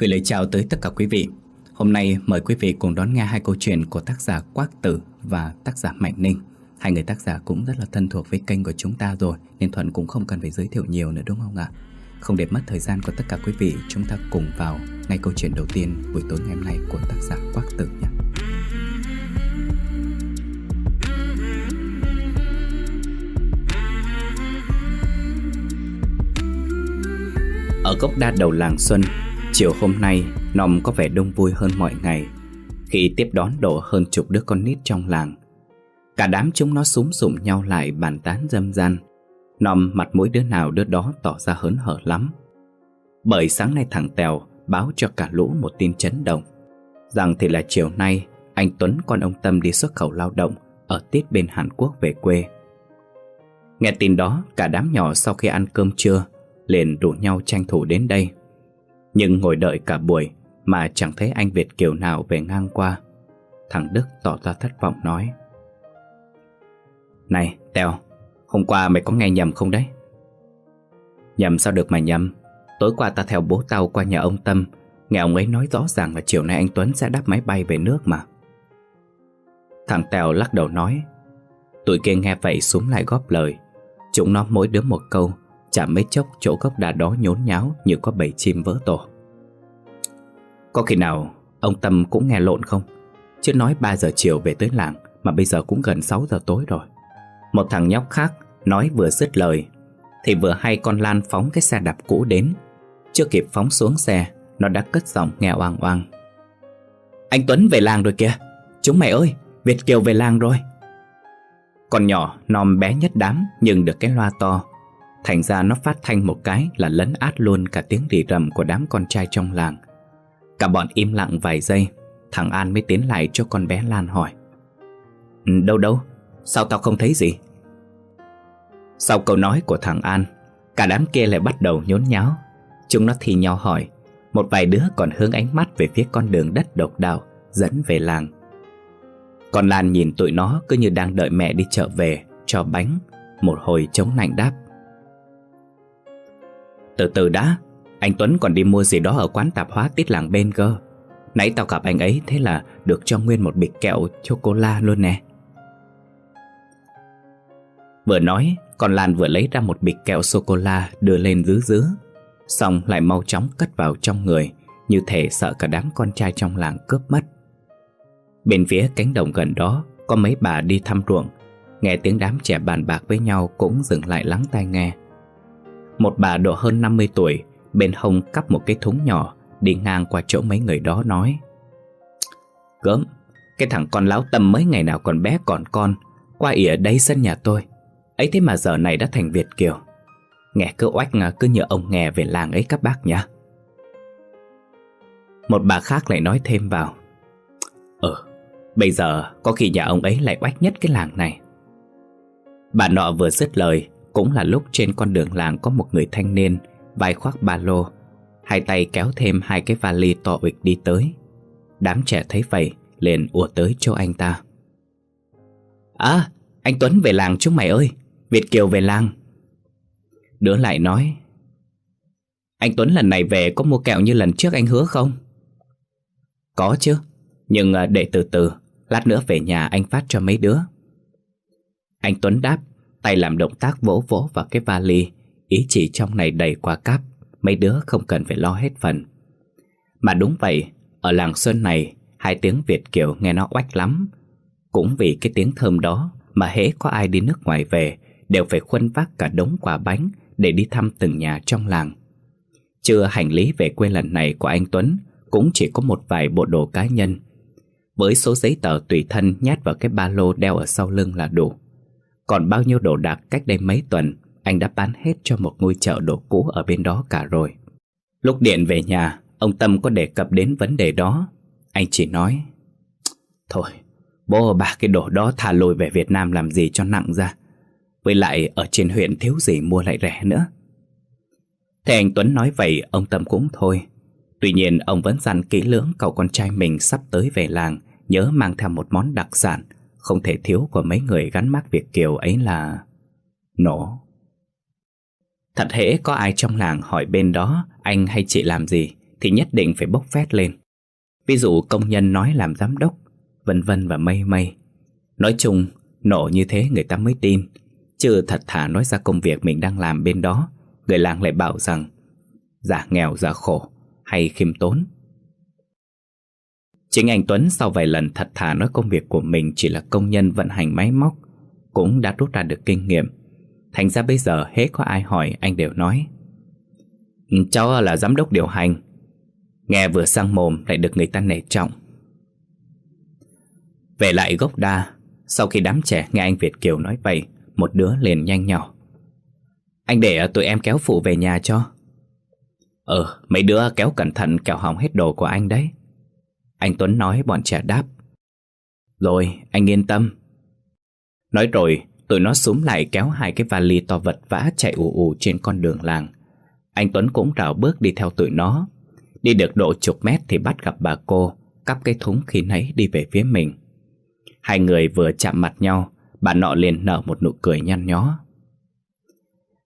Gửi lời chào tới tất cả quý vị. Hôm nay mời quý vị cùng đón nghe hai câu chuyện của tác giả Quác Tử và tác giả Mạnh Ninh. Hai người tác giả cũng rất là thân thuộc với kênh của chúng ta rồi, Nên Thuận cũng không cần phải giới thiệu nhiều nữa đúng không ạ? Không để mất thời gian của tất cả quý vị, Chúng ta cùng vào ngay câu chuyện đầu tiên buổi tối ngày hôm nay của tác giả Quác Tử nhé. Ở gốc đa đầu làng Xuân Chiều hôm nay Nòng có vẻ đông vui hơn mọi ngày. Khi tiếp đón độ hơn chục đứa con nít trong làng, Cả đám chúng nó súng sụm nhau lại bàn tán dâm gian. Nòng mặt mũi đứa nào đứa đó tỏ ra hớn hở lắm. Bởi sáng nay thằng Tèo báo cho cả lũ một tin chấn động, Rằng thì là chiều nay, anh Tuấn con ông Tâm đi xuất khẩu lao động Ở tiết bên Hàn Quốc về quê. Nghe tin đó, cả đám nhỏ sau khi ăn cơm trưa, liền rủ nhau tranh thủ đến đây. Nhưng ngồi đợi cả buổi Mà chẳng thấy anh Việt Kiều nào về ngang qua. Thằng Đức tỏ ra thất vọng nói, Này, Tèo, Hôm qua mày có nghe nhầm không đấy? Nhầm sao được mà nhầm? Tối qua ta theo bố tao qua nhà ông Tâm, Nghe ông ấy nói rõ ràng là chiều nay anh Tuấn sẽ đáp máy bay về nước mà. Thằng Tèo lắc đầu nói, Tụi kia nghe vậy xuống lại góp lời, Chúng nó mỗi đứa một câu Chả mấy chốc chỗ gốc đà đó nhốn nháo Như có bầy chim vỡ tổ. Có khi nào Ông Tâm cũng nghe lộn không? Chứ nói 3 giờ chiều về tới làng Mà bây giờ cũng gần 6 giờ tối rồi. Một thằng nhóc khác nói vừa dứt lời Thì vừa hay con Lan phóng cái xe đạp cũ đến. Chưa kịp phóng xuống xe, Nó đã cất giọng nghe oang oang. Anh Tuấn về làng rồi kìa. Chúng mày ơi, Việt Kiều về làng rồi. Con nhỏ nòm bé nhất đám Nhưng được cái loa to. Thành ra nó phát thanh một cái là lấn át luôn cả tiếng rì rầm của đám con trai trong làng. Cả bọn im lặng vài giây Thằng An mới tiến lại cho con bé Lan hỏi. Ừ, đâu đâu, sao tao không thấy gì? Sau câu nói của thằng An Cả đám kia lại bắt đầu nhốn nháo. Chúng nó thì nhau hỏi Một vài đứa còn hướng ánh mắt về phía con đường đất độc đạo Dẫn về làng. Còn Lan nhìn tụi nó cứ như đang đợi mẹ đi chợ về Cho bánh Một hồi chống nạnh đáp từ từ đã, Anh Tuấn còn đi mua gì đó ở quán tạp hóa tít làng bên cơ. Nãy tao gặp anh ấy, Thế là được cho nguyên một bịch kẹo chocolate luôn nè. Vừa nói Còn Lan vừa lấy ra một bịch kẹo sô-cô-la Đưa lên dứ dứ Xong lại mau chóng cất vào trong người, Như thể sợ cả đám con trai trong làng cướp mất. Bên phía cánh đồng gần đó, Có mấy bà đi thăm ruộng. Nghe tiếng đám trẻ bàn bạc với nhau Cũng dừng lại lắng tai nghe một bà độ hơn 50 tuổi, Bên hông cắp một cái thúng nhỏ, Đi ngang qua chỗ mấy người đó nói. Gớm Cái thằng con láo tâm mấy ngày nào còn bé còn con, Qua ỉa đây sân nhà tôi. Ấy thế mà giờ này đã thành Việt Kiều. Nghe cứ oách à, cứ nhờ ông nghe về làng ấy các bác nhá. Một bà khác lại nói thêm vào. Ờ Bây giờ có khi nhà ông ấy lại oách nhất cái làng này. Bà nọ vừa dứt lời cũng là lúc trên con đường làng có một người thanh niên, Vai khoác ba lô, Hai tay kéo thêm hai cái vali to ịch đi tới. Đám trẻ thấy vậy, liền ùa tới cho anh ta. À anh Tuấn về làng chúng mày ơi, Việt Kiều về làng. Đứa lại nói, Anh Tuấn lần này về có mua kẹo như lần trước anh hứa không? Có chứ, Nhưng à, để từ từ, Lát nữa về nhà anh phát cho mấy đứa. Anh Tuấn đáp Tay làm động tác vỗ vỗ vào cái vali, Ý chỉ trong này đầy qua cáp, Mấy đứa không cần phải lo hết phần. Mà đúng vậy, Ở làng Xuân này, Hai tiếng Việt Kiều nghe nó oách lắm. Cũng vì cái tiếng thơm đó Mà hễ có ai đi nước ngoài về, Đều phải khuân vác cả đống quả bánh Để đi thăm từng nhà trong làng. Chưa hành lý về quê lần này của anh Tuấn, Cũng chỉ có một vài bộ đồ cá nhân. Với số giấy tờ tùy thân nhét vào cái ba lô đeo ở sau lưng là đủ còn bao nhiêu đồ đạc cách đây mấy tuần, Anh đã bán hết cho một ngôi chợ đồ cũ ở bên đó cả rồi. Lúc điện về nhà, Ông Tâm có đề cập đến vấn đề đó. Anh chỉ nói, Thôi, Bố bà cái đồ đó thả lôi về Việt Nam làm gì cho nặng ra. Với lại ở trên huyện thiếu gì mua lại rẻ nữa. Thế anh Tuấn nói vậy, Ông Tâm cũng thôi. Tuy nhiên, ông vẫn dặn kỹ lưỡng cậu con trai mình sắp tới về làng, Nhớ mang theo một món đặc sản không thể thiếu của mấy người gắn mác Việt Kiều ấy là nổ. Thật hễ có ai trong làng hỏi bên đó anh hay chị làm gì thì nhất định phải bốc phét lên. Ví dụ công nhân nói làm giám đốc, vân vân và mây mây. Nói chung, nổ như thế người ta mới tin. Chứ thật thà nói ra công việc mình đang làm bên đó, người làng lại bảo rằng giả nghèo giả khổ hay khiêm tốn. Chính anh Tuấn sau vài lần thật thà nói công việc của mình chỉ là công nhân vận hành máy móc, cũng đã rút ra được kinh nghiệm. Thành ra bây giờ hết có ai hỏi anh đều nói. Ừ, cháu là giám đốc điều hành, nghe vừa sang mồm lại được người ta nể trọng. Về lại gốc đa, sau khi đám trẻ nghe anh Việt Kiều nói vậy, một đứa liền nhanh nhỏ. Anh để tụi em kéo phụ về nhà cho. Ờ, mấy đứa kéo cẩn thận kéo hỏng hết đồ của anh đấy. Anh Tuấn nói bọn trẻ đáp. Rồi, anh yên tâm. Nói rồi, tụi nó súng lại kéo hai cái vali to vật vã chạy ù ù trên con đường làng. Anh Tuấn cũng rào bước đi theo tụi nó. Đi được độ chục mét thì bắt gặp bà cô, cắp cái thúng khi nãy đi về phía mình. Hai người vừa chạm mặt nhau, bà nọ liền nở một nụ cười nhăn nhó.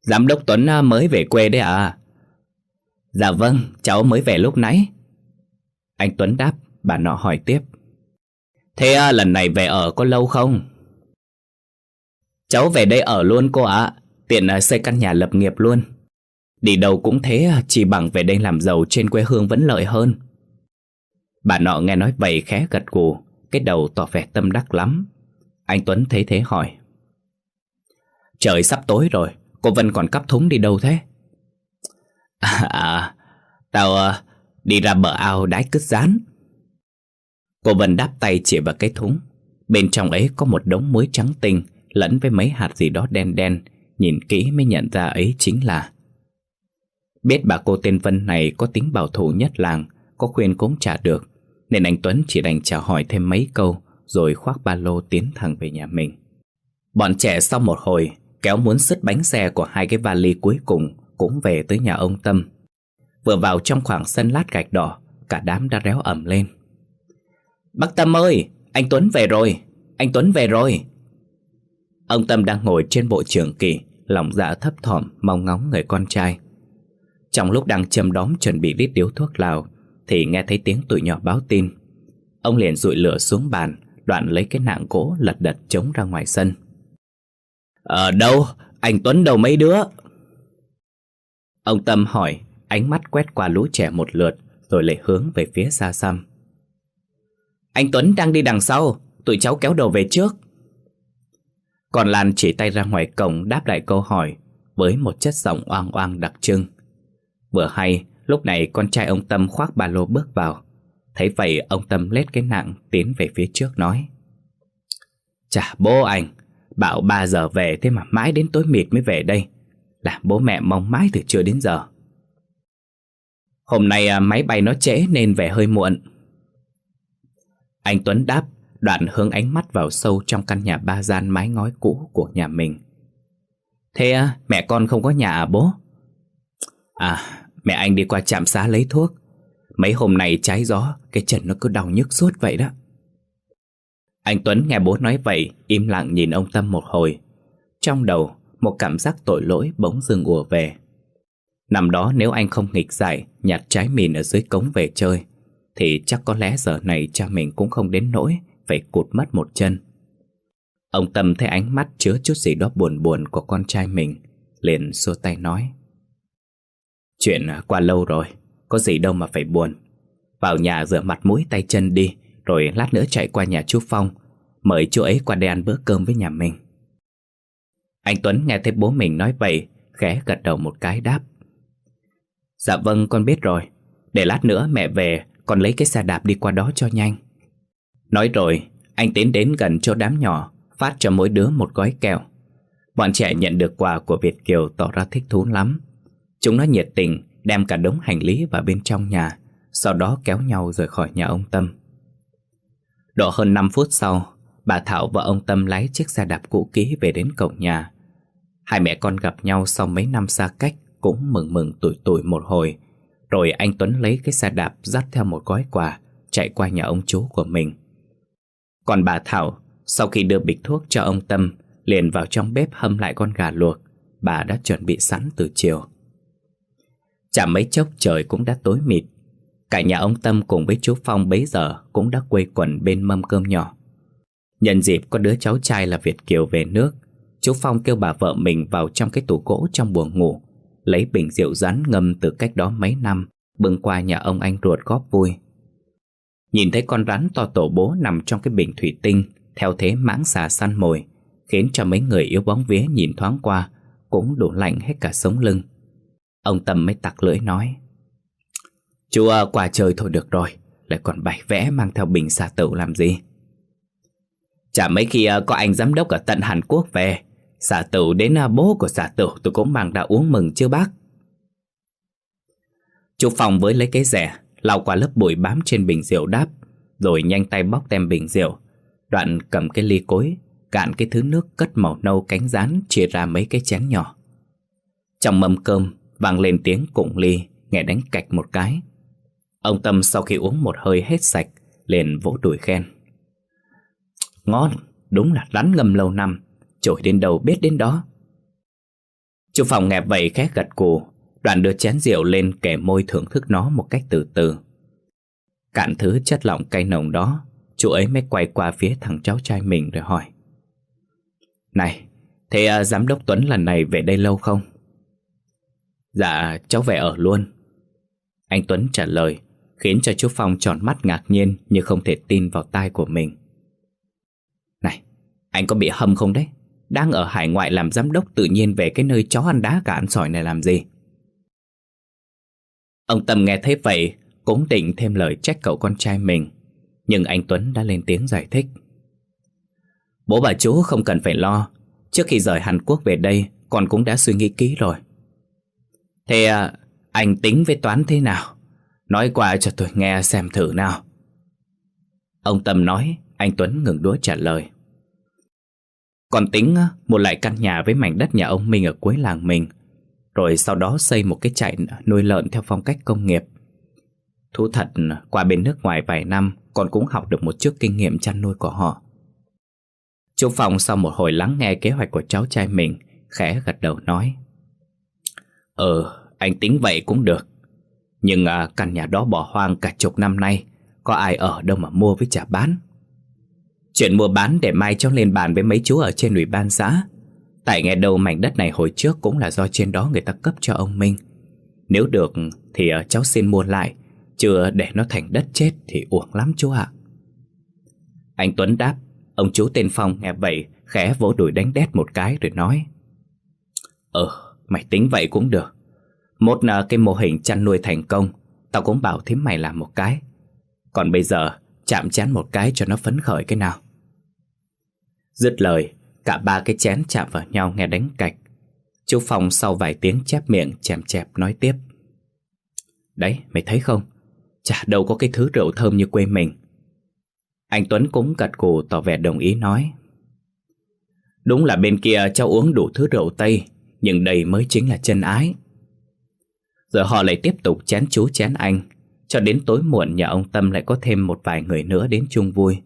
Giám đốc Tuấn à, mới về quê đấy à? Dạ vâng, cháu mới về lúc nãy. Anh Tuấn đáp, bà nọ hỏi tiếp. Thế à, lần này về ở có lâu không? Cháu về đây ở luôn cô ạ, tiện à, xây căn nhà lập nghiệp luôn. Đi đâu cũng thế, à, chỉ bằng về đây làm giàu trên quê hương vẫn lợi hơn. Bà nọ nghe nói vậy khẽ gật gù, cái đầu tỏ vẻ tâm đắc lắm. Anh Tuấn thấy thế hỏi. Trời sắp tối rồi, cô Vân còn cắp thúng đi đâu thế? À, à tao à, đi ra bờ ao đái cứt rán. Cô Vân đáp tay chỉ vào cái thúng. Bên trong ấy có một đống muối trắng tinh lẫn với mấy hạt gì đó đen đen. Nhìn kỹ mới nhận ra ấy chính là... Biết bà cô tên Vân này có tính bảo thủ nhất làng, có khuyên cũng trả được, nên anh Tuấn chỉ đành chào hỏi thêm mấy câu rồi khoác ba lô tiến thẳng về nhà mình. Bọn trẻ sau một hồi kéo muốn sứt bánh xe của hai cái vali cuối cùng cũng về tới nhà ông Tâm. Vừa vào trong khoảng sân lát gạch đỏ, cả đám đã réo ẩm lên. Bác Tâm ơi, anh Tuấn về rồi, anh Tuấn về rồi. Ông Tâm đang ngồi trên bộ trưởng kỳ, lòng dạ thấp thỏm mong ngóng người con trai. Trong lúc đang châm đóm chuẩn bị lít điếu thuốc lào, thì nghe thấy tiếng tụi nhỏ báo tin. Ông liền dụi lửa xuống bàn, đoạn lấy cái nạng gỗ lật đật chống ra ngoài sân. Ở đâu? Anh Tuấn đâu mấy đứa? Ông Tâm hỏi, ánh mắt quét qua lũ trẻ một lượt, rồi lại hướng về phía xa xăm. Anh Tuấn đang đi đằng sau, tụi cháu kéo đầu về trước. Còn Lan chỉ tay ra ngoài cổng đáp lại câu hỏi với một chất giọng oang oang đặc trưng. Vừa hay, lúc này con trai ông Tâm khoác ba lô bước vào. Thấy vậy ông Tâm lết cái nặng tiến về phía trước nói. Chà bố anh, bảo 3 giờ về thế mà mãi đến tối mịt mới về đây. Làm bố mẹ mong mãi từ trưa đến giờ. Hôm nay à, máy bay nó trễ nên về hơi muộn. Anh Tuấn đáp, đoạn hướng ánh mắt vào sâu trong căn nhà ba gian mái ngói cũ của nhà mình. Thế à, mẹ con không có nhà à bố? À, mẹ anh đi qua trạm xá lấy thuốc. Mấy hôm nay trái gió, cái chân nó cứ đau nhức suốt vậy đó. Anh Tuấn nghe bố nói vậy, im lặng nhìn ông Tâm một hồi. Trong đầu, một cảm giác tội lỗi bỗng dưng ùa về. Năm đó nếu anh không nghịch dại, nhặt trái mìn ở dưới cống về chơi, thì chắc có lẽ giờ này cha mình cũng không đến nỗi phải cụt mất một chân. Ông Tâm thấy ánh mắt chứa chút gì đó buồn buồn của con trai mình, liền xua tay nói. Chuyện qua lâu rồi, có gì đâu mà phải buồn. Vào nhà rửa mặt mũi tay chân đi, rồi lát nữa chạy qua nhà chú Phong, mời chú ấy qua đây ăn bữa cơm với nhà mình. Anh Tuấn nghe thấy bố mình nói vậy, khẽ gật đầu một cái đáp. Dạ vâng con biết rồi, để lát nữa mẹ về con lấy cái xe đạp đi qua đó cho nhanh. Nói rồi, anh tiến đến gần chỗ đám nhỏ, phát cho mỗi đứa một gói kẹo. Bọn trẻ nhận được quà của Việt Kiều tỏ ra thích thú lắm. Chúng nó nhiệt tình đem cả đống hành lý vào bên trong nhà, sau đó kéo nhau rời khỏi nhà ông Tâm. Độ hơn 5 phút sau, bà Thảo và ông Tâm lái chiếc xe đạp cũ kỹ về đến cổng nhà. Hai mẹ con gặp nhau sau mấy năm xa cách cũng mừng mừng tuổi tuổi một hồi. Rồi anh Tuấn lấy cái xe đạp dắt theo một gói quà, chạy qua nhà ông chú của mình. Còn bà Thảo, sau khi đưa bịch thuốc cho ông Tâm, liền vào trong bếp hâm lại con gà luộc, bà đã chuẩn bị sẵn từ chiều. Chả mấy chốc trời cũng đã tối mịt, Cả nhà ông Tâm cùng với chú Phong bấy giờ cũng đã quây quần bên mâm cơm nhỏ. Nhân dịp có đứa cháu trai là Việt Kiều về nước, chú Phong kêu bà vợ mình vào trong cái tủ gỗ trong buồng ngủ, lấy bình rượu rắn ngâm từ cách đó mấy năm, bưng qua nhà ông anh ruột góp vui. Nhìn thấy con rắn to tổ bố nằm trong cái bình thủy tinh, theo thế mãng xà săn mồi, khiến cho mấy người yếu bóng vía nhìn thoáng qua, cũng đổ lạnh hết cả sống lưng. Ông Tâm mới tặc lưỡi nói, Chú à, qua chơi thôi được rồi, lại còn bày vẽ mang theo bình xà tử làm gì? Chả mấy khi à, có anh giám đốc ở tận Hàn Quốc về, xà tử đến à, bố của xà tử tôi cũng mang ra uống mừng chưa bác? Chú Phong với lấy cái rẻ, lau qua lớp bụi bám trên bình rượu đáp, rồi nhanh tay bóc tem bình rượu. Đoạn cầm cái ly cối, cạn cái thứ nước cất màu nâu cánh rán chia ra mấy cái chén nhỏ. Trong mâm cơm, vang lên tiếng cụng ly, nghe đánh cạch một cái. Ông Tâm sau khi uống một hơi hết sạch, liền vỗ đùi khen. Ngon, đúng là rắn ngâm lâu năm, trổi đến đầu biết đến đó. Chú Phòng nghe vậy khẽ gật cù, Đoàn đưa chén rượu lên kẻ môi thưởng thức nó một cách từ từ Cạn thứ chất lỏng cay nồng đó Chú ấy mới quay qua phía thằng cháu trai mình rồi hỏi Này, thế à, giám đốc Tuấn lần này về đây lâu không? Dạ, cháu về ở luôn Anh Tuấn trả lời Khiến cho chú Phong tròn mắt ngạc nhiên Như không thể tin vào tai của mình Này, anh có bị hâm không đấy? Đang ở hải ngoại làm giám đốc tự nhiên về cái nơi chó ăn đá cả ăn sỏi này làm gì? Ông Tâm nghe thấy vậy Cũng định thêm lời trách cậu con trai mình. Nhưng anh Tuấn đã lên tiếng giải thích. Bố bà chú không cần phải lo Trước khi rời Hàn Quốc về đây Con cũng đã suy nghĩ kỹ rồi. Thế à, anh tính với Toán thế nào? Nói qua cho tôi nghe xem thử nào. Ông Tâm nói Anh Tuấn ngừng đúa trả lời. Còn tính mua lại căn nhà với mảnh đất nhà ông Minh ở cuối làng mình rồi sau đó xây một cái trại nuôi lợn theo phong cách công nghiệp. Thú thật, qua bên nước ngoài vài năm, con cũng học được một chút kinh nghiệm chăn nuôi của họ. Chú Phong sau một hồi lắng nghe kế hoạch của cháu trai mình, khẽ gật đầu nói. Ờ, anh tính vậy cũng được. Nhưng à, căn nhà đó bỏ hoang cả chục năm nay, có ai ở đâu mà mua với trả bán. Chuyện mua bán để mai cháu lên bàn với mấy chú ở trên ủy ban xã. Tại nghe đâu mảnh đất này hồi trước cũng là do trên đó người ta cấp cho ông Minh. Nếu được thì ờ, cháu xin mua lại. Chưa để nó thành đất chết thì uổng lắm chú ạ. Anh Tuấn đáp Ông chú tên Phong nghe vậy Khẽ vỗ đùi đánh đét một cái rồi nói Ờ mày tính vậy cũng được. Một ờ, cái mô hình chăn nuôi thành công Tao cũng bảo thím mày làm một cái. Còn bây giờ chạm chán một cái cho nó phấn khởi cái nào. Dứt lời, Cả ba cái chén chạm vào nhau nghe đánh cạch. Chú Phong sau vài tiếng chép miệng, chèm chẹp nói tiếp. Đấy, mày thấy không? Chả đâu có cái thứ rượu thơm như quê mình. Anh Tuấn cũng gật gù tỏ vẻ đồng ý nói. Đúng là bên kia cháu uống đủ thứ rượu Tây, Nhưng đây mới chính là chân ái. Rồi họ lại tiếp tục chén chú chén anh, Cho đến tối muộn nhà ông Tâm lại có thêm một vài người nữa đến chung vui.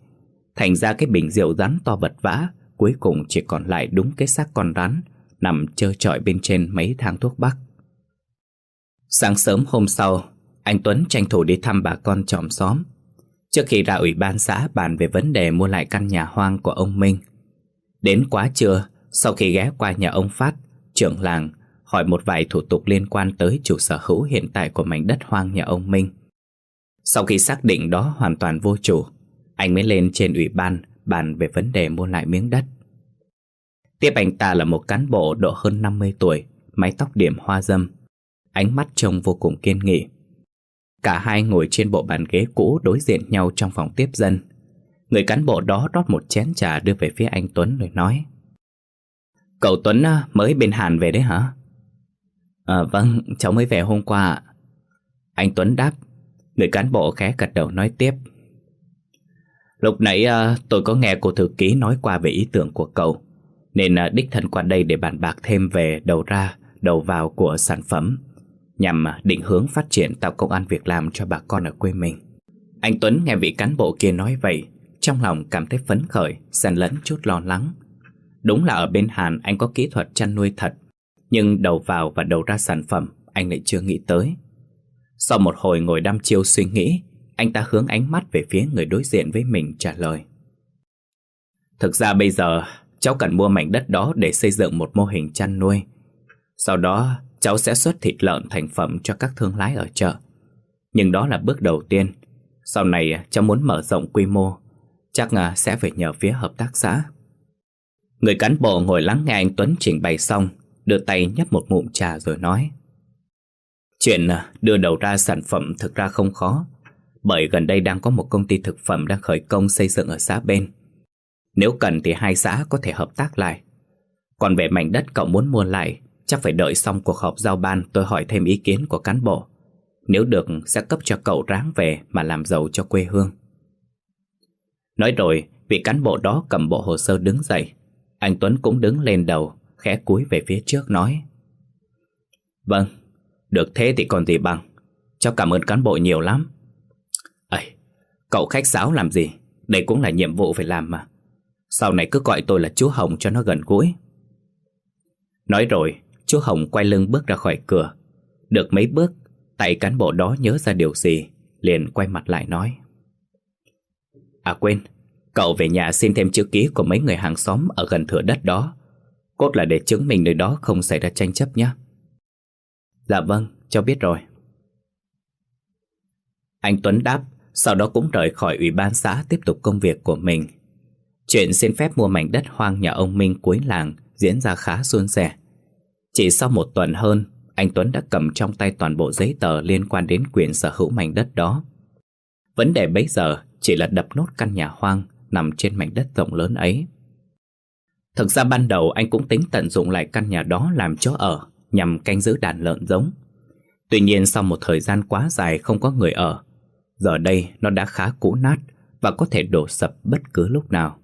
Thành ra cái bình rượu rắn to vật vã Cuối cùng chỉ còn lại đúng cái xác con rắn Nằm trơ trọi bên trên mấy thang thuốc bắc. Sáng sớm hôm sau Anh Tuấn tranh thủ đi thăm bà con tròm xóm. Trước khi ra ủy ban xã bàn về vấn đề mua lại căn nhà hoang của ông Minh. Đến quá trưa Sau khi ghé qua nhà ông Phát Trưởng làng hỏi một vài thủ tục liên quan tới chủ sở hữu hiện tại của mảnh đất hoang nhà ông Minh. Sau khi xác định đó hoàn toàn vô chủ, anh mới lên trên ủy ban bàn về vấn đề mua lại miếng đất. Tiếp anh ta là một cán bộ độ hơn 50 tuổi, mái tóc điểm hoa dâm. Ánh mắt trông vô cùng kiên nghị. Cả hai ngồi trên bộ bàn ghế cũ đối diện nhau trong phòng tiếp dân. Người cán bộ đó rót một chén trà đưa về phía anh Tuấn rồi nói. Cậu Tuấn à, mới bên Hàn về đấy hả? À, vâng, cháu mới về hôm qua. Anh Tuấn đáp. Người cán bộ khẽ gật đầu nói tiếp. Lúc nãy uh, tôi có nghe cô thư ký nói qua về ý tưởng của cậu Nên uh, đích thân qua đây để bàn bạc thêm về đầu ra, đầu vào của sản phẩm Nhằm uh, định hướng phát triển tạo công an việc làm cho bà con ở quê mình. Anh Tuấn nghe vị cán bộ kia nói vậy Trong lòng cảm thấy phấn khởi, xen lẫn chút lo lắng. Đúng là ở bên Hàn anh có kỹ thuật chăn nuôi thật Nhưng đầu vào và đầu ra sản phẩm anh lại chưa nghĩ tới. Sau một hồi ngồi đăm chiêu suy nghĩ anh ta hướng ánh mắt về phía người đối diện với mình trả lời. Thực ra bây giờ, cháu cần mua mảnh đất đó để xây dựng một mô hình chăn nuôi. Sau đó, cháu sẽ xuất thịt lợn thành phẩm cho các thương lái ở chợ. Nhưng đó là bước đầu tiên. Sau này, cháu muốn mở rộng quy mô. Chắc à, sẽ phải nhờ phía hợp tác xã. Người cán bộ ngồi lắng nghe anh Tuấn trình bày xong, Đưa tay nhấp một ngụm trà rồi nói. Chuyện à, đưa đầu ra sản phẩm thực ra không khó. Bởi gần đây đang có một công ty thực phẩm đang khởi công xây dựng ở xã bên. Nếu cần thì hai xã có thể hợp tác lại. Còn về mảnh đất cậu muốn mua lại Chắc phải đợi xong cuộc họp giao ban tôi hỏi thêm ý kiến của cán bộ. Nếu được sẽ cấp cho cậu ráng về mà làm giàu cho quê hương. Nói rồi, vị cán bộ đó cầm bộ hồ sơ đứng dậy. Anh Tuấn cũng đứng lên đầu khẽ cúi về phía trước nói. Vâng, được thế thì còn gì bằng. Cháu cảm ơn cán bộ nhiều lắm cậu khách sáo làm gì? Đây cũng là nhiệm vụ phải làm mà. Sau này cứ gọi tôi là chú Hồng cho nó gần gũi. Nói rồi, chú Hồng quay lưng bước ra khỏi cửa. Được mấy bước, tại cán bộ đó nhớ ra điều gì Liền quay mặt lại nói. À quên, cậu về nhà xin thêm chữ ký của mấy người hàng xóm ở gần thửa đất đó. Cốt là để chứng minh nơi đó không xảy ra tranh chấp nhé. Dạ vâng, cháu biết rồi. Anh Tuấn đáp. Sau đó cũng rời khỏi ủy ban xã tiếp tục công việc của mình Chuyện xin phép mua mảnh đất hoang nhà ông Minh cuối làng diễn ra khá suôn sẻ. Chỉ sau một tuần hơn, anh Tuấn đã cầm trong tay toàn bộ giấy tờ liên quan đến quyền sở hữu mảnh đất đó. Vấn đề bấy giờ chỉ là đập nốt căn nhà hoang nằm trên mảnh đất rộng lớn ấy. Thực ra ban đầu anh cũng tính tận dụng lại căn nhà đó làm chỗ ở nhằm canh giữ đàn lợn giống. Tuy nhiên sau một thời gian quá dài không có người ở, giờ đây nó đã khá cũ nát và có thể đổ sập bất cứ lúc nào.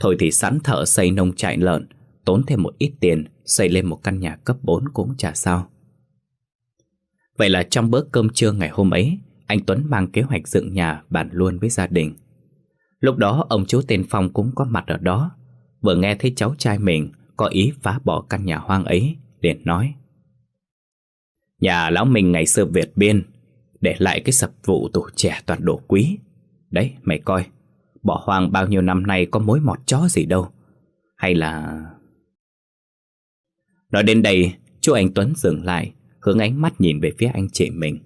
Thôi thì sẵn thợ xây nông trại lợn, tốn thêm một ít tiền xây lên một căn nhà cấp 4 cũng chả sao. Vậy là trong bữa cơm trưa ngày hôm ấy, anh Tuấn mang kế hoạch dựng nhà bàn luôn với gia đình. Lúc đó ông chú tên Phong cũng có mặt ở đó Vừa nghe thấy cháu trai mình Có ý phá bỏ căn nhà hoang ấy liền nói Nhà lão mình ngày xưa Việt biên để lại cái sập vụ tủ trẻ toàn đồ quý. Đấy, mày coi, Bỏ hoang bao nhiêu năm nay có mối mọt chó gì đâu. Hay là... Nói đến đây, Chú anh Tuấn dừng lại, Hướng ánh mắt nhìn về phía anh chị mình.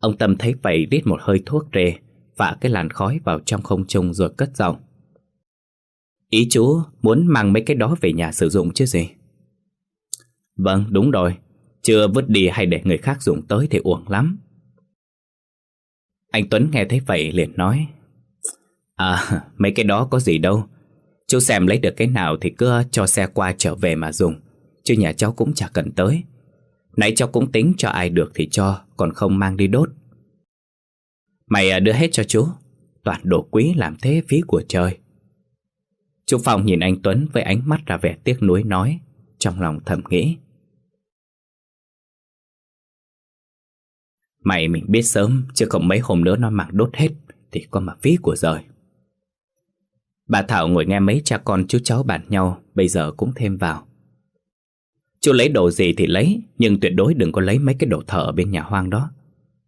Ông Tâm thấy vậy rít một hơi thuốc rê, Vạ cái làn khói vào trong không trung rồi cất giọng. Ý chú, muốn mang mấy cái đó về nhà sử dụng chứ gì? Vâng đúng rồi. Chưa vứt đi hay để người khác dùng tới thì uổng lắm. Anh Tuấn nghe thấy vậy liền nói. À mấy cái đó có gì đâu. Chú xem lấy được cái nào thì cứ cho xe qua trở về mà dùng, Chứ nhà cháu cũng chả cần tới. Nãy cháu cũng tính cho ai được thì cho, Còn không mang đi đốt. Mày à, đưa hết cho chú. Toàn đồ quý làm thế phí của trời. Chú Phong nhìn anh Tuấn với ánh mắt ra vẻ tiếc nuối nói, Trong lòng thầm nghĩ. Mày mình biết sớm, Chứ không mấy hôm nữa nó mặc đốt hết, Thì có mà phí của rời Bà Thảo ngồi nghe mấy cha con chú cháu bàn nhau, Bây giờ cũng thêm vào. Chú lấy đồ gì thì lấy, Nhưng tuyệt đối đừng có lấy mấy cái đồ thờ ở bên nhà hoang đó.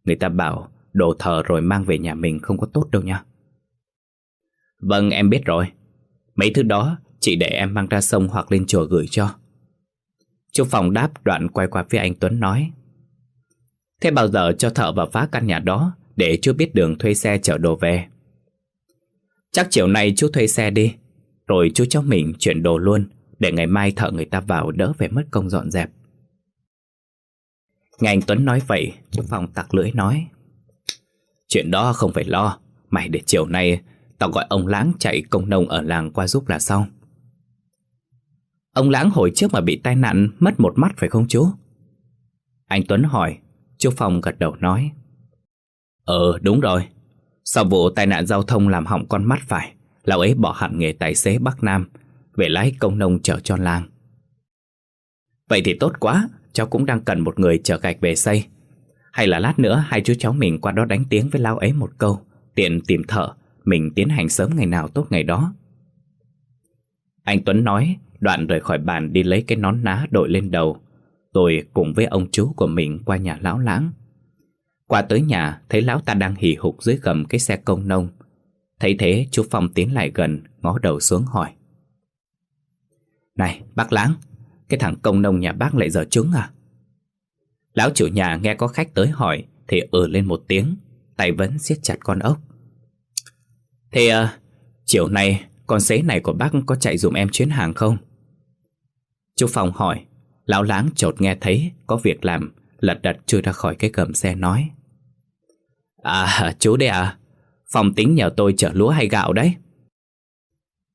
Người ta bảo, Đồ thờ rồi mang về nhà mình không có tốt đâu nha. Vâng em biết rồi. Mấy thứ đó, chị để em mang ra sông hoặc lên chùa gửi cho. Chú Phòng đáp đoạn quay qua phía anh Tuấn nói. Thế bao giờ cho thợ vào phá căn nhà đó Để chú biết đường thuê xe chở đồ về? Chắc chiều nay chú thuê xe đi, Rồi chú cháu mình chuyển đồ luôn Để ngày mai thợ người ta vào đỡ phải mất công dọn dẹp. Nghe anh Tuấn nói vậy, Chú Phòng tặc lưỡi nói, Chuyện đó không phải lo, Mày để chiều nay Tao gọi ông Lãng chạy công nông ở làng qua giúp là xong. Ông Lãng hồi trước mà bị tai nạn Mất một mắt phải không chú? Anh Tuấn hỏi Chú Phong gật đầu nói Ờ đúng rồi. Sau vụ tai nạn giao thông làm hỏng con mắt phải, Lão ấy bỏ hẳn nghề tài xế Bắc Nam, Về lái công nông chở cho làng Vậy thì tốt quá, Cháu cũng đang cần một người chở gạch về xây. Hay là lát nữa hai chú cháu mình qua đó đánh tiếng với lão ấy một câu, Tiện tìm thợ, Mình tiến hành sớm ngày nào tốt ngày đó. Anh Tuấn nói, Đoạn rời khỏi bàn đi lấy cái nón ná đội lên đầu. Rồi cùng với ông chú của mình qua nhà lão lãng. Qua tới nhà thấy lão ta đang hì hục dưới gầm cái xe công nông. Thấy thế chú Phong tiến lại gần Ngó đầu xuống hỏi. Này bác Lãng Cái thằng công nông nhà bác lại giờ trứng à? Lão chủ nhà nghe có khách tới hỏi Thì ừ lên một tiếng Tay vẫn siết chặt con ốc. Thế à, chiều nay Con xế này của bác có chạy dùm em chuyến hàng không? Chú Phong hỏi. Lão láng chột nghe thấy Có việc làm, Lật đật chui ra khỏi cái gầm xe nói. À chú đây à Phòng tính nhờ tôi chở lúa hay gạo đấy.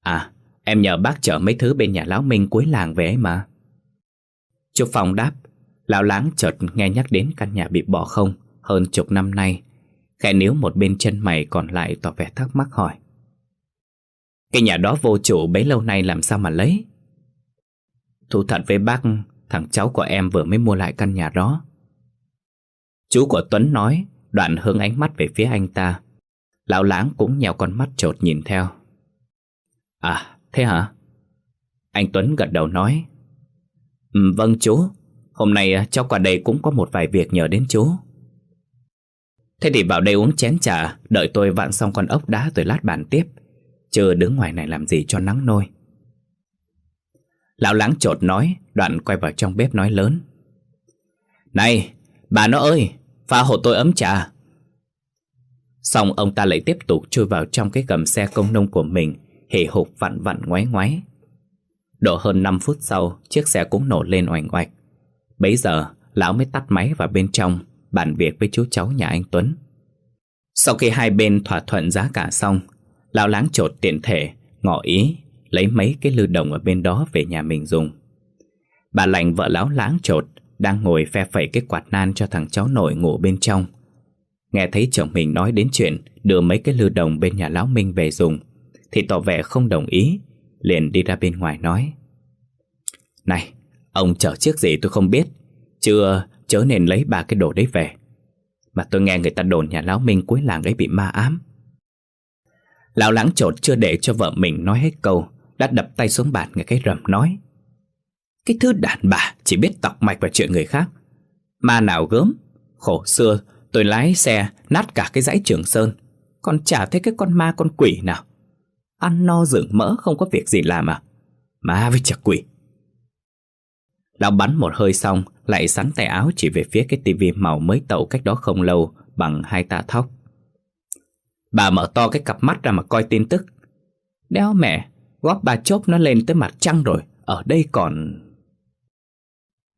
À em nhờ bác chở mấy thứ bên nhà Lão Minh cuối làng về ấy mà. Chú Phong đáp, Lão láng chợt nghe nhắc đến căn nhà bị bỏ không Hơn chục năm nay, Khẽ níu một bên chân mày còn lại tỏ vẻ thắc mắc hỏi. Cái nhà đó vô chủ bấy lâu nay làm sao mà lấy? Thú thật với bác Thằng cháu của em vừa mới mua lại căn nhà đó. Chú của Tuấn nói Đoạn hướng ánh mắt về phía anh ta. Lão lãng cũng nhèo con mắt trột nhìn theo. À thế hả? Anh Tuấn gật đầu nói. Um, Vâng chú. Hôm nay cho cháu qua đây cũng có một vài việc nhờ đến chú. Thế thì vào đây uống chén trà Đợi tôi vặn xong con ốc đá rồi lát bàn tiếp. Chứ đứng ngoài này làm gì cho nắng nôi. Lão lãng chột nói, Đoạn quay vào trong bếp nói lớn. Này, bà nó ơi, Pha hộ tôi ấm trà. Xong ông ta lại tiếp tục chui vào trong cái gầm xe công nông của mình Hề hục vặn vặn ngoái ngoái. Độ hơn 5 phút sau, Chiếc xe cũng nổ lên oành oạch. Bấy giờ, lão mới tắt máy vào bên trong, Bàn việc với chú cháu nhà anh Tuấn. Sau khi hai bên thỏa thuận giá cả xong, Lão láng chột tiện thể, Ngỏ ý. Lấy mấy cái lư đồng ở bên đó về nhà mình dùng. Bà lành vợ lão láng trột, Đang ngồi phe phẩy cái quạt nan cho thằng cháu nội ngủ bên trong. Nghe thấy chồng mình nói đến chuyện Đưa mấy cái lư đồng bên nhà lão Minh về dùng, Thì tỏ vẻ không đồng ý, Liền đi ra bên ngoài nói. Này, Ông chở chiếc gì tôi không biết, Chưa chớ nên lấy ba cái đồ đấy về. Mà tôi nghe người ta đồn nhà lão Minh cuối làng ấy bị ma ám. Lão lãng trột chưa để cho vợ mình nói hết câu đã đập tay xuống bàn nghe cái rầm nói. Cái thứ đàn bà chỉ biết tọc mạch vào chuyện người khác. Ma nào gớm, Khổ xưa, tôi lái xe nát cả cái dãy trường sơn. Còn chả thấy cái con ma con quỷ nào. Ăn no dưỡng mỡ không có việc gì làm à? Ma với chả quỷ. Lão bắn một hơi xong, Lại sắn tay áo chỉ về phía cái tivi màu mới tậu cách đó không lâu, Bằng hai tạ thóc. Bà mở to cái cặp mắt ra mà coi tin tức. Đéo mẹ Góp bà chốt nó lên tới mặt trăng rồi, Ở đây còn.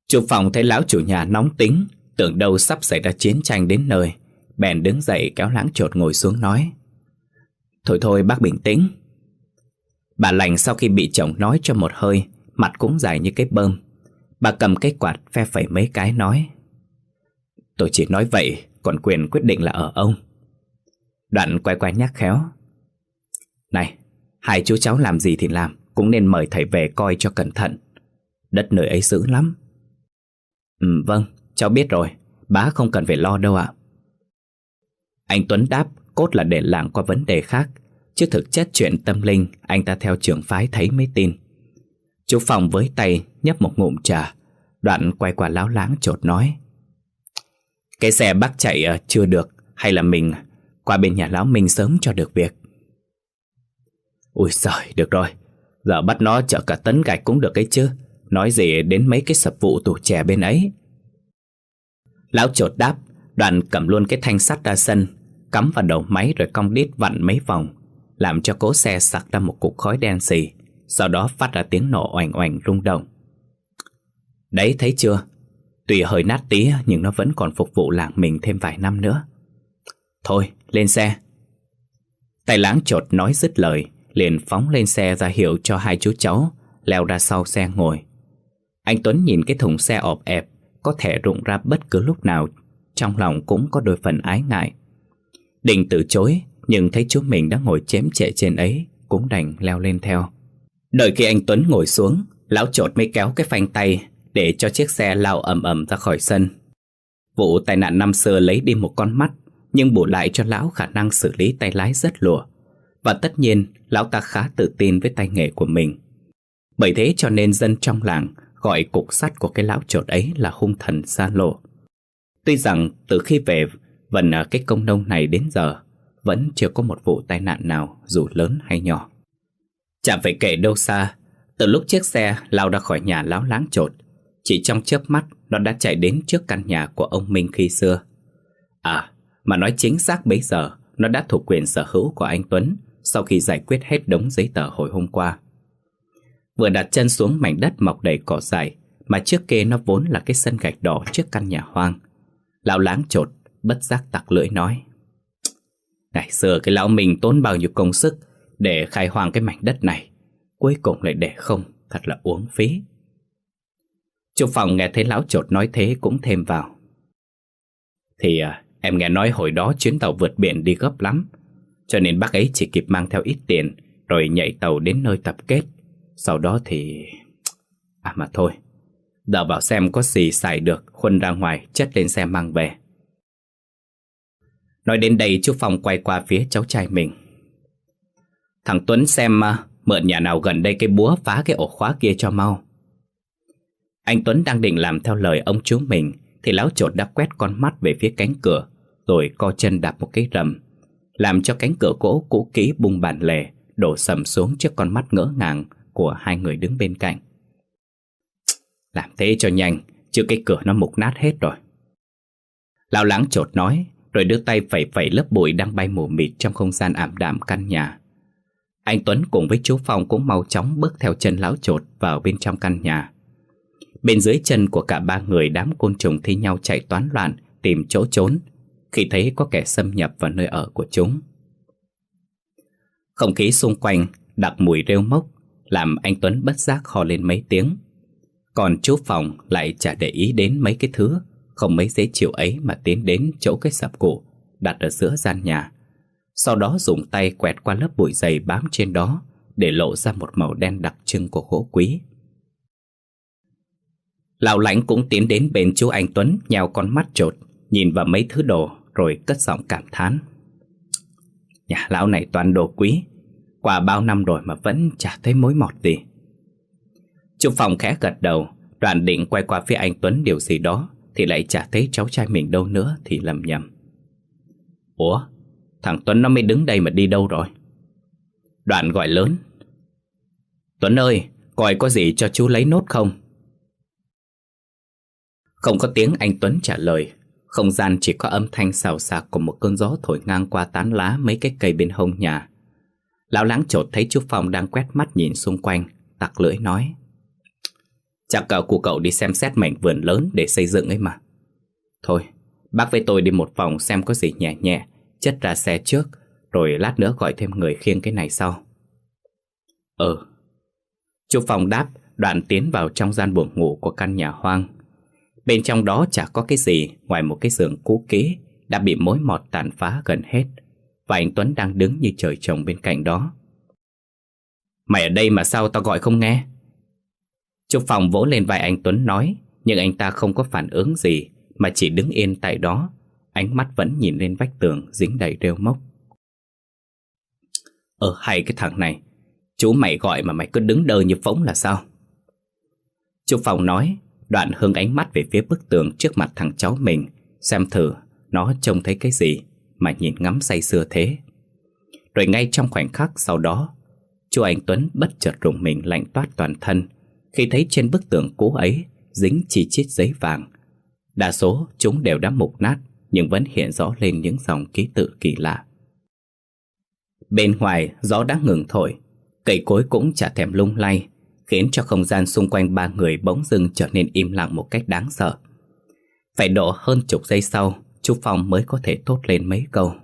Chủ phòng thấy lão chủ nhà nóng tính, Tưởng đâu sắp xảy ra chiến tranh đến nơi, Bèn đứng dậy kéo lãng trột ngồi xuống nói. Thôi thôi, bác bình tĩnh. Bà lành sau khi bị chồng nói cho một hơi, Mặt cũng dài như cái bơm. Bà cầm cái quạt phe phẩy mấy cái nói. Tôi chỉ nói vậy, Còn quyền quyết định là ở ông. Đoạn quay quay nhắc khéo. Này Hai chú cháu làm gì thì làm, Cũng nên mời thầy về coi cho cẩn thận. Đất nơi ấy dữ lắm. Ừ vâng Cháu biết rồi. Bá không cần phải lo đâu ạ. Anh Tuấn đáp, Cốt là để lảng qua vấn đề khác. Chứ thực chất chuyện tâm linh, Anh ta theo trường phái thấy mới tin. Chú Phòng với tay nhấp một ngụm trà. Đoạn quay qua láo láng chột nói. Cái xe bác chạy ờ, chưa được, Hay là mình qua bên nhà lão Minh sớm cho được việc? Ui giời, được rồi. Giờ bắt nó chở cả tấn gạch cũng được ấy chứ. Nói gì đến mấy cái sập vụ tủ trẻ bên ấy. Lão chột đáp Đoàn cầm luôn cái thanh sắt ra sân Cắm vào đầu máy rồi cong đít vặn mấy vòng Làm cho cố xe sặc ra một cục khói đen xì Sau đó phát ra tiếng nổ oành oành rung động. Đấy thấy chưa? Tuy hơi nát tí nhưng nó vẫn còn phục vụ làng mình thêm vài năm nữa. Thôi lên xe. Tài láng chột nói dứt lời Liền phóng lên xe ra hiệu cho hai chú cháu, Leo ra sau xe ngồi. Anh Tuấn nhìn cái thùng xe ọp ẹp, Có thể rụng ra bất cứ lúc nào, Trong lòng cũng có đôi phần ái ngại. Định từ chối, Nhưng thấy chú mình đã ngồi chém chệ trên ấy, Cũng đành leo lên theo. Đợi khi anh Tuấn ngồi xuống, Lão chột mới kéo cái phanh tay Để cho chiếc xe lao ầm ầm ra khỏi sân. Vụ tai nạn năm xưa lấy đi một con mắt, nhưng bù lại cho lão khả năng xử lý tay lái rất lùa. Và tất nhiên, lão ta khá tự tin với tay nghề của mình. Bởi thế cho nên dân trong làng gọi cục sắt của cái lão trột ấy là hung thần xa lộ. Tuy rằng từ khi về Vần à, cái công nông này đến giờ Vẫn chưa có một vụ tai nạn nào Dù lớn hay nhỏ Chả phải kể đâu xa Từ lúc chiếc xe lao ra khỏi nhà lão láng trột Chỉ trong chớp mắt Nó đã chạy đến trước căn nhà của ông Minh khi xưa À Mà nói chính xác bấy giờ Nó đã thuộc quyền sở hữu của anh Tuấn sau khi giải quyết hết đống giấy tờ hồi hôm qua. Vừa đặt chân xuống mảnh đất mọc đầy cỏ dại Mà trước kia nó vốn là cái sân gạch đỏ trước căn nhà hoang. Lão láng trột Bất giác tặc lưỡi nói Ngày xưa cái lão mình tốn bao nhiêu công sức Để khai hoang cái mảnh đất này Cuối cùng lại để không Thật là uống phí. Trúc Phòng nghe thấy lão trột nói thế cũng thêm vào Thì à, em nghe nói hồi đó chuyến tàu vượt biển đi gấp lắm cho nên bác ấy chỉ kịp mang theo ít tiền Rồi nhảy tàu đến nơi tập kết. Sau đó thì... À mà thôi Đợi vào xem có gì xài được Khuân ra ngoài chất lên xe mang về. Nói đến đây chú Phong quay qua phía cháu trai mình. Thằng Tuấn xem uh, mượn nhà nào gần đây cái búa phá cái ổ khóa kia cho mau. Anh Tuấn đang định làm theo lời ông chú mình Thì láo chột đã quét con mắt về phía cánh cửa Rồi co chân đạp một cái rầm. Làm cho cánh cửa gỗ cũ kỹ bung bản lề, Đổ sầm xuống trước con mắt ngỡ ngàng Của hai người đứng bên cạnh Làm thế cho nhanh, Chứ cái cửa nó mục nát hết rồi Lão láng chột nói, rồi đưa tay phẩy phẩy lớp bụi đang bay mù mịt trong không gian ảm đạm căn nhà. Anh Tuấn cùng với chú Phong cũng mau chóng bước theo chân lão chột vào bên trong căn nhà. Bên dưới chân của cả ba người đám côn trùng thi nhau chạy toán loạn, tìm chỗ trốn khi thấy có kẻ xâm nhập vào nơi ở của chúng. Không khí xung quanh đặc mùi rêu mốc làm anh Tuấn bất giác hò lên mấy tiếng. Còn chú Phòng lại chả để ý đến mấy cái thứ không mấy dễ chịu ấy mà tiến đến chỗ cái sập cổ đặt ở giữa gian nhà. Sau đó dùng tay quẹt qua lớp bụi dày bám trên đó để lộ ra một màu đen đặc trưng của gỗ quý. Lão lãnh cũng tiến đến bên chú anh Tuấn nhào con mắt trột, nhìn vào mấy thứ đồ rồi cất giọng cảm thán. Nhà lão này toàn đồ quý, qua bao năm rồi mà vẫn chả thấy mối mọt gì. Trung Phòng khẽ gật đầu, đoàn định quay qua phía anh Tuấn điều gì đó thì lại chả thấy cháu trai mình đâu nữa Thì lầm nhầm. Ủa Thằng Tuấn nó mới đứng đây mà đi đâu rồi? Đoạn gọi lớn. Tuấn ơi Coi có gì cho chú lấy nốt không? Không có tiếng anh Tuấn trả lời. Không gian chỉ có âm thanh xào xạc Của một cơn gió thổi ngang qua tán lá Mấy cái cây bên hông nhà. Lão láng chột thấy chú Phong đang quét mắt nhìn xung quanh Tặc lưỡi nói Chắc cậu của cậu đi xem xét mảnh vườn lớn để xây dựng ấy mà. Thôi, bác với tôi đi một vòng xem có gì nhẹ nhẹ Chất ra xe trước Rồi lát nữa gọi thêm người khiêng cái này sau. Ừ Chú Phong đáp Đoạn tiến vào trong gian buồng ngủ của căn nhà hoang. Bên trong đó chả có cái gì, Ngoài một cái giường cũ kỹ, Đã bị mối mọt tàn phá gần hết. Và anh Tuấn đang đứng như trời trồng bên cạnh đó. Mày ở đây mà sao tao gọi không nghe? Trúc Phong vỗ lên vai anh Tuấn nói, Nhưng anh ta không có phản ứng gì, Mà chỉ đứng yên tại đó. Ánh mắt vẫn nhìn lên vách tường, Dính đầy rêu mốc. Ờ hay cái thằng này. Chú mày gọi mà mày cứ đứng đơ như phóng là sao? Trúc Phong nói Đoạn hướng ánh mắt về phía bức tường Trước mặt thằng cháu mình Xem thử nó trông thấy cái gì Mà nhìn ngắm say sưa thế Rồi ngay trong khoảnh khắc sau đó Chú anh Tuấn bất chợt rùng mình lạnh toát toàn thân khi thấy trên bức tường cũ ấy dính chi chít giấy vàng. Đa số chúng đều đã mục nát nhưng vẫn hiện rõ lên những dòng ký tự kỳ lạ. Bên ngoài gió đã ngừng thổi, cây cối cũng chả thèm lung lay, khiến cho không gian xung quanh ba người bỗng dưng trở nên im lặng một cách đáng sợ. Phải độ hơn chục giây sau, chú Phong mới có thể thốt lên mấy câu.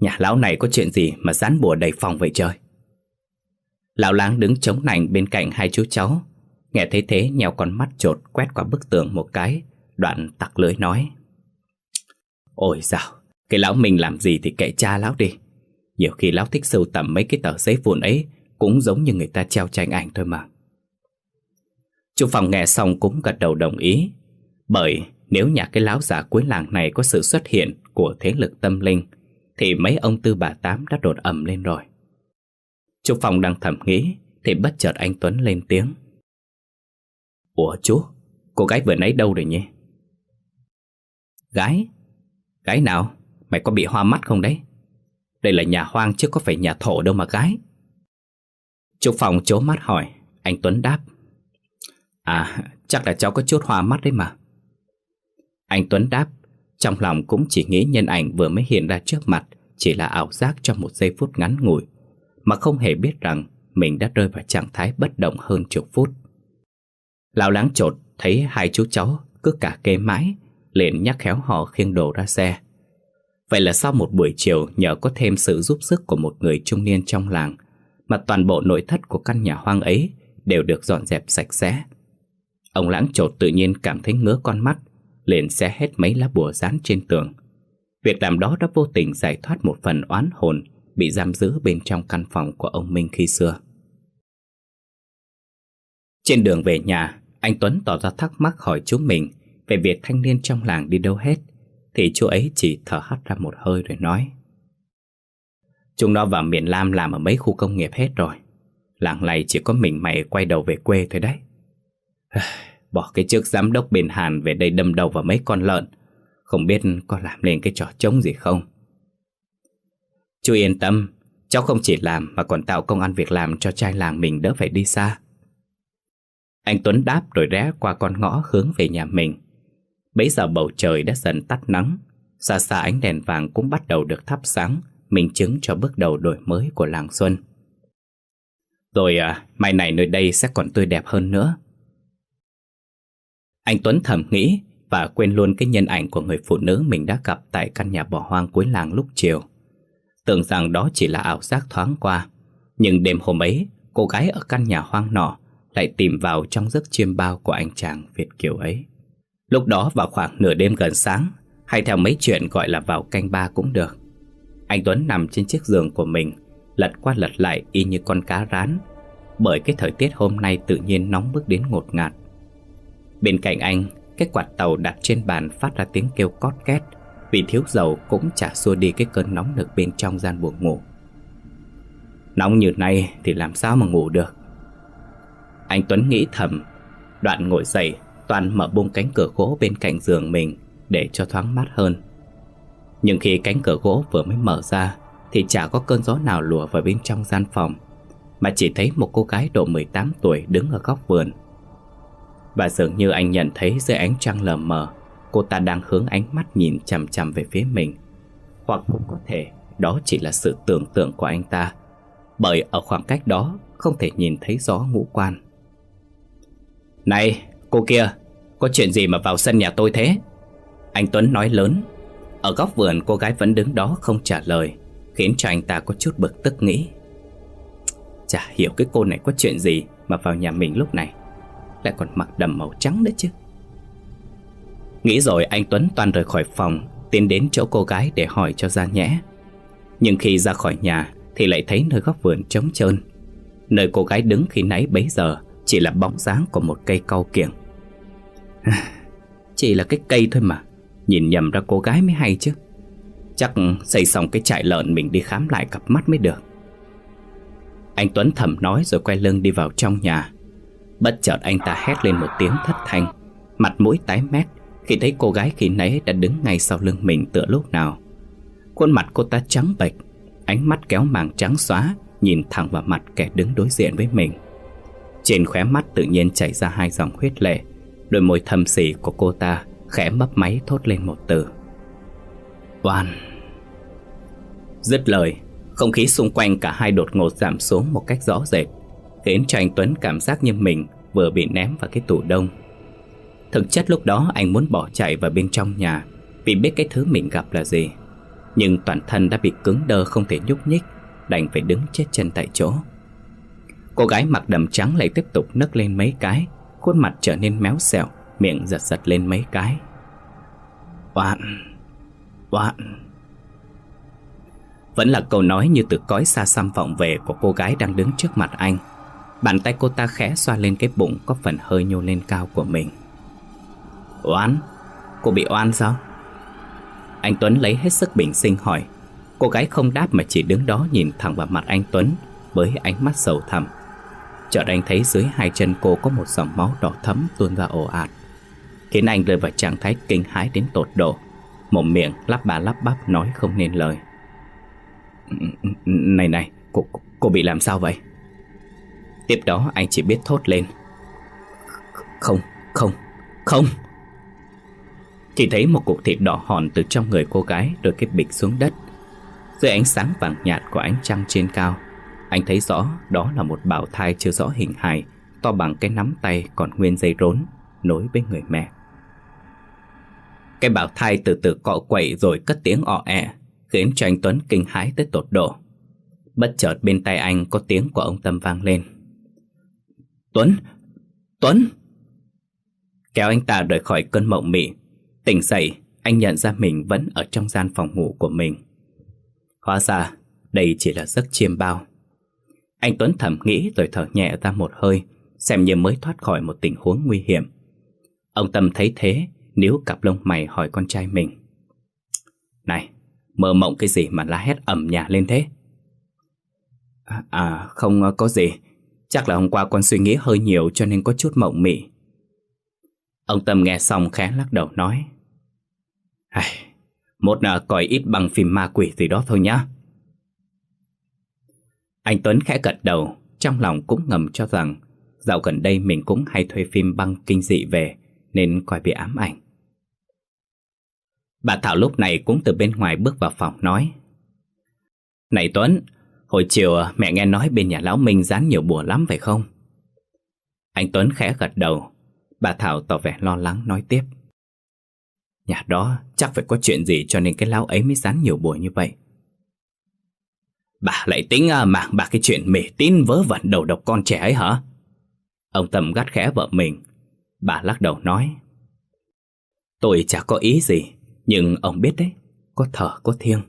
Nhà lão này có chuyện gì mà dán bùa đầy phòng vậy trời? Lão láng đứng chống nạnh bên cạnh hai chú cháu Nghe thấy thế nhèo con mắt trột quét qua bức tường một cái Đoạn tặc lưỡi nói Ôi dào Cái lão mình làm gì thì kệ cha lão đi Nhiều khi lão thích sưu tầm mấy cái tờ giấy vụn ấy cũng giống như người ta treo tranh ảnh thôi mà. Chú Phong nghe xong cũng gật đầu đồng ý, Bởi nếu nhà cái lão giả cuối làng này có sự xuất hiện của thế lực tâm linh, Thì mấy ông tư bà tám đã đột ẩm lên rồi. Chú Phong đang thầm nghĩ, Thì bất chợt anh Tuấn lên tiếng. Ủa chú, Cô gái vừa nãy đâu rồi nhỉ? Gái Gái nào? Mày có bị hoa mắt không đấy? Đây là nhà hoang chứ có phải nhà thổ đâu mà gái. Trúc Phong chố mắt hỏi. Anh Tuấn đáp. À chắc là cháu có chút hoa mắt đấy mà. Anh Tuấn đáp. Trong lòng cũng chỉ nghĩ nhân ảnh vừa mới hiện ra trước mặt Chỉ là ảo giác trong một giây phút ngắn ngủi, Mà không hề biết rằng Mình đã rơi vào trạng thái bất động hơn chục phút. Lão láng trột thấy hai chú cháu cứ cả kê mãi, liền nhắc khéo họ khiêng đồ ra xe. Vậy là sau một buổi chiều nhờ có thêm sự giúp sức của một người trung niên trong làng mà toàn bộ nội thất của căn nhà hoang ấy đều được dọn dẹp sạch sẽ. Ông lãng trột tự nhiên cảm thấy ngứa con mắt, liền xé hết mấy lá bùa dán trên tường. Việc làm đó đã vô tình giải thoát một phần oán hồn bị giam giữ bên trong căn phòng của ông Minh khi xưa. Trên đường về nhà, anh Tuấn tỏ ra thắc mắc hỏi chú mình về việc thanh niên trong làng đi đâu hết thì chú ấy chỉ thở hắt ra một hơi rồi nói Chúng nó vào miền Lam làm ở mấy khu công nghiệp hết rồi. Làng này chỉ có mình mày quay đầu về quê thôi đấy. Bỏ cái chức giám đốc bên Hàn về đây đâm đầu vào mấy con lợn. Không biết có làm nên cái trò trống gì không? Chú yên tâm, Cháu không chỉ làm mà còn tạo công ăn việc làm cho trai làng mình đỡ phải đi xa. Anh Tuấn đáp rồi rẽ qua con ngõ hướng về nhà mình. Bấy giờ bầu trời đã dần tắt nắng. Xa xa ánh đèn vàng cũng bắt đầu được thắp sáng. Minh chứng cho bước đầu đổi mới của làng Xuân. Rồi à, mai này nơi đây sẽ còn tươi đẹp hơn nữa. Anh Tuấn thầm nghĩ Và quên luôn cái nhân ảnh của người phụ nữ mình đã gặp Tại căn nhà bỏ hoang cuối làng lúc chiều. Tưởng rằng đó chỉ là ảo giác thoáng qua Nhưng đêm hôm ấy Cô gái ở căn nhà hoang nọ Lại tìm vào trong giấc chiêm bao của anh chàng Việt Kiều ấy. Lúc đó vào khoảng nửa đêm gần sáng Hay theo mấy chuyện gọi là vào canh ba cũng được. Anh Tuấn nằm trên chiếc giường của mình, Lật qua lật lại y như con cá rán, Bởi cái thời tiết hôm nay tự nhiên nóng bức đến ngột ngạt. Bên cạnh anh, Cái quạt tàu đặt trên bàn phát ra tiếng kêu cót két, Vì thiếu dầu cũng chả xua đi cái cơn nóng nực bên trong gian buồng ngủ. Nóng như này thì làm sao mà ngủ được? Anh Tuấn nghĩ thầm, Đoạn ngồi dậy, Toàn mở bung cánh cửa gỗ bên cạnh giường mình Để cho thoáng mát hơn. Nhưng khi cánh cửa gỗ vừa mới mở ra Thì chả có cơn gió nào lùa vào bên trong gian phòng Mà chỉ thấy một cô gái độ 18 tuổi đứng ở góc vườn. Và dường như anh nhận thấy dưới ánh trăng lờ mờ Cô ta đang hướng ánh mắt nhìn chằm chằm về phía mình. Hoặc cũng có thể đó chỉ là sự tưởng tượng của anh ta Bởi ở khoảng cách đó không thể nhìn thấy gió ngũ quan. Này, cô kia, có chuyện gì mà vào sân nhà tôi thế? Anh Tuấn nói lớn. Ở góc vườn, cô gái vẫn đứng đó không trả lời, Khiến cho anh ta có chút bực tức nghĩ. Chả hiểu cái cô này có chuyện gì Mà vào nhà mình lúc này, Lại còn mặc đầm màu trắng đấy chứ. Nghĩ rồi, anh Tuấn toàn rời khỏi phòng, Tiến đến chỗ cô gái để hỏi cho ra nhẽ. Nhưng khi ra khỏi nhà Thì lại thấy nơi góc vườn trống trơn. Nơi cô gái đứng khi nãy bấy giờ Chỉ là bóng dáng của một cây cau kiểng. Chỉ là cái cây thôi mà. Nhìn nhầm ra cô gái mới hay chứ. Chắc xây xong cái trại lợn mình đi khám lại cặp mắt mới được. Anh Tuấn thầm nói rồi quay lưng đi vào trong nhà. Bất chợt anh ta hét lên một tiếng thất thanh. Mặt mũi tái mét Khi thấy cô gái khi nãy đã đứng ngay sau lưng mình tựa lúc nào. Khuôn mặt cô ta trắng bệch, Ánh mắt kéo màng trắng xóa, Nhìn thẳng vào mặt kẻ đứng đối diện với mình. Trên khóe mắt tự nhiên chảy ra hai dòng huyết lệ, Đôi môi thâm xỉ của cô ta khẽ mấp máy thốt lên một từ. Oan. Dứt lời, Không khí xung quanh cả hai đột ngột giảm xuống một cách rõ rệt, Khiến cho anh Tuấn cảm giác như mình vừa bị ném vào cái tủ đông. Thực chất lúc đó anh muốn bỏ chạy vào bên trong nhà, Vì biết cái thứ mình gặp là gì. Nhưng toàn thân đã bị cứng đơ không thể nhúc nhích, Đành phải đứng chết chân tại chỗ. Cô gái mặc đầm trắng lại tiếp tục nấc lên mấy cái, Khuôn mặt trở nên méo xẹo Miệng giật giật lên mấy cái. Oan Oan Vẫn là câu nói như từ cõi xa xăm vọng về Của cô gái đang đứng trước mặt anh. Bàn tay cô ta khẽ xoa lên cái bụng Có phần hơi nhô lên cao của mình. Oan Cô bị oan sao? Anh Tuấn lấy hết sức bình sinh hỏi. Cô gái không đáp mà chỉ đứng đó nhìn thẳng vào mặt anh Tuấn Với ánh mắt sầu thẳm Chợt anh thấy dưới hai chân cô có một dòng máu đỏ thấm tuôn ra ồ ạt. Khiến anh rơi vào trạng thái kinh hãi đến tột độ. Một miệng lắp bà lắp bắp nói không nên lời. Này này cô, cô bị làm sao vậy Tiếp đó anh chỉ biết thốt lên Không, không, không Chỉ thấy một cục thịt đỏ hòn từ trong người cô gái Rồi cái bịch xuống đất Dưới ánh sáng vàng nhạt của ánh trăng trên cao Anh thấy rõ đó là một bào thai chưa rõ hình hài To bằng cái nắm tay còn nguyên dây rốn Nối với người mẹ cái bảo thai từ từ cọ quậy rồi cất tiếng ọ ẹ e, Khiến cho anh Tuấn kinh hãi tới tột độ. Bất chợt bên tay anh có tiếng của ông Tâm vang lên. Tuấn! Tuấn! Kéo anh ta rời khỏi cơn mộng mị. Tỉnh dậy, Anh nhận ra mình vẫn ở trong gian phòng ngủ của mình. Hóa ra, Đây chỉ là giấc chiêm bao. Anh Tuấn thầm nghĩ rồi thở nhẹ ra một hơi, Xem như mới thoát khỏi một tình huống nguy hiểm. Ông Tâm thấy thế nếu cặp lông mày hỏi con trai mình. Này Mơ mộng cái gì mà la hét ẩm nhà lên thế? À, à không có gì. Chắc là hôm qua con suy nghĩ hơi nhiều cho nên có chút mộng mị. Ông Tâm nghe xong khẽ lắc đầu nói. Ai, Một à, nợ coi ít bằng phim ma quỷ gì đó thôi nhá. Anh Tuấn khẽ gật đầu Trong lòng cũng ngầm cho rằng Dạo gần đây mình cũng hay thuê phim băng kinh dị về. Nên coi bị ám ảnh Bà Thảo lúc này cũng từ bên ngoài bước vào phòng nói, Này Tuấn, Hồi chiều mẹ nghe nói bên nhà lão Minh dán nhiều bùa lắm phải không? Anh Tuấn khẽ gật đầu, Bà Thảo tỏ vẻ lo lắng nói tiếp, Nhà đó chắc phải có chuyện gì cho nên cái lão ấy mới dán nhiều bùa như vậy Bà lại tính à, mạng bà cái chuyện mê tín vớ vẩn đầu độc con trẻ ấy hả? Ông Tâm gắt khẽ vợ mình Bà lắc đầu nói, Tôi chả có ý gì, Nhưng ông biết đấy, Có thở có thiêng.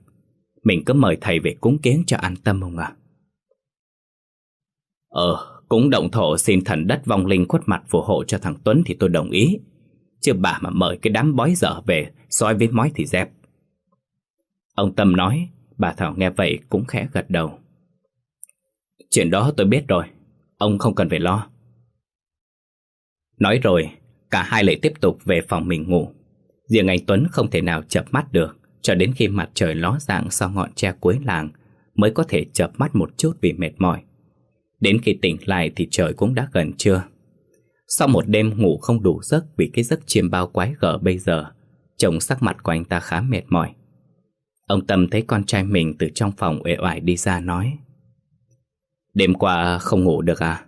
Mình cứ mời thầy về cúng kiến cho an tâm không ạ. Ờ Cúng động thổ xin thần đất vong linh khuất mặt phù hộ cho thằng Tuấn Thì tôi đồng ý, Chứ bà mà mời cái đám bói dở về soi với mói thì dẹp. Ông Tâm nói, Bà Thảo nghe vậy cũng khẽ gật đầu. Chuyện đó tôi biết rồi, Ông không cần phải lo. Nói rồi, cả hai lại tiếp tục về phòng mình ngủ. Riêng anh Tuấn không thể nào chập mắt được, cho đến khi mặt trời ló dạng sau ngọn tre cuối làng mới có thể chập mắt một chút vì mệt mỏi. Đến khi tỉnh lại thì trời cũng đã gần trưa. Sau một đêm ngủ không đủ giấc vì cái giấc chiêm bao quái gở bây giờ, trông sắc mặt của anh ta khá mệt mỏi. Ông Tâm thấy con trai mình từ trong phòng uể oải đi ra nói Đêm qua không ngủ được à?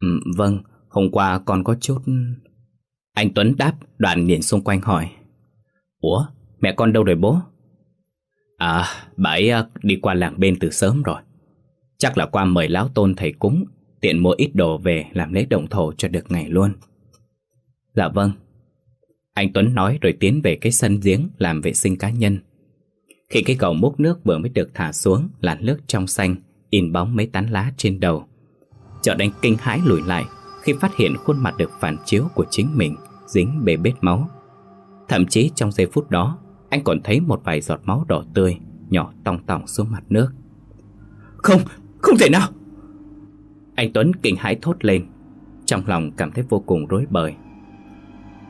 Ừ, vâng, Hôm qua còn có chút... Anh Tuấn đáp, đoàn nhìn xung quanh hỏi. Ủa, mẹ con đâu rồi bố? À, bà ấy à, đi qua làng bên từ sớm rồi. Chắc là qua mời lão tôn thầy cúng, tiện mua ít đồ về làm lễ động thổ cho được ngày luôn. Dạ vâng. Anh Tuấn nói rồi tiến về cái sân giếng làm vệ sinh cá nhân. Khi cái cầu múc nước vừa mới được thả xuống, làn nước trong xanh, in bóng mấy tán lá trên đầu. Chợt anh kinh hãi lùi lại, khi phát hiện khuôn mặt được phản chiếu của chính mình dính bề bết máu. Thậm chí trong giây phút đó, anh còn thấy một vài giọt máu đỏ tươi nhỏ tòng tòng xuống mặt nước. Không, không thể nào! Anh Tuấn kinh hãi thốt lên, trong lòng cảm thấy vô cùng rối bời.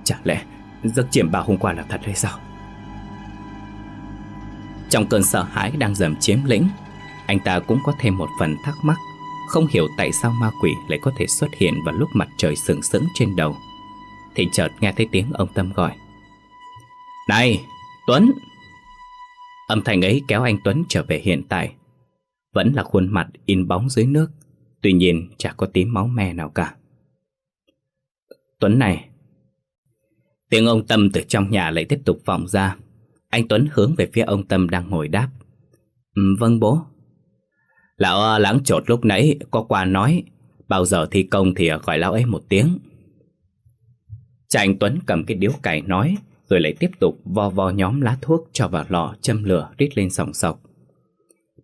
Chả lẽ giấc chiêm bao hôm qua là thật hay sao? Trong cơn sợ hãi đang dần chiếm lĩnh, anh ta cũng có thêm một phần thắc mắc không hiểu tại sao ma quỷ lại có thể xuất hiện vào lúc mặt trời sừng sững trên đầu. Thì chợt nghe thấy tiếng ông Tâm gọi. Này, Tuấn! Âm thanh ấy kéo anh Tuấn trở về hiện tại. Vẫn là khuôn mặt in bóng dưới nước Tuy nhiên chả có tí máu me nào cả. Tuấn này! Tiếng ông Tâm từ trong nhà lại tiếp tục vọng ra. Anh Tuấn hướng về phía ông Tâm đang ngồi đáp. Ừ, Vâng bố. Lão à, lãng trột lúc nãy, có qua nói, Bao giờ thi công thì gọi lão ấy một tiếng. Cha anh Tuấn cầm cái điếu cày nói, Rồi lại tiếp tục vo vo nhóm lá thuốc cho vào lò châm lửa rít lên sòng sọc.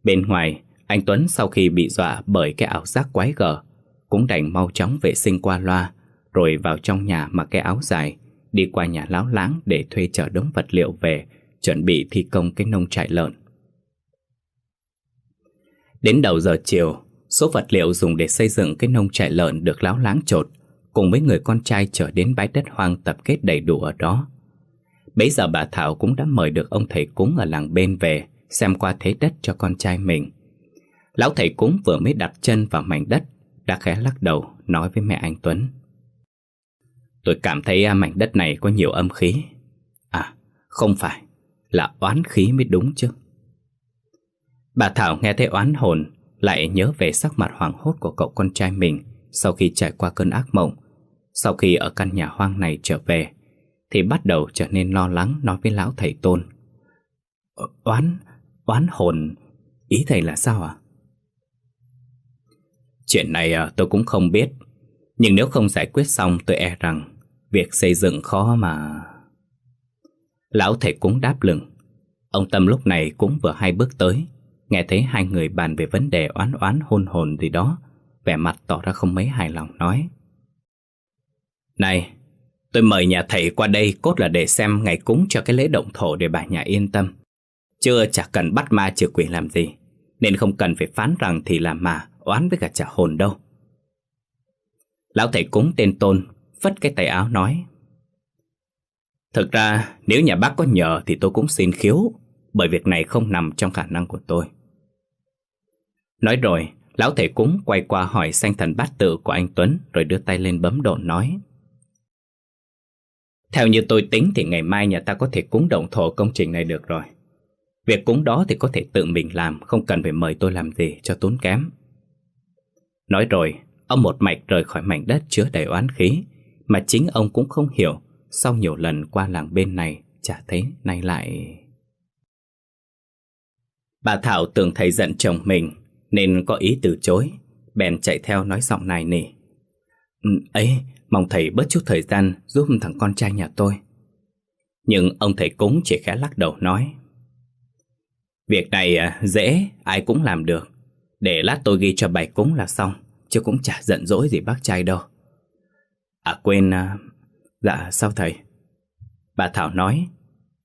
Bên ngoài, Anh Tuấn sau khi bị dọa bởi cái ảo giác quái gở, Cũng đành mau chóng vệ sinh qua loa, Rồi vào trong nhà mặc cái áo dài, Đi qua nhà lão lãng để thuê chở đống vật liệu về, Chuẩn bị thi công cái nông trại lợn. Đến đầu giờ chiều, số vật liệu dùng để xây dựng cái nông trại lợn được láo láng trột, cùng với người con trai trở đến bãi đất hoang tập kết đầy đủ ở đó. Bấy giờ bà Thảo cũng đã mời được ông thầy cúng ở làng bên về xem qua thế đất cho con trai mình. Lão thầy cúng vừa mới đặt chân vào mảnh đất, đã khẽ lắc đầu nói với mẹ anh Tuấn. Tôi cảm thấy à, mảnh đất này có nhiều âm khí. À, không phải, là oán khí mới đúng chứ. Bà Thảo nghe thấy oán hồn, lại nhớ về sắc mặt hoảng hốt của cậu con trai mình sau khi trải qua cơn ác mộng. Sau khi ở căn nhà hoang này trở về, thì bắt đầu trở nên lo lắng nói với lão thầy tôn. Ờ, oán, oán hồn, ý thầy là sao ạ? Chuyện này ờ, tôi cũng không biết, nhưng nếu không giải quyết xong tôi e rằng việc xây dựng khó mà... Lão thầy cũng đáp lừng. Ông Tâm lúc này cũng vừa hai bước tới, nghe thấy hai người bàn về vấn đề oán oán hôn hồn gì đó, vẻ mặt tỏ ra không mấy hài lòng nói. Này, tôi mời nhà thầy qua đây cốt là để xem ngày cúng cho cái lễ động thổ để bà nhà yên tâm. Chưa chả cần bắt ma trừ quỷ làm gì, nên không cần phải phán rằng thì là mà oán với cả trả hồn đâu. Lão thầy cúng tên Tôn phất cái tay áo nói Thực ra nếu nhà bác có nhờ thì tôi cũng xin khiếu Bởi việc này không nằm trong khả năng của tôi Nói rồi, Lão thầy cúng quay qua hỏi sanh thần bát tự của anh Tuấn, Rồi đưa tay lên bấm độn nói. Theo như tôi tính thì ngày mai nhà ta có thể cúng động thổ công trình này được rồi. Việc cúng đó thì có thể tự mình làm, Không cần phải mời tôi làm gì cho tốn kém. Nói rồi, Ông một mạch rời khỏi mảnh đất chứa đầy oán khí, Mà chính ông cũng không hiểu Sau nhiều lần qua làng bên này, Chả thấy nay lại. Bà Thảo tưởng thầy giận chồng mình nên có ý từ chối. Bèn chạy theo nói giọng này nỉ. Ừ, ấy, mong thầy bớt chút thời gian Giúp thằng con trai nhà tôi. Nhưng ông thầy cúng chỉ khẽ lắc đầu nói, Việc này à, dễ, Ai cũng làm được. Để lát tôi ghi cho bài cúng là xong, Chứ cũng chả giận dỗi gì bác trai đâu. À quên à, Dạ sao thầy? Bà Thảo nói,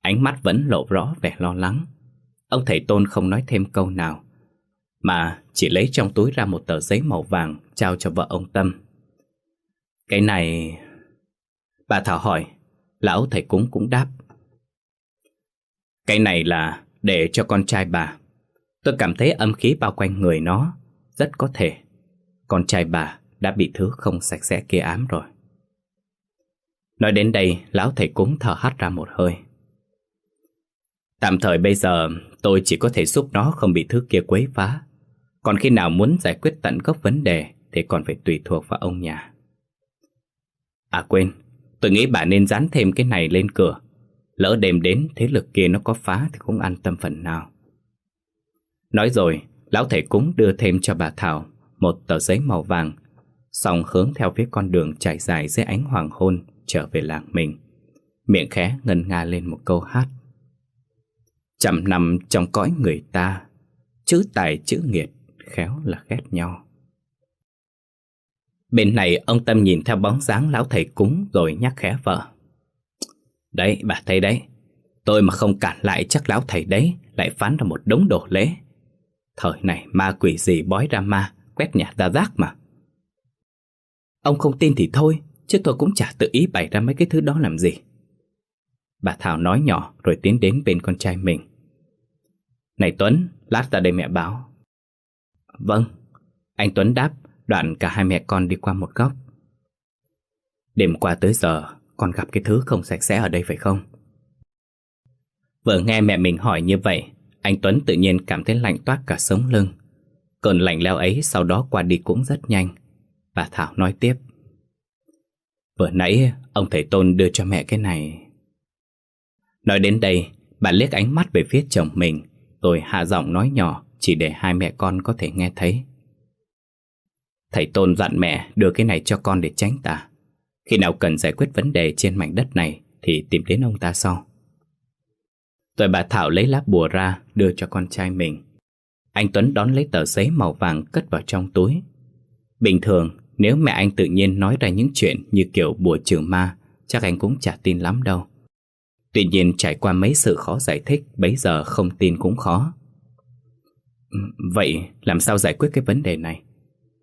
Ánh mắt vẫn lộ rõ vẻ lo lắng. Ông thầy Tôn không nói thêm câu nào. Mà chỉ lấy trong túi ra một tờ giấy màu vàng Trao cho vợ ông Tâm. Cái này, Bà Thảo hỏi, Lão thầy cúng cũng đáp. Cái này là để cho con trai bà. Tôi cảm thấy âm khí bao quanh người nó Rất có thể. Con trai bà đã bị thứ không sạch sẽ kia ám rồi. Nói đến đây, Lão thầy cúng thở hắt ra một hơi. Tạm thời bây giờ, Tôi chỉ có thể giúp nó không bị thứ kia quấy phá. Còn khi nào muốn giải quyết tận gốc vấn đề Thì còn phải tùy thuộc vào ông nhà. À quên. Tôi nghĩ bà nên dán thêm cái này lên cửa. Lỡ đêm đến thế lực kia nó có phá Thì cũng an tâm phần nào. Nói rồi, Lão thầy cúng đưa thêm cho bà Thảo Một tờ giấy màu vàng, Xong hướng theo phía con đường trải dài dưới ánh hoàng hôn Trở về làng mình. Miệng khẽ ngân nga lên một câu hát. Trăm năm trong cõi người ta, Chữ tài chữ nghiệt Khéo là ghét nhau. Bên này, ông Tâm nhìn theo bóng dáng lão thầy cúng Rồi nhắc khẽ vợ. Đấy, bà thấy đấy. Tôi mà không cản lại chắc lão thầy đấy Lại phán ra một đống đồ lễ. Thời này, ma quỷ gì bói ra ma, Quét nhà ra rác mà. Ông không tin thì thôi, Chứ tôi cũng chả tự ý bày ra mấy cái thứ đó làm gì. Bà Thảo nói nhỏ Rồi tiến đến bên con trai mình. Này Tuấn, Lát ra đây mẹ báo. Vâng. Anh Tuấn đáp, Đoạn cả hai mẹ con đi qua một góc. Đêm qua tới giờ, Con gặp cái thứ không sạch sẽ ở đây phải không? Vừa nghe mẹ mình hỏi như vậy, Anh Tuấn tự nhiên cảm thấy lạnh toát cả sống lưng. Cơn lạnh leo ấy sau đó qua đi cũng rất nhanh. Bà Thảo nói tiếp. Vừa nãy, ông thầy Tôn đưa cho mẹ cái này. Nói đến đây, Bà liếc ánh mắt về phía chồng mình, Rồi hạ giọng nói nhỏ. Chỉ để hai mẹ con có thể nghe thấy. Thầy Tôn dặn mẹ đưa cái này cho con để tránh tà. Khi nào cần giải quyết vấn đề trên mảnh đất này Thì tìm đến ông ta sau. Rồi bà Thảo lấy lá bùa ra, Đưa cho con trai mình. Anh Tuấn đón lấy tờ giấy màu vàng Cất vào trong túi. Bình thường, nếu mẹ anh tự nhiên nói ra những chuyện Như kiểu bùa trừ ma, Chắc anh cũng chả tin lắm đâu. Tuy nhiên trải qua mấy sự khó giải thích, Bấy giờ không tin cũng khó. Vậy làm sao giải quyết cái vấn đề này?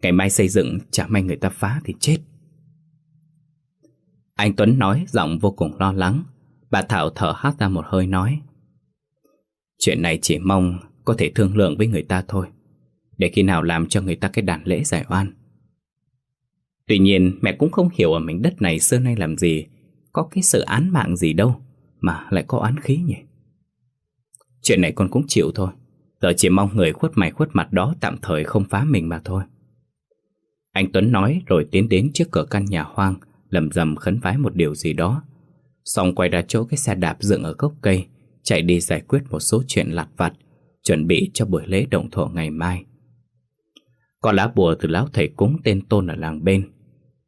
Ngày mai xây dựng, chả may người ta phá thì chết. Anh Tuấn nói giọng vô cùng lo lắng. Bà Thảo thở hắt ra một hơi nói, Chuyện này chỉ mong có thể thương lượng với người ta thôi, Để khi nào làm cho người ta cái đàn lễ giải oan. Tuy nhiên, mẹ cũng không hiểu ở mảnh đất này xưa nay làm gì, Có cái sự án mạng gì đâu Mà lại có án khí nhỉ. Chuyện này con cũng chịu thôi. Tớ chỉ mong người khuất mày khuất mặt đó tạm thời không phá mình mà thôi. Anh Tuấn nói rồi tiến đến trước cửa căn nhà hoang, lầm rầm khấn vái một điều gì đó. Xong quay ra chỗ cái xe đạp dựng ở gốc cây, Chạy đi giải quyết một số chuyện lặt vặt, Chuẩn bị cho buổi lễ động thổ ngày mai. Có lá bùa từ lão thầy cúng tên Tôn ở làng bên.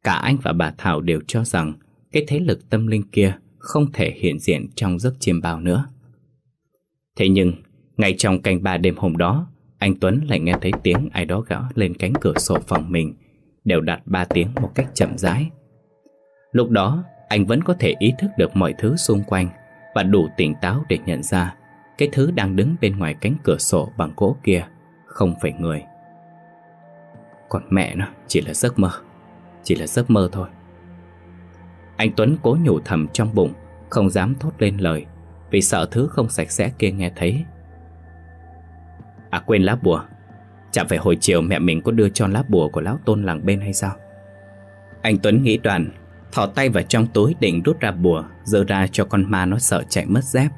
Cả anh và bà Thảo đều cho rằng Cái thế lực tâm linh kia Không thể hiện diện trong giấc chiêm bao nữa. Thế nhưng ngay trong canh ba đêm hôm đó, Anh Tuấn lại nghe thấy tiếng ai đó gõ lên cánh cửa sổ phòng mình, Đều đặt ba tiếng một cách chậm rãi. Lúc đó, anh vẫn có thể ý thức được mọi thứ xung quanh Và đủ tỉnh táo để nhận ra Cái thứ đang đứng bên ngoài cánh cửa sổ bằng gỗ kia Không phải người. Còn mẹ nó, chỉ là giấc mơ, Chỉ là giấc mơ thôi. Anh Tuấn cố nhủ thầm trong bụng, Không dám thốt lên lời Vì sợ thứ không sạch sẽ kia nghe thấy À quên lá bùa. Chẳng phải hồi chiều mẹ mình có đưa cho lá bùa của lão tôn làng bên hay sao? Anh Tuấn nghĩ đoàn Thỏ tay vào trong túi định rút ra bùa Dơ ra cho con ma nó sợ chạy mất dép.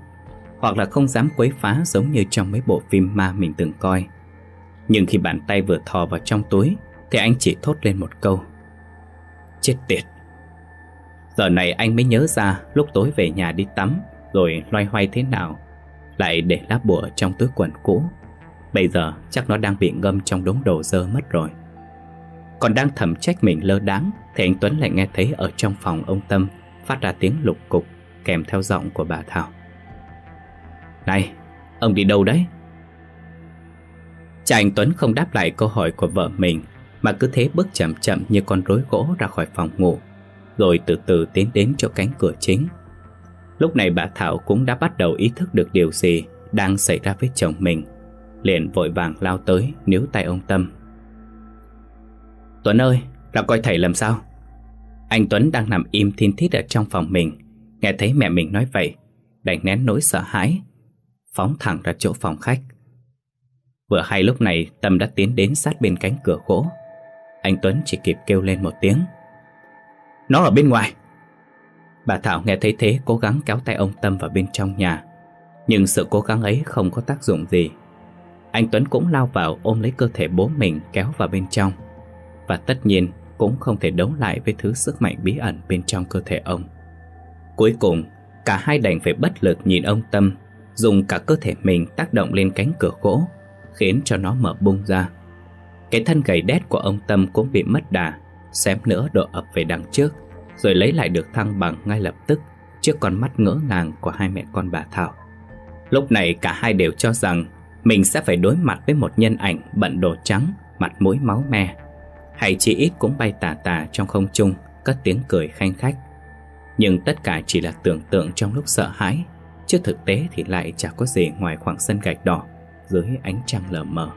Hoặc là không dám quấy phá Giống như trong mấy bộ phim ma mình từng coi. Nhưng khi bàn tay vừa thò vào trong túi, Thì anh chỉ thốt lên một câu. Chết tiệt. Giờ này anh mới nhớ ra Lúc tối về nhà đi tắm, Rồi loay hoay thế nào, Lại để lá bùa trong túi quần cũ. Bây giờ chắc nó đang bị ngâm trong đống đồ dơ mất rồi. Còn đang thầm trách mình lơ đáng Thì anh Tuấn lại nghe thấy ở trong phòng ông Tâm Phát ra tiếng lục cục Kèm theo giọng của bà Thảo. Này, ông đi đâu đấy? Cha anh Tuấn không đáp lại câu hỏi của vợ mình Mà cứ thế bước chậm chậm như con rối gỗ ra khỏi phòng ngủ Rồi từ từ tiến đến chỗ cánh cửa chính. Lúc này bà Thảo cũng đã bắt đầu ý thức được điều gì Đang xảy ra với chồng mình. Liền vội vàng lao tới níu tay ông Tâm. Tuấn ơi, ra coi thầy làm sao? Anh Tuấn đang nằm im thiên thít ở trong phòng mình Nghe thấy mẹ mình nói vậy Đành nén nỗi sợ hãi Phóng thẳng ra chỗ phòng khách. Vừa hay lúc này Tâm đã tiến đến sát bên cánh cửa gỗ. Anh Tuấn chỉ kịp kêu lên một tiếng. Nó ở bên ngoài. Bà Thảo nghe thấy thế cố gắng kéo tay ông Tâm vào bên trong nhà Nhưng sự cố gắng ấy không có tác dụng gì. Anh Tuấn cũng lao vào ôm lấy cơ thể bố mình kéo vào bên trong và tất nhiên cũng không thể đấu lại với thứ sức mạnh bí ẩn bên trong cơ thể ông. Cuối cùng, cả hai đành phải bất lực nhìn ông Tâm dùng cả cơ thể mình tác động lên cánh cửa gỗ, khiến cho nó mở bung ra. Cái thân gầy đét của ông Tâm cũng bị mất đà, xém nữa đổ ập về đằng trước, rồi lấy lại được thăng bằng ngay lập tức trước con mắt ngỡ ngàng của hai mẹ con bà Thảo. Lúc này cả hai đều cho rằng mình sẽ phải đối mặt với một nhân ảnh bận đồ trắng, mặt mũi máu me. Hay chỉ ít cũng bay tà tà trong không trung Cất tiếng cười khanh khách. Nhưng tất cả chỉ là tưởng tượng trong lúc sợ hãi Chứ thực tế thì lại chẳng có gì ngoài khoảng sân gạch đỏ Dưới ánh trăng lờ mờ.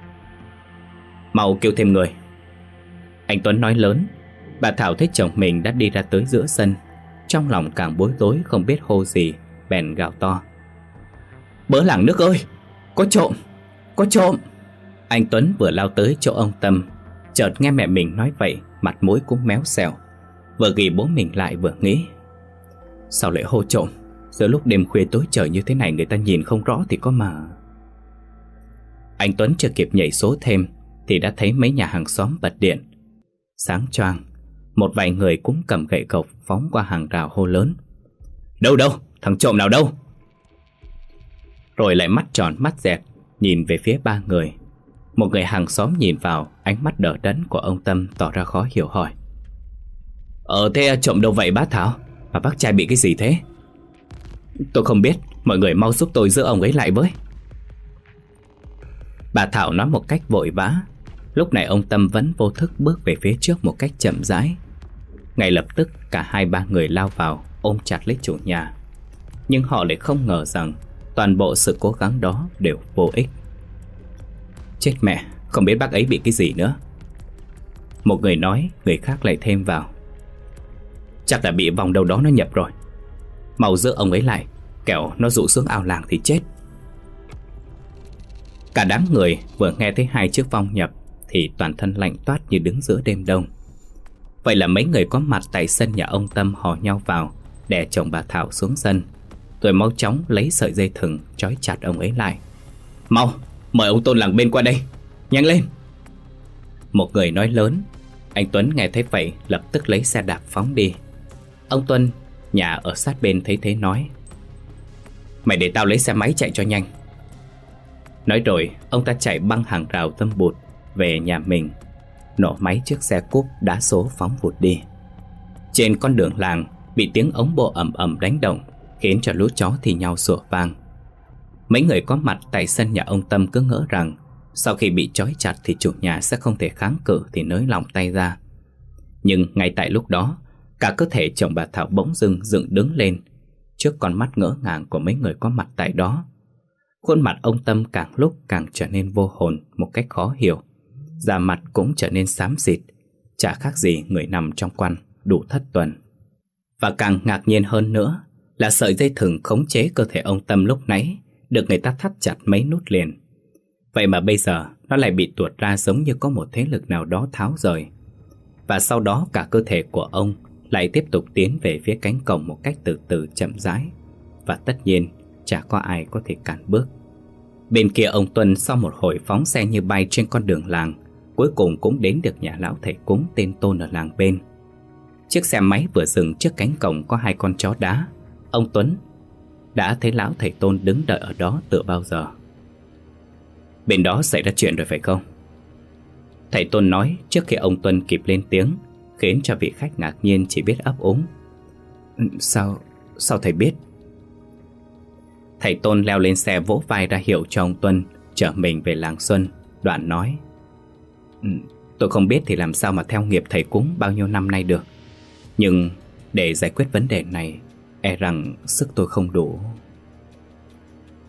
Mau kêu thêm người. Anh Tuấn nói lớn Bà Thảo thấy chồng mình đã đi ra tới giữa sân. Trong lòng càng bối rối không biết hô gì Bèn gào to. Bớ làng nước ơi Có trộm. Có trộm. Anh Tuấn vừa lao tới chỗ ông Tâm Chợt nghe mẹ mình nói vậy Mặt mũi cũng méo xèo. Vừa ghi bố mình lại vừa nghĩ Sao lại hô trộm? Giữa lúc đêm khuya tối trời như thế này Người ta nhìn không rõ thì có mà. Anh Tuấn chưa kịp nhảy số thêm Thì đã thấy mấy nhà hàng xóm bật điện. Sáng choang Một vài người cũng cầm gậy gộc Phóng qua hàng rào hô lớn Đâu đâu, thằng trộm nào đâu? Rồi lại mắt tròn mắt dẹt Nhìn về phía ba người, một người hàng xóm nhìn vào, Ánh mắt đỡ đẫn của ông Tâm tỏ ra khó hiểu hỏi. Ờ thế trộm đâu vậy, bác Thảo? Mà bác trai bị cái gì thế? Tôi không biết, Mọi người mau giúp tôi giữ ông ấy lại với. Bà Thảo nói một cách vội vã. Lúc này ông Tâm vẫn vô thức bước về phía trước một cách chậm rãi. Ngay lập tức, cả hai ba người lao vào ôm chặt lấy chủ nhà. Nhưng họ lại không ngờ rằng toàn bộ sự cố gắng đó đều vô ích. Chết mẹ, không biết bác ấy bị cái gì nữa. Một người nói, người khác lại thêm vào. Chắc là bị vòng đầu đó nó nhập rồi. Mau giữ ông ấy lại Kẻo nó rụ xuống ao làng thì chết. Cả đám người vừa nghe thấy hai chiếc vong nhập Thì toàn thân lạnh toát như đứng giữa đêm đông. Vậy là mấy người có mặt tại sân nhà ông Tâm hò nhau vào Đè chồng bà Thảo xuống sân. Rồi mau chóng lấy sợi dây thừng Trói chặt ông ấy lại. Mau, mời ông Tôn làng bên qua đây. Nhanh lên. Một người nói lớn. Anh Tuấn nghe thấy vậy lập tức lấy xe đạp phóng đi. Ông Tuấn Nhà ở sát bên thấy thế nói. Mày để tao lấy xe máy chạy cho nhanh. Nói rồi Ông ta chạy băng hàng rào tâm bụt Về nhà mình. Nổ máy chiếc xe cúp đá số phóng vụt đi. Trên con đường làng Bị tiếng ống bộ ầm ầm đánh động. Khiến cho lũ chó thì nhau sủa vang. Mấy người có mặt tại sân nhà ông Tâm cứ ngỡ rằng, Sau khi bị trói chặt thì chủ nhà sẽ không thể kháng cự thì nới lòng tay ra. Nhưng ngay tại lúc đó, Cả cơ thể chồng bà Thảo bỗng dưng dựng đứng lên, Trước con mắt ngỡ ngàng của mấy người có mặt tại đó. Khuôn mặt ông Tâm càng lúc càng trở nên vô hồn một cách khó hiểu, Da mặt cũng trở nên xám xịt, Chả khác gì người nằm trong quan đủ thất tuần. Và càng ngạc nhiên hơn nữa là sợi dây thừng khống chế cơ thể ông Tâm lúc nãy, Được người ta thắt chặt mấy nút liền. Vậy mà bây giờ, Nó lại bị tuột ra giống như có một thế lực nào đó tháo rời. Và sau đó cả cơ thể của ông Lại tiếp tục tiến về phía cánh cổng Một cách từ từ, chậm rãi. Và tất nhiên, chả có ai có thể cản bước. Bên kia ông Tuân sau một hồi phóng xe như bay trên con đường làng, Cuối cùng cũng đến được nhà lão thầy cúng tên Tôn ở làng bên. Chiếc xe máy vừa dừng trước cánh cổng có hai con chó đá. Ông Tuấn đã thấy lão thầy Tôn đứng đợi ở đó từ bao giờ Bên đó xảy ra chuyện rồi phải không? Thầy Tôn nói trước khi ông Tuấn kịp lên tiếng Khiến cho vị khách ngạc nhiên chỉ biết ấp úng ừ, Sao, sao thầy biết? Thầy Tôn leo lên xe vỗ vai ra hiệu cho ông Tuân Chở mình về làng Xuân Đoạn nói ừ, Tôi không biết thì làm sao mà theo nghiệp thầy cúng bao nhiêu năm nay được Nhưng để giải quyết vấn đề này E rằng sức tôi không đủ.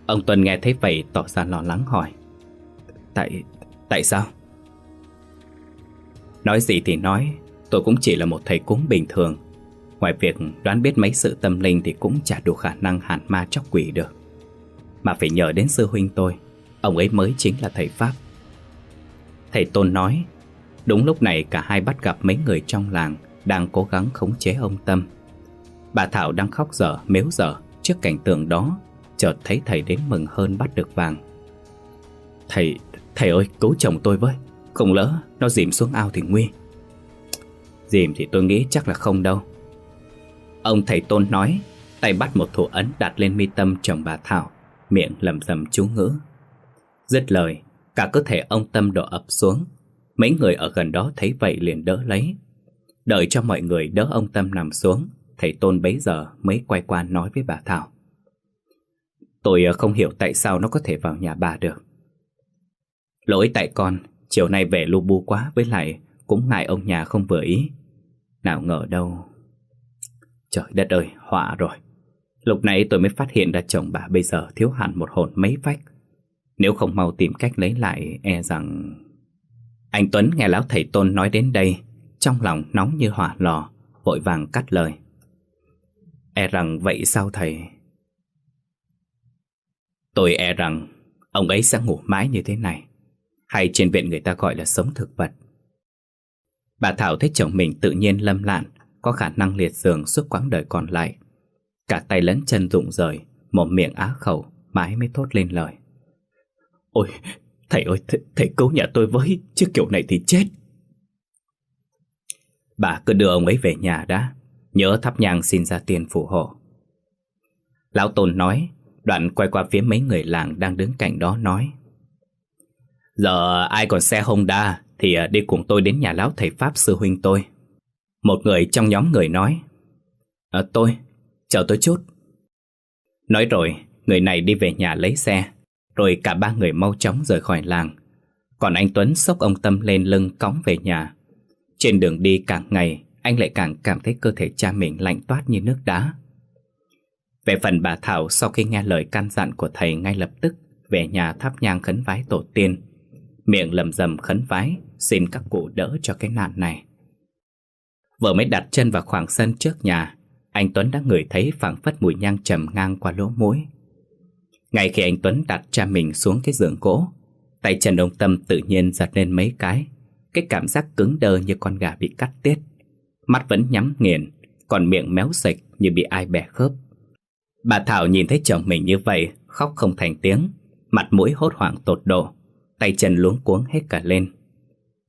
Ông Tuân nghe thấy vậy tỏ ra lo lắng hỏi, Tại... tại sao? Nói gì thì nói, Tôi cũng chỉ là một thầy cúng bình thường. Ngoài việc đoán biết mấy sự tâm linh Thì cũng chả đủ khả năng hàn ma chóc quỷ được. Mà phải nhờ đến sư huynh tôi, Ông ấy mới chính là thầy Pháp. Thầy Tôn nói, Đúng lúc này cả hai bắt gặp mấy người trong làng Đang cố gắng khống chế ông Tâm. Bà Thảo đang khóc dở mếu dở Trước cảnh tượng đó Chợt thấy thầy đến mừng hơn bắt được vàng. Thầy, thầy ơi cứu chồng tôi với Không lỡ nó dìm xuống ao thì nguy. Dìm thì tôi nghĩ chắc là không đâu. Ông thầy Tôn nói Tay bắt một thủ ấn đặt lên mi tâm chồng bà Thảo Miệng lầm rầm chú ngữ. Dứt lời Cả cơ thể ông Tâm đổ ập xuống. Mấy người ở gần đó thấy vậy liền đỡ lấy. Đợi cho mọi người đỡ ông Tâm nằm xuống Thầy Tôn bấy giờ mới quay qua nói với bà Thảo. Tôi ờ, không hiểu tại sao nó có thể vào nhà bà được. Lỗi tại con Chiều nay về lu bu quá Với lại cũng ngại ông nhà không vừa ý. Nào ngờ đâu. Trời đất ơi, họa rồi. Lúc nãy tôi mới phát hiện ra chồng bà bây giờ thiếu hẳn một hồn mấy vách Nếu không mau tìm cách lấy lại E rằng Anh Tuấn nghe lão thầy Tôn nói đến đây Trong lòng nóng như hỏa lò Vội vàng cắt lời. E rằng vậy sao thầy? Tôi e rằng Ông ấy sẽ ngủ mãi như thế này. Hay trên viện người ta gọi là sống thực vật. Bà Thảo thấy chồng mình tự nhiên lâm lạn, Có khả năng liệt giường suốt quãng đời còn lại. Cả tay lẫn chân rụng rời, Mồm miệng á khẩu Mãi mới thốt lên lời. Ôi, thầy ơi, th, thầy cứu nhà tôi với, Chứ kiểu này thì chết. Bà cứ đưa ông ấy về nhà đã. Nhớ thắp nhang xin ra tiền phù hộ. Lão Tôn nói Đoạn quay qua phía mấy người làng đang đứng cạnh đó nói. Giờ ai còn xe Honda Thì à, đi cùng tôi đến nhà lão thầy Pháp sư huynh tôi. Một người trong nhóm người nói. À, Tôi, chờ tôi chút. Nói rồi, người này đi về nhà lấy xe Rồi cả ba người mau chóng rời khỏi làng. Còn anh Tuấn xốc ông Tâm lên lưng cõng về nhà. Trên đường đi càng ngày anh lại càng cảm thấy cơ thể cha mình lạnh toát như nước đá. Về phần bà Thảo sau khi nghe lời căn dặn của thầy ngay lập tức về nhà thắp nhang khấn vái tổ tiên, miệng lầm rầm khấn vái xin các cụ đỡ cho cái nạn này. Vừa mới đặt chân vào khoảng sân trước nhà, Anh Tuấn đã ngửi thấy phảng phất mùi nhang trầm ngang qua lỗ mũi. Ngay khi anh Tuấn đặt cha mình xuống cái giường gỗ Tay chân ông Tâm tự nhiên giật lên mấy cái Cái cảm giác cứng đơ như con gà bị cắt tiết. Mắt vẫn nhắm nghiền, Còn miệng méo sạch như bị ai bẻ khớp. Bà Thảo nhìn thấy chồng mình như vậy, Khóc không thành tiếng, Mặt mũi hốt hoảng tột độ, Tay chân luống cuống hết cả lên.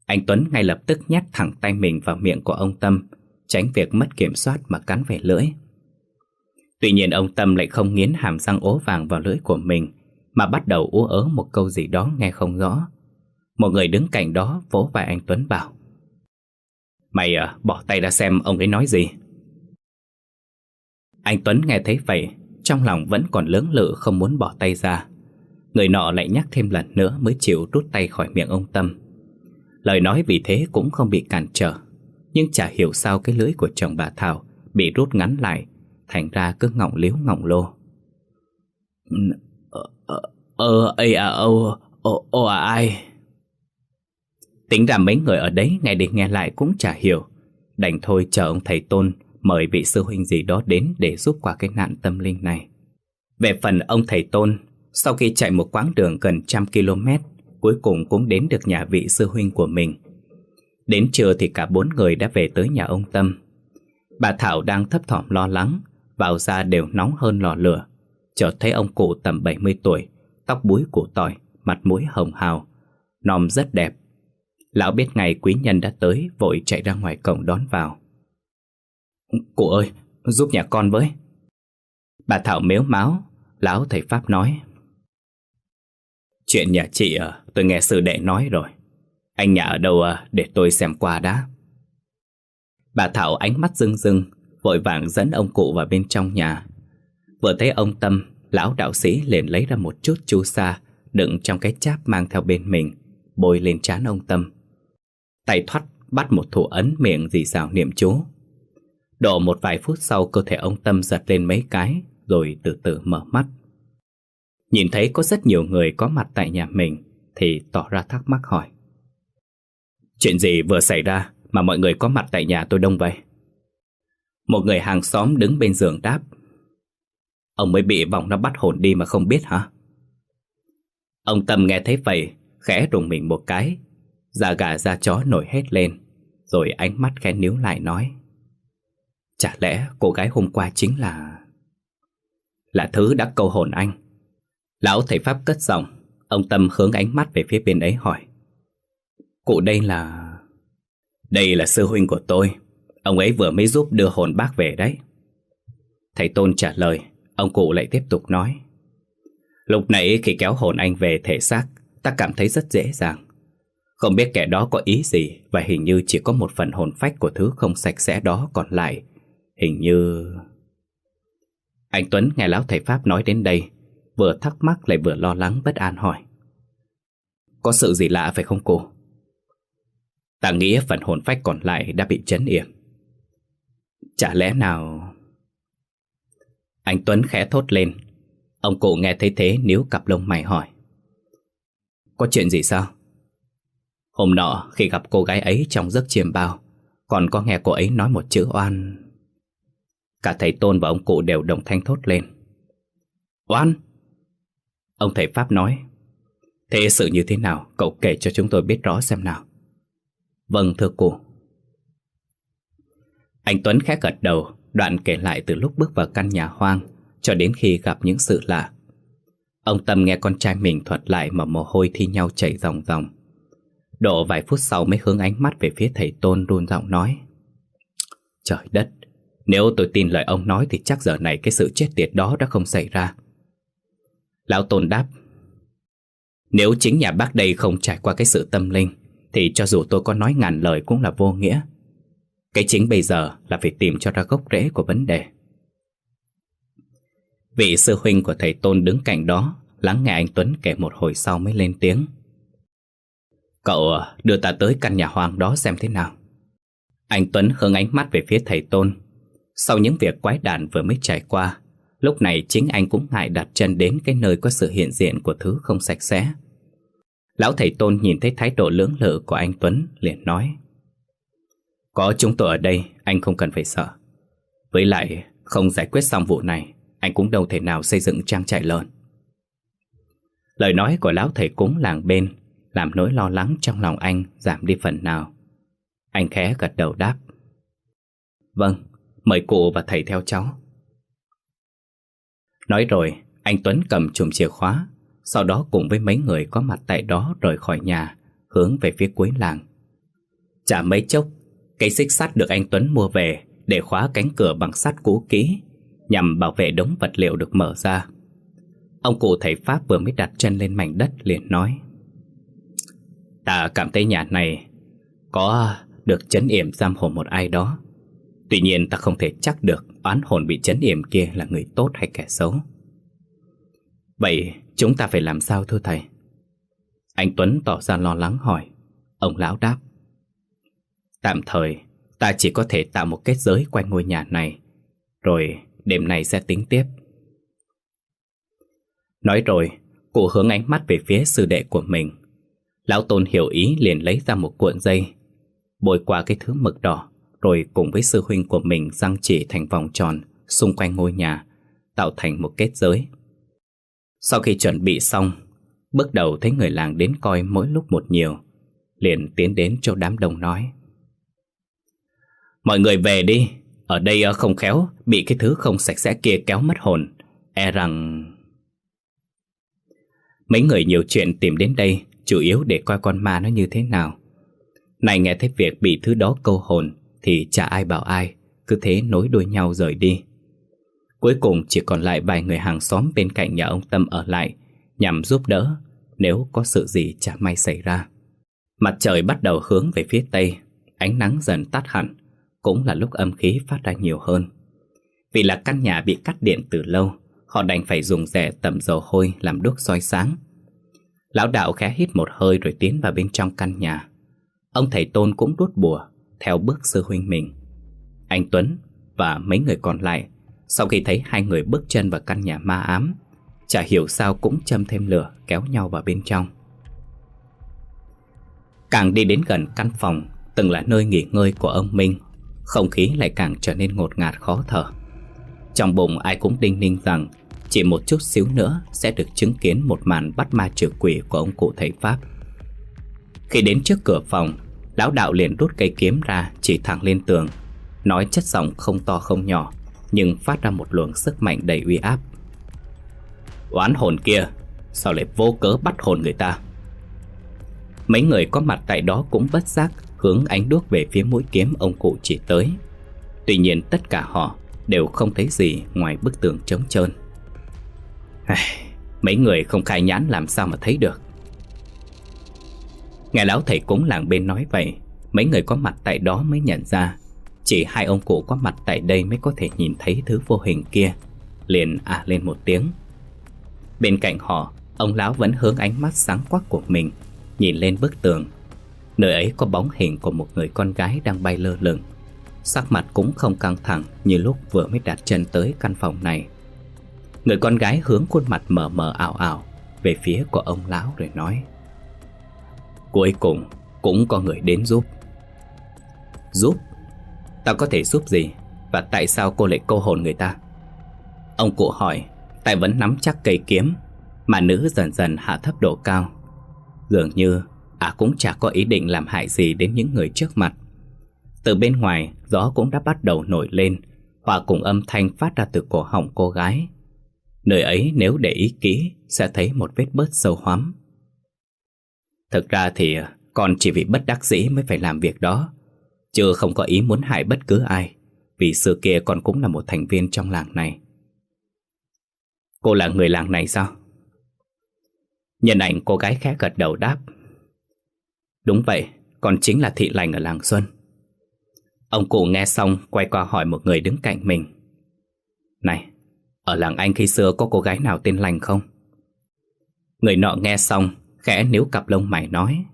Anh Tuấn ngay lập tức nhét thẳng tay mình vào miệng của ông Tâm, Tránh việc mất kiểm soát mà cắn về lưỡi. Tuy nhiên ông Tâm lại không nghiến hàm răng ố vàng vào lưỡi của mình, Mà bắt đầu ú ớ một câu gì đó nghe không rõ. Một người đứng cạnh đó vỗ vai anh Tuấn bảo Mày à, bỏ tay ra xem ông ấy nói gì. Anh Tuấn nghe thấy vậy Trong lòng vẫn còn lưỡng lự không muốn bỏ tay ra. Người nọ lại nhắc thêm lần nữa mới chịu rút tay khỏi miệng ông Tâm. Lời nói vì thế cũng không bị cản trở Nhưng chả hiểu sao cái lưỡi của chồng bà Thảo Bị rút ngắn lại Thành ra cứ ngọng liếu ngọng lô. Ờ, ờ, ờ, ờ, à, ờ, ờ, à ai? Tính ra mấy người ở đấy nghe đi nghe lại cũng chả hiểu Đành thôi chờ ông thầy Tôn mời vị sư huynh gì đó đến để giúp qua cái nạn tâm linh này Về phần ông thầy Tôn sau khi chạy một quãng đường gần trăm km, cuối cùng cũng đến được nhà vị sư huynh của mình. Đến trưa thì cả bốn người đã về tới nhà ông Tâm. Bà Thảo đang thấp thỏm lo lắng, vào ra đều nóng hơn lò lửa. Chợt thấy ông cụ tầm 70 tuổi, tóc búi củ tỏi, mặt mũi hồng hào, nòm rất đẹp. Lão biết ngày quý nhân đã tới, vội chạy ra ngoài cổng đón vào. Cụ ơi, giúp nhà con với. Bà Thảo mếu máu, lão thầy Pháp nói. Chuyện nhà chị à, tôi nghe sư đệ nói rồi. Anh nhà ở đâu à, để tôi xem qua đã. Bà Thảo ánh mắt rưng rưng, vội vàng dẫn ông cụ vào bên trong nhà. Vừa thấy ông Tâm, lão đạo sĩ liền lấy ra một chút chu sa, đựng trong cái cháp mang theo bên mình, bôi lên trán ông Tâm. Tay thoát bắt một thủ ấn miệng dì rào niệm chú. Độ một vài phút sau cơ thể ông Tâm giật lên mấy cái, rồi từ từ mở mắt. Nhìn thấy có rất nhiều người có mặt tại nhà mình Thì tỏ ra thắc mắc hỏi Chuyện gì vừa xảy ra Mà mọi người có mặt tại nhà tôi đông vậy Một người hàng xóm đứng bên giường đáp Ông mới bị vòng nó bắt hồn đi mà không biết hả Ông Tâm nghe thấy vậy Khẽ rùng mình một cái Da gà da chó nổi hết lên, Rồi ánh mắt khẽ níu lại nói, Chả lẽ cô gái hôm qua chính là Là thứ đã câu hồn anh. Lão thầy Pháp cất giọng, Ông Tâm hướng ánh mắt về phía bên ấy hỏi, Cụ đây là... Đây là sư huynh của tôi, Ông ấy vừa mới giúp đưa hồn bác về đấy. Thầy Tôn trả lời, Ông cụ lại tiếp tục nói, Lúc nãy khi kéo hồn anh về thể xác, Ta cảm thấy rất dễ dàng. Không biết kẻ đó có ý gì Và hình như chỉ có một phần hồn phách của thứ không sạch sẽ đó còn lại. Hình như... Anh Tuấn nghe lão thầy Pháp nói đến đây, Vừa thắc mắc lại vừa lo lắng bất an hỏi. Có sự gì lạ phải không cô? Ta nghĩ phần hồn phách còn lại đã bị chấn yểm. Chả lẽ nào... Anh Tuấn khẽ thốt lên. Ông cụ nghe thấy thế nếu cặp lông mày hỏi. Có chuyện gì sao? Hôm nọ, khi gặp cô gái ấy trong giấc chiêm bao, Còn có nghe cô ấy nói một chữ oan. Cả thầy Tôn và ông cụ đều đồng thanh thốt lên. Oan? Ông thầy Pháp nói, Thế sự như thế nào, Cậu kể cho chúng tôi biết rõ xem nào. Vâng thưa cụ. Anh Tuấn khẽ gật đầu, Đoạn kể lại từ lúc bước vào căn nhà hoang Cho đến khi gặp những sự lạ. Ông Tâm nghe con trai mình thuật lại Mà mồ hôi thi nhau chảy ròng ròng. Độ vài phút sau mới hướng ánh mắt về phía thầy Tôn run giọng nói. Trời đất, Nếu tôi tin lời ông nói Thì chắc giờ này cái sự chết tiệt đó đã không xảy ra. Lão Tôn đáp, Nếu chính nhà bác đây không trải qua cái sự tâm linh, Thì cho dù tôi có nói ngàn lời cũng là vô nghĩa. Cái chính bây giờ là phải tìm cho ra gốc rễ của vấn đề. Vị sư huynh của thầy Tôn đứng cạnh đó, Lắng nghe anh Tuấn kể một hồi sau mới lên tiếng. Cậu ờ, đưa ta tới căn nhà hoang đó xem thế nào Anh Tuấn hướng ánh mắt về phía thầy Tôn Sau những việc quái đản vừa mới trải qua Lúc này chính anh cũng ngại đặt chân đến cái nơi có sự hiện diện của thứ không sạch sẽ. Lão thầy Tôn nhìn thấy thái độ lưỡng lự của anh Tuấn liền nói Có chúng tôi ở đây, anh không cần phải sợ. Với lại, Không giải quyết xong vụ này Anh cũng đâu thể nào xây dựng trang trại lợn Lời nói của lão thầy cúng làng bên làm nỗi lo lắng trong lòng anh giảm đi phần nào. Anh khẽ gật đầu đáp. Vâng, mời cụ và thầy theo cháu. Nói rồi, anh Tuấn cầm chùm chìa khóa Sau đó cùng với mấy người có mặt tại đó rời khỏi nhà Hướng về phía cuối làng. Chả mấy chốc Cây xích sắt được anh Tuấn mua về Để khóa cánh cửa bằng sắt cũ kỹ Nhằm bảo vệ đống vật liệu được mở ra. Ông cụ thầy Pháp vừa mới đặt chân lên mảnh đất liền nói. Ta cảm thấy nhà này Có được chấn yểm giam hồn một ai đó. Tuy nhiên ta không thể chắc được Oán hồn bị chấn yểm kia là người tốt hay kẻ xấu. Vậy chúng ta phải làm sao thưa thầy? Anh Tuấn tỏ ra lo lắng hỏi. Ông lão đáp. Tạm thời, Ta chỉ có thể tạo một kết giới quanh ngôi nhà này, Rồi đêm nay sẽ tính tiếp. Nói rồi, Cụ hướng ánh mắt về phía sư đệ của mình. Lão Tôn hiểu ý liền lấy ra một cuộn dây Bồi qua cái thứ mực đỏ, Rồi cùng với sư huynh của mình răng chỉ thành vòng tròn Xung quanh ngôi nhà, Tạo thành một kết giới. Sau khi chuẩn bị xong, Bước đầu thấy người làng đến coi mỗi lúc một nhiều, Liền tiến đến cho đám đông nói, Mọi người về đi, Ở đây ờ, không khéo, Bị cái thứ không sạch sẽ kia kéo mất hồn E rằng... Mấy người nhiều chuyện tìm đến đây Chủ yếu để coi con ma nó như thế nào Này nghe thấy việc bị thứ đó câu hồn Thì chả ai bảo ai Cứ thế nối đuôi nhau rời đi Cuối cùng chỉ còn lại vài người hàng xóm bên cạnh nhà ông Tâm ở lại Nhằm giúp đỡ Nếu có sự gì chả may xảy ra Mặt trời bắt đầu hướng về phía tây Ánh nắng dần tắt hẳn cũng là lúc âm khí phát ra nhiều hơn. Vì là căn nhà bị cắt điện từ lâu, họ đành phải dùng rẻ tẩm dầu hôi làm đuốc soi sáng. Lão đạo khẽ hít một hơi rồi tiến vào bên trong căn nhà. Ông thầy Tôn cũng đốt bùa, theo bước sư huynh mình. Anh Tuấn và mấy người còn lại, sau khi thấy hai người bước chân vào căn nhà ma ám, chả hiểu sao cũng châm thêm lửa kéo nhau vào bên trong. Càng đi đến gần căn phòng, từng là nơi nghỉ ngơi của ông Minh không khí lại càng trở nên ngột ngạt khó thở Trong bụng ai cũng đinh ninh rằng chỉ một chút xíu nữa Sẽ được chứng kiến một màn bắt ma trừ quỷ Của ông cụ thầy Pháp Khi đến trước cửa phòng, Lão đạo liền rút cây kiếm ra, Chỉ thẳng lên tường, Nói chất giọng không to không nhỏ, Nhưng phát ra một luồng sức mạnh đầy uy áp Oán hồn kia, Sao lại vô cớ bắt hồn người ta Mấy người có mặt tại đó cũng bất giác hướng ánh đuốc về phía mũi kiếm ông cụ chỉ tới. Tuy nhiên tất cả họ đều không thấy gì ngoài bức tường trống trơn. Mấy người không khai nhãn làm sao mà thấy được. Nghe lão thầy cúng làng bên nói vậy, mấy người có mặt tại đó mới nhận ra. Chỉ hai ông cụ có mặt tại đây mới có thể nhìn thấy thứ vô hình kia. Liền à lên một tiếng. Bên cạnh họ Ông lão vẫn hướng ánh mắt sáng quắc của mình Nhìn lên bức tường. Nơi ấy có bóng hình của một người con gái đang bay lơ lửng. Sắc mặt cũng không căng thẳng như lúc vừa mới đặt chân tới căn phòng này. Người con gái hướng khuôn mặt mờ mờ ảo ảo Về phía của ông lão rồi nói Cuối cùng, cũng có người đến giúp Giúp? Tao có thể giúp gì? Và tại sao cô lại câu hồn người ta? Ông cụ hỏi, tại vẫn nắm chắc cây kiếm, Mà nữ dần dần hạ thấp độ cao Dường như À cũng chả có ý định làm hại gì đến những người trước mặt Từ bên ngoài, Gió cũng đã bắt đầu nổi lên, Hòa cùng âm thanh phát ra từ cổ họng cô gái Nơi ấy nếu để ý kỹ Sẽ thấy một vết bớt sâu hoắm Thực ra thì Con chỉ vì bất đắc dĩ mới phải làm việc đó Chứ không có ý muốn hại bất cứ ai Vì xưa kia con cũng là một thành viên trong làng này Cô là người làng này sao? Nhân ảnh cô gái khẽ gật đầu đáp Đúng vậy, còn chính là thị lành ở làng Xuân. Ông cụ nghe xong quay qua hỏi một người đứng cạnh mình. Này, ở làng anh khi xưa có cô gái nào tên lành không? Người nọ nghe xong, khẽ níu cặp lông mày nói.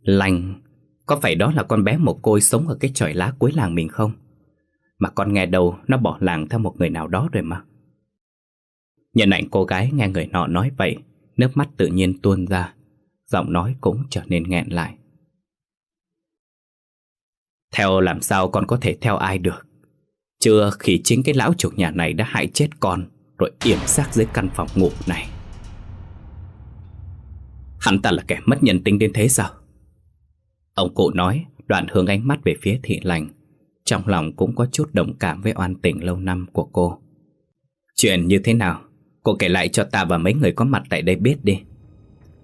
Lành, có phải đó là con bé một côi sống ở cái tròi lá cuối làng mình không? Mà con nghe đâu nó bỏ làng theo một người nào đó rồi mà. nhận ảnh cô gái nghe người nọ nói vậy, nước mắt tự nhiên tuôn ra giọng nói cũng trở nên nghẹn lại. Theo làm sao con có thể theo ai được? Chưa khi chính cái lão chủ nhà này đã hại chết con, Rồi yểm xác dưới căn phòng ngủ này. Hắn ta là kẻ mất nhân tính đến thế sao? Ông cụ nói, Đoạn hướng ánh mắt về phía thị lành. Trong lòng cũng có chút đồng cảm với oan tình lâu năm của cô. Chuyện như thế nào? Cô kể lại cho ta và mấy người có mặt tại đây biết đi.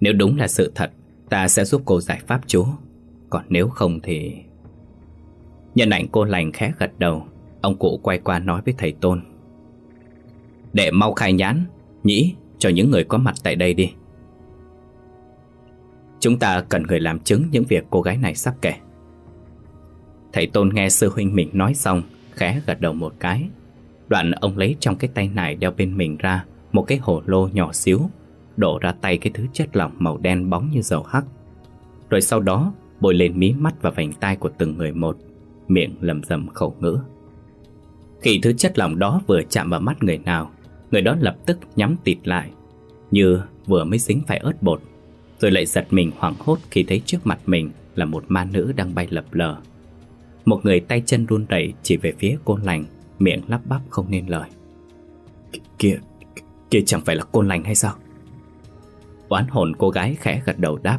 Nếu đúng là sự thật, Ta sẽ giúp cô giải pháp chú. Còn nếu không thì Nhân ảnh cô lành khẽ gật đầu. Ông cụ quay qua nói với thầy Tôn. Để mau khai nhãn, Nhĩ, cho những người có mặt tại đây đi. Chúng ta cần người làm chứng những việc cô gái này sắp kể. Thầy Tôn nghe sư huynh mình nói xong, Khẽ gật đầu một cái. Đoạn ông lấy trong cái tay này đeo bên mình ra Một cái hồ lô nhỏ xíu, Đổ ra tay cái thứ chất lỏng màu đen bóng như dầu hắc. Rồi sau đó, bôi lên mí mắt và vành tai của từng người một, Miệng lầm rầm khẩu ngữ. Khi thứ chất lỏng đó vừa chạm vào mắt người nào Người đó lập tức nhắm tịt lại Như vừa mới dính phải ớt bột Rồi lại giật mình hoảng hốt khi thấy trước mặt mình Là một ma nữ đang bay lập lờ. Một người tay chân run rẩy chỉ về phía cô lành Miệng lắp bắp không nên lời. Kia, kia chẳng phải là côn lành hay sao? Oán hồn cô gái khẽ gật đầu đáp.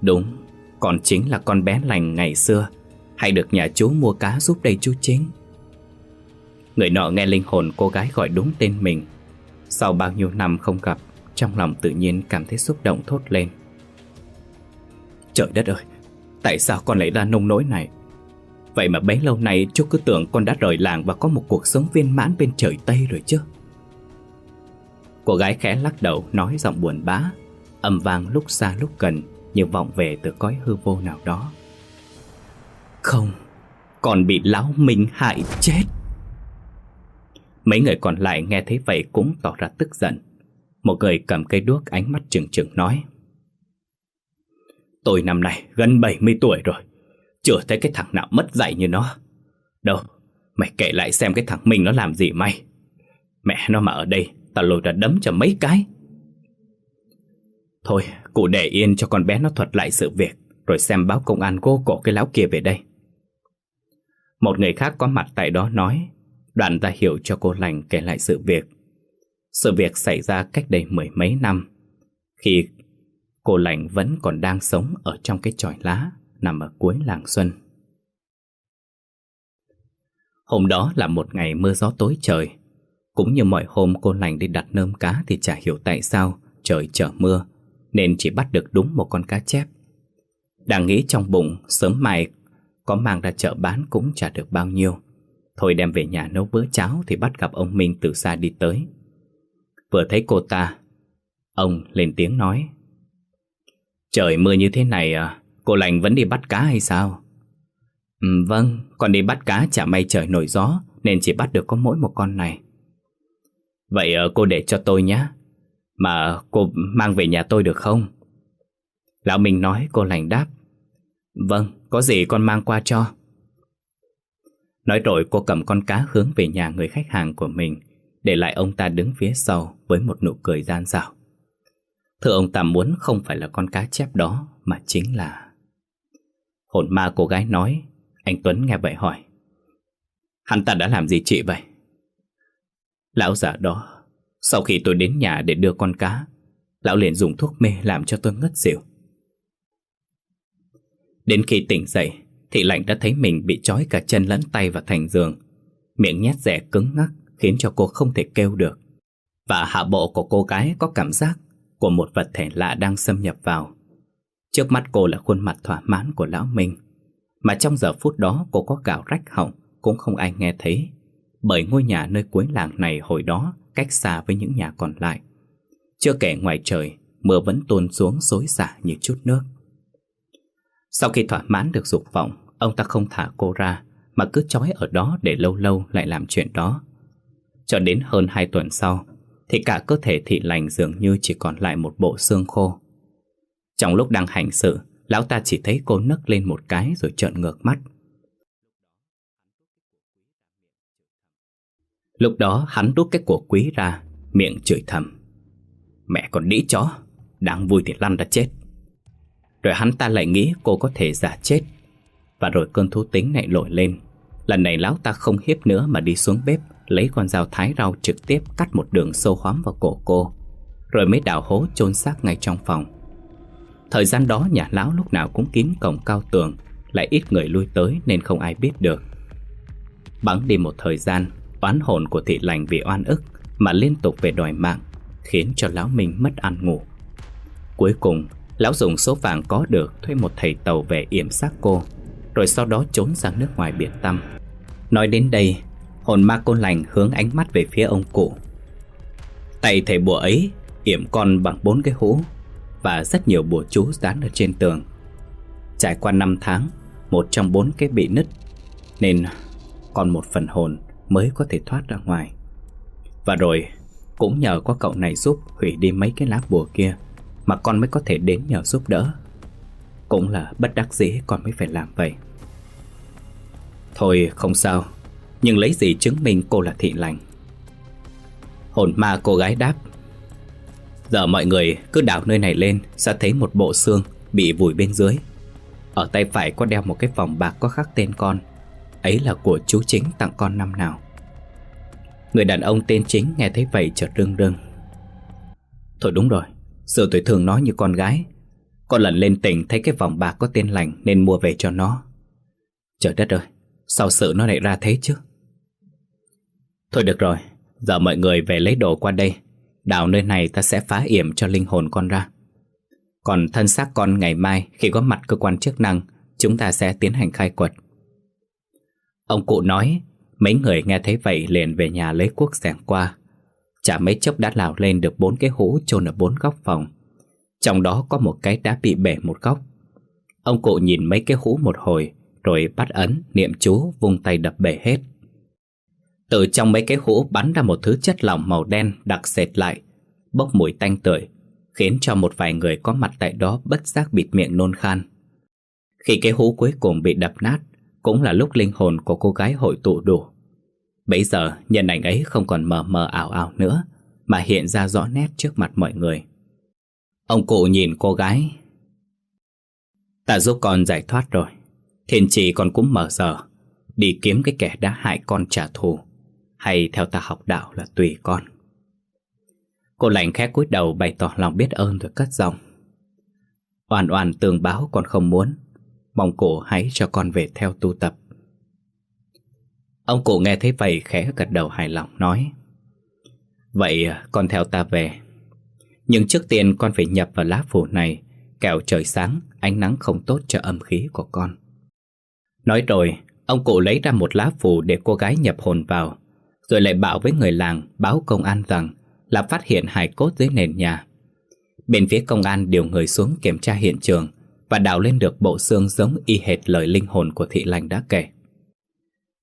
Đúng Còn chính là con bé lành ngày xưa. Hay được nhà chú mua cá giúp đây chú chính Người nọ nghe linh hồn cô gái gọi đúng tên mình. Sau bao nhiêu năm không gặp, Trong lòng tự nhiên cảm thấy xúc động thốt lên. Trời đất ơi, Tại sao con lại ra nông nỗi này? Vậy mà bấy lâu nay chú cứ tưởng con đã rời làng Và có một cuộc sống viên mãn bên trời Tây rồi chứ. Cô gái khẽ lắc đầu, nói giọng buồn bã, Âm vang lúc xa lúc gần, Như vọng về từ cõi hư vô nào đó. Không Còn bị lão Minh hại chết. Mấy người còn lại nghe thấy vậy cũng tỏ ra tức giận. Một người cầm cây đuốc ánh mắt trừng trừng nói, Tôi năm nay gần 70 tuổi rồi, Chưa thấy cái thằng nào mất dạy như nó. Đâu, Mày kể lại xem cái thằng mình nó làm gì mày Mẹ nó mà ở đây, Tao lôi ra đấm cho mấy cái. Thôi, cụ để yên cho con bé nó thuật lại sự việc, Rồi xem báo công an cô cổ cái lão kia về đây. Một người khác có mặt tại đó nói Đoàn ta hiểu cho cô lành kể lại sự việc Sự việc xảy ra cách đây mười mấy năm Khi cô lành vẫn còn đang sống ở trong cái tròi lá Nằm ở cuối làng Xuân Hôm đó là một ngày mưa gió tối trời cũng như mọi hôm cô lành đi đặt nơm cá thì chả hiểu tại sao trời trở mưa, nên chỉ bắt được đúng một con cá chép. Đang nghĩ trong bụng, sớm mai có mang ra chợ bán cũng chả được bao nhiêu. Thôi đem về nhà nấu bữa cháo thì bắt gặp ông Minh từ xa đi tới. Vừa thấy cô ta, ông lên tiếng nói Trời mưa như thế này à, cô lành vẫn đi bắt cá hay sao? Ừ, vâng, con đi bắt cá chả may trời nổi gió nên chỉ bắt được có mỗi một con này. Vậy ờ, cô để cho tôi nhé Mà cô mang về nhà tôi được không? Lão Minh nói cô lành đáp Vâng, có gì con mang qua cho Nói rồi cô cầm con cá hướng về nhà người khách hàng của mình, Để lại ông ta đứng phía sau với một nụ cười gian xảo Thưa ông ta muốn không phải là con cá chép đó, Mà chính là Hồn ma cô gái nói, Anh Tuấn nghe vậy hỏi. Hắn ta đã làm gì chị vậy? Lão già đó, Sau khi tôi đến nhà để đưa con cá, Lão liền dùng thuốc mê làm cho tôi ngất xỉu. Đến khi tỉnh dậy Thị lạnh đã thấy mình bị trói cả chân lẫn tay vào thành giường. Miệng nhét rẻ cứng ngắc Khiến cho cô không thể kêu được. Và hạ bộ của cô gái có cảm giác Của một vật thể lạ đang xâm nhập vào. Trước mắt cô là khuôn mặt thỏa mãn của lão Minh. Mà trong giờ phút đó cô có gào rách họng Cũng không ai nghe thấy. Bởi ngôi nhà nơi cuối làng này hồi đó cách xa với những nhà còn lại. Chưa kể ngoài trời, mưa vẫn tuôn xuống xối xả như chút nước. Sau khi thỏa mãn được dục vọng, ông ta không thả cô ra, mà cứ trói ở đó để lâu lâu lại làm chuyện đó. Cho đến hơn hai tuần sau, thì cả cơ thể thị lành dường như chỉ còn lại một bộ xương khô. Trong lúc đang hành sự, lão ta chỉ thấy cô nấc lên một cái rồi trợn ngược mắt. Lúc đó hắn đút cái của quý ra Miệng chửi thầm Mẹ còn đĩ chó Đáng vui thì lăn ra chết rồi hắn ta lại nghĩ cô có thể giả chết. Và rồi cơn thú tính này nổi lên. Lần này lão ta không hiếp nữa mà đi xuống bếp, Lấy con dao thái rau trực tiếp cắt một đường sâu hoắm vào cổ cô, Rồi mới đào hố chôn xác ngay trong phòng. Thời gian đó nhà lão lúc nào cũng kín cổng cao tường, Lại ít người lui tới nên không ai biết được. Bắn đi một thời gian, Oán hồn của thị lành vì oan ức Mà liên tục về đòi mạng, Khiến cho lão mình mất ăn ngủ. Cuối cùng Lão dùng số vàng có được thuê một thầy tàu về yểm xác cô, Rồi sau đó trốn sang nước ngoài biệt tâm Nói đến đây, Hồn ma cô lành hướng ánh mắt về phía ông cụ. Tay thầy bùa ấy, yểm con bằng bốn cái hũ Và rất nhiều bùa chú dán ở trên tường. Trải qua năm tháng, Một trong bốn cái bị nứt, Nên còn một phần hồn mới có thể thoát ra ngoài. Và rồi, cũng nhờ có cậu này giúp hủy đi mấy cái lá bùa kia. Mà con mới có thể đến nhờ giúp đỡ. Cũng là bất đắc dĩ con mới phải làm vậy. Thôi, không sao. Nhưng lấy gì chứng minh cô là thị lành? Hồn ma cô gái đáp. Giờ mọi người cứ đào nơi này lên, Sẽ thấy một bộ xương bị vùi bên dưới. Ở tay phải có đeo một cái vòng bạc có khắc tên con. Ấy là của chú chính tặng con năm nào. Người đàn ông tên chính nghe thấy vậy chợt rưng rưng. Thôi đúng rồi sự tuổi thường nói như con gái. Con lần lên tỉnh thấy cái vòng bạc có tên lành Nên mua về cho nó. Trời đất ơi, Sao sự nó lại ra thế chứ? Thôi được rồi, Giờ mọi người về lấy đồ qua đây. Đào nơi này ta sẽ phá yểm cho linh hồn con ra. Còn thân xác con ngày mai Khi có mặt cơ quan chức năng, Chúng ta sẽ tiến hành khai quật. Ông cụ nói, Mấy người nghe thấy vậy liền về nhà lấy cuốc sẻng qua. Chả mấy chốc đã lào lên được bốn cái hũ chôn ở bốn góc phòng. Trong đó có một cái đã bị bể một góc. Ông cụ nhìn mấy cái hũ một hồi Rồi bắt ấn, niệm chú, vung tay đập bể hết. Từ trong mấy cái hũ bắn ra một thứ chất lỏng màu đen đặc sệt lại Bốc mùi tanh tưởi Khiến cho một vài người có mặt tại đó bất giác bịt miệng nôn khan. Khi cái hũ cuối cùng bị đập nát cũng là lúc linh hồn của cô gái hội tụ đủ. Bây giờ nhân ảnh ấy không còn mờ mờ ảo ảo nữa, mà hiện ra rõ nét trước mặt mọi người. Ông cụ nhìn cô gái. Ta giúp con giải thoát rồi. Thiên trì con cũng mở giờ, đi kiếm cái kẻ đã hại con trả thù. Hay theo ta học đạo là tùy con. Cô lạnh khẽ cúi đầu bày tỏ lòng biết ơn rồi cất giọng. Oan oan tường báo con không muốn Mong cụ hãy cho con về theo tu tập Ông cụ nghe thấy vậy khẽ gật đầu hài lòng, nói, Vậy à, con theo ta về. Nhưng trước tiên con phải nhập vào lá phủ này. Kẻo trời sáng, Ánh nắng không tốt cho âm khí của con. Nói rồi, Ông cụ lấy ra một lá phủ để cô gái nhập hồn vào, Rồi lại bảo với người làng, Báo công an rằng Là phát hiện hài cốt dưới nền nhà. Bên phía công an điều người xuống kiểm tra hiện trường và đào lên được bộ xương giống y hệt lời linh hồn của thị lành đã kể.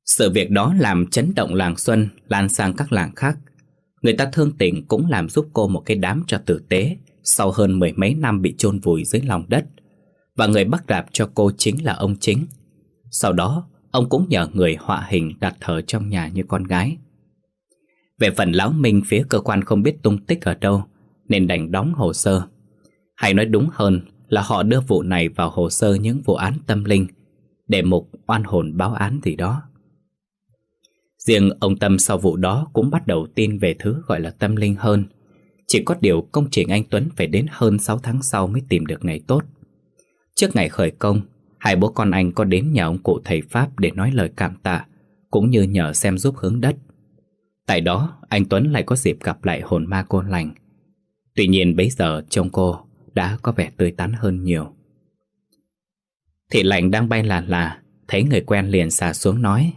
Sự việc đó làm chấn động làng Xuân lan sang các làng khác. Người ta thương tình cũng làm giúp cô một cái đám cho tử tế sau hơn mười mấy năm bị chôn vùi dưới lòng đất. Và người bắt rạp cho cô chính là ông chính. Sau đó, ông cũng nhờ người họa hình đặt thờ trong nhà như con gái. Về phần lão Minh phía cơ quan không biết tung tích ở đâu, nên đành đóng hồ sơ. Hay nói đúng hơn là họ đưa vụ này vào hồ sơ những vụ án tâm linh để mục oan hồn báo án gì đó. Riêng ông Tâm sau vụ đó cũng bắt đầu tin về thứ gọi là tâm linh hơn. Chỉ có điều công trình anh Tuấn phải đến hơn 6 tháng sau mới tìm được ngày tốt. Trước ngày khởi công, hai bố con anh có đến nhà ông cụ thầy Pháp để nói lời cảm tạ, cũng như nhờ xem giúp hướng đất. Tại đó, anh Tuấn lại có dịp gặp lại hồn ma cô lành. Tuy nhiên bấy giờ trông cô đã có vẻ tươi tắn hơn nhiều. Thị lạnh đang bay là là, thấy người quen liền xà xuống nói.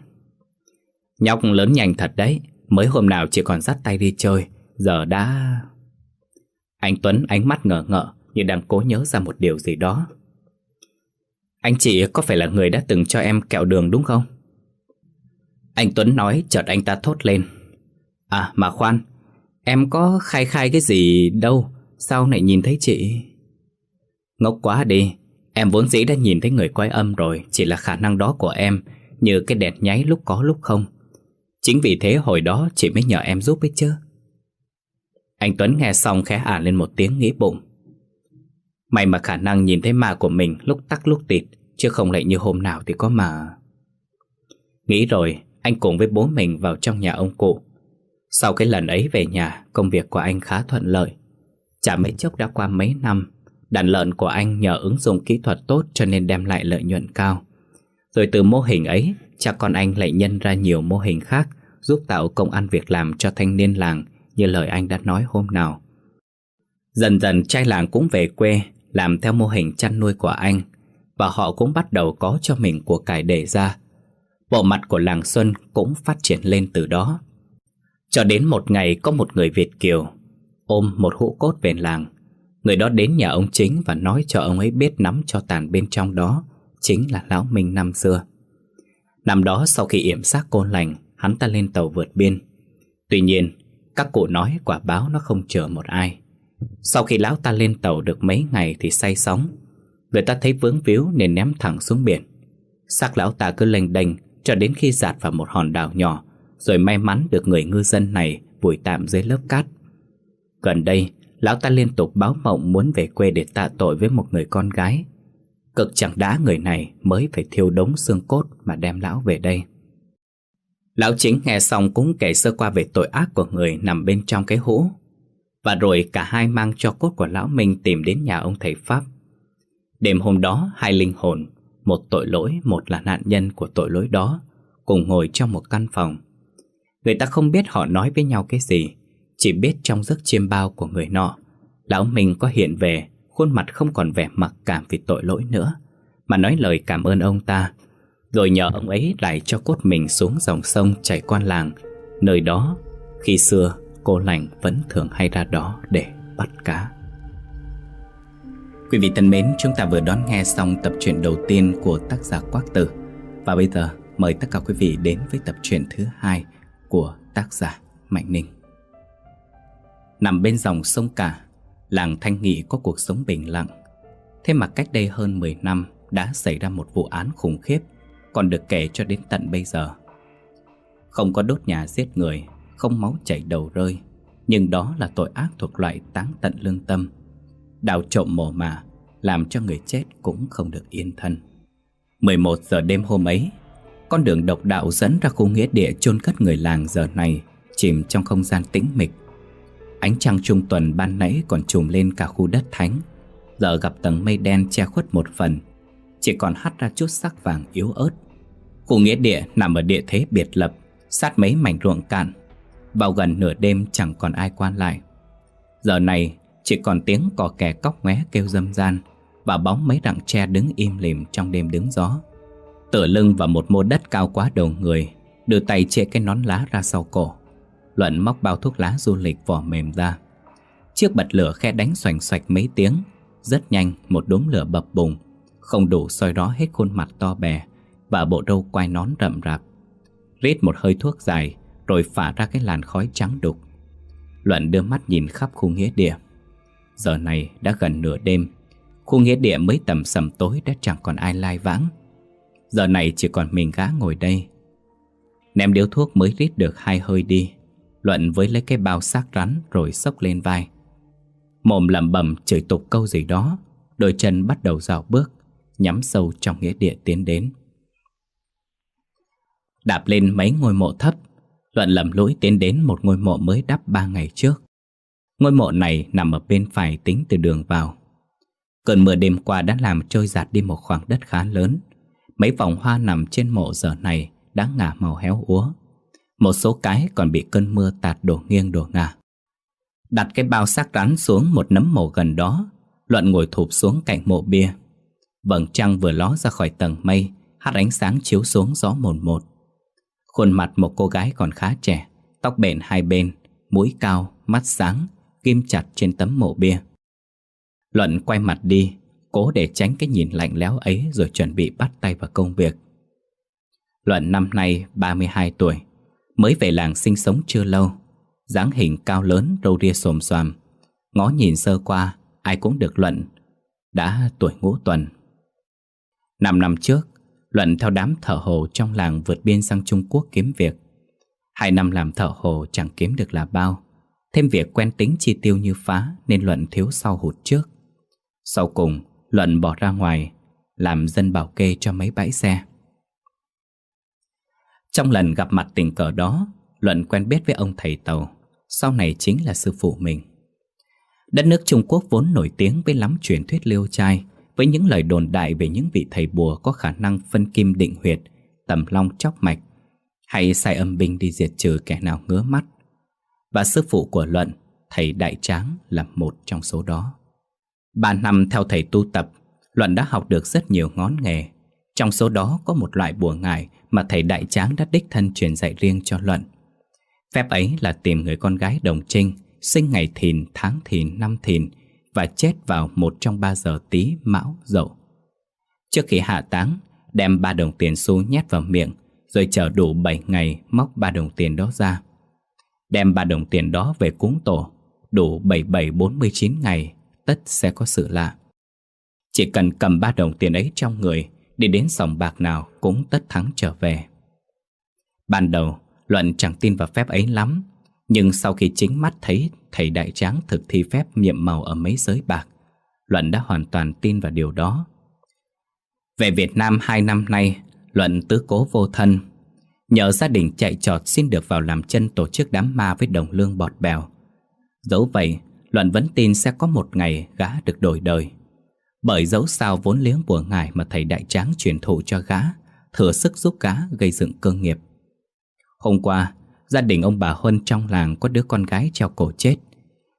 Nhóc lớn nhanh thật đấy, mới hôm nào chỉ còn dắt tay đi chơi, giờ đã... Anh Tuấn ánh mắt ngờ ngợ như đang cố nhớ ra một điều gì đó. Anh chị có phải là người đã từng cho em kẹo đường đúng không? Anh Tuấn nói chợt anh ta thốt lên. À mà khoan, em có khai khai cái gì đâu, sao lại nhìn thấy chị? Ngốc quá đi Em vốn dĩ đã nhìn thấy người quay âm rồi Chỉ là khả năng đó của em Như cái đèn nháy lúc có lúc không Chính vì thế hồi đó chị mới nhờ em giúp ấy chứ Anh Tuấn nghe xong khẽ ả lên một tiếng nghĩ bụng May mà khả năng nhìn thấy ma của mình lúc tắc lúc tịt Chứ không lại như hôm nào thì có mà Nghĩ rồi, anh cùng với bố mình vào trong nhà ông cụ. Sau cái lần ấy về nhà, công việc của anh khá thuận lợi. Chả mấy chốc đã qua mấy năm, đàn lợn của anh nhờ ứng dụng kỹ thuật tốt cho nên đem lại lợi nhuận cao. Rồi từ mô hình ấy, cha con anh lại nhân ra nhiều mô hình khác giúp tạo công ăn việc làm cho thanh niên làng như lời anh đã nói hôm nào. Dần dần trai làng cũng về quê làm theo mô hình chăn nuôi của anh và họ cũng bắt đầu có cho mình của cải để ra. Bộ mặt của làng Xuân cũng phát triển lên từ đó. Cho đến một ngày có một người Việt Kiều ôm một hũ cốt về làng. Người đó đến nhà ông chính và nói cho ông ấy biết nắm cho tàn bên trong đó chính là Lão Minh năm xưa. Năm đó sau khi yểm xác cô lành, hắn ta lên tàu vượt biên. Tuy nhiên, các cụ nói quả báo nó không chờ một ai. Sau khi lão ta lên tàu được mấy ngày thì say sóng. Người ta thấy vướng víu nên ném thẳng xuống biển. Xác lão ta cứ lênh đênh cho đến khi giạt vào một hòn đảo nhỏ, rồi may mắn được người ngư dân này vùi tạm dưới lớp cát. Gần đây, lão ta liên tục báo mộng muốn về quê để tạ tội với một người con gái. Cực chẳng đã người này mới phải thiêu đống xương cốt mà đem lão về đây. Lão chính nghe xong cũng kể sơ qua về tội ác của người nằm bên trong cái hũ. Và rồi cả hai mang cho cốt của lão Minh tìm đến nhà ông thầy Pháp. Đêm hôm đó, hai linh hồn, một tội lỗi, một là nạn nhân của tội lỗi đó, cùng ngồi trong một căn phòng. Người ta không biết họ nói với nhau cái gì, chỉ biết trong giấc chiêm bao của người nọ, lão Minh có hiện về, khuôn mặt không còn vẻ mặc cảm vì tội lỗi nữa, mà nói lời cảm ơn ông ta. Rồi nhờ ông ấy lại cho cốt mình xuống dòng sông chảy qua làng Nơi đó khi xưa cô lành vẫn thường hay ra đó để bắt cá. Quý vị thân mến, chúng ta vừa đón nghe xong tập truyện đầu tiên của tác giả Quác Tử. Và bây giờ mời tất cả quý vị đến với tập truyện thứ hai của tác giả Mạnh Ninh. Nằm bên dòng sông cả, làng Thanh Nghị có cuộc sống bình lặng Thế mà cách đây hơn 10 năm đã xảy ra một vụ án khủng khiếp còn được kể cho đến tận bây giờ. Không có đốt nhà giết người, không máu chảy đầu rơi, nhưng đó là tội ác thuộc loại táng tận lương tâm. Đào trộm mồ mả, làm cho người chết cũng không được yên thân. 11 giờ đêm hôm ấy, con đường độc đạo dẫn ra khu nghĩa địa chôn cất người làng giờ này chìm trong không gian tĩnh mịch. Ánh trăng trung tuần ban nãy còn trùm lên cả khu đất thánh, giờ gặp tầng mây đen che khuất một phần, chỉ còn hắt ra chút sắc vàng yếu ớt. Khu nghĩa địa nằm ở địa thế biệt lập, sát mấy mảnh ruộng cạn. Vào gần nửa đêm chẳng còn ai quan lại. Giờ này chỉ còn tiếng cò kè cóc ngoé kêu dâm gian và bóng mấy đặng tre đứng im lìm trong đêm đứng gió. Tựa lưng vào một mô đất cao quá đầu người, đưa tay che cái nón lá ra sau cổ. Luận móc bao thuốc lá du lịch vỏ mềm ra. Chiếc bật lửa khe đánh xoành xoạch mấy tiếng, rất nhanh một đốm lửa bập bùng. Không đủ soi rõ hết khuôn mặt to bè Và bộ râu quai nón rậm rạp. Rít một hơi thuốc dài Rồi phả ra cái làn khói trắng đục. Luận đưa mắt nhìn khắp khu nghĩa địa. Giờ này đã gần nửa đêm. Khu nghĩa địa mới tầm sầm tối đã chẳng còn ai lai vãng. Giờ này chỉ còn mình gã ngồi đây. Ném điếu thuốc mới rít được hai hơi đi. Luận với lấy cái bao xác rắn rồi xốc lên vai Mồm lẩm bẩm chửi tục câu gì đó Đôi chân bắt đầu dạo bước nhắm sâu trong nghĩa địa tiến đến. Đạp lên mấy ngôi mộ thấp, Luận lầm lũi tiến đến một ngôi mộ mới đắp ba ngày trước. Ngôi mộ này nằm ở bên phải tính từ đường vào. Cơn mưa đêm qua đã làm trôi giạt đi một khoảng đất khá lớn. Mấy vòng hoa nằm trên mộ giờ này đã ngả màu héo úa. Một số cái còn bị cơn mưa tạt đổ nghiêng đổ ngả. Đặt cái bao xác rắn xuống một nấm mộ gần đó, Luận ngồi thụp xuống cạnh mộ bia. Vầng trăng vừa ló ra khỏi tầng mây Hát ánh sáng chiếu xuống gió mồn một Khuôn mặt một cô gái còn khá trẻ Tóc bện hai bên Mũi cao, mắt sáng Kim chặt trên tấm mộ bia Luận quay mặt đi Cố để tránh cái nhìn lạnh lẽo ấy Rồi chuẩn bị bắt tay vào công việc Luận năm nay 32 tuổi Mới về làng sinh sống chưa lâu dáng hình cao lớn râu ria xồm xoàm Ngó nhìn sơ qua Ai cũng được Luận Đã tuổi ngũ tuần Năm năm trước, Luận theo đám thợ hồ trong làng vượt biên sang Trung Quốc kiếm việc. Hai năm làm thợ hồ chẳng kiếm được là bao. Thêm việc quen tính chi tiêu như phá nên Luận thiếu sau hụt trước. Sau cùng, Luận bỏ ra ngoài, làm dân bảo kê cho mấy bãi xe. Trong lần gặp mặt tình cờ đó, Luận quen biết với ông thầy Tàu, sau này chính là sư phụ mình. Đất nước Trung Quốc vốn nổi tiếng với lắm truyền thuyết liêu trai, với những lời đồn đại về những vị thầy bùa có khả năng phân kim định huyệt, tầm long chóc mạch, hay sai âm binh đi diệt trừ kẻ nào ngứa mắt. Và sư phụ của Luận, thầy Đại Tráng là một trong số đó. Ba năm theo thầy tu tập, Luận đã học được rất nhiều ngón nghề. Trong số đó có một loại bùa ngải mà thầy Đại Tráng đã đích thân truyền dạy riêng cho Luận. Phép ấy là tìm người con gái đồng trinh, sinh ngày thìn, tháng thìn, năm thìn và chết vào một trong ba giờ tí mão dậu. Trước khi hạ táng, đem ba đồng tiền xu nhét vào miệng, rồi chờ đủ 7 ngày móc ba đồng tiền đó ra. Đem ba đồng tiền đó về cúng tổ, đủ 7749 ngày, tất sẽ có sự lạ. Chỉ cần cầm ba đồng tiền ấy trong người, đi đến sòng bạc nào cũng tất thắng trở về. Ban đầu, Luận chẳng tin vào phép ấy lắm, nhưng sau khi chính mắt thấy thầy đại tráng thực thi phép nhiệm màu ở mấy giới bạc, Luận đã hoàn toàn tin vào điều đó. Về Việt Nam hai năm nay, Luận tứ cố vô thân. Nhờ gia đình chạy trọt xin được vào làm chân tổ chức đám ma với đồng lương bọt bèo. Dẫu vậy, Luận vẫn tin sẽ có một ngày gã được đổi đời. Bởi dấu sao vốn liếng của ngài mà thầy đại tráng truyền thụ cho gã, thừa sức giúp gã gây dựng cơ nghiệp. Hôm qua, gia đình ông bà Huân trong làng có đứa con gái treo cổ chết.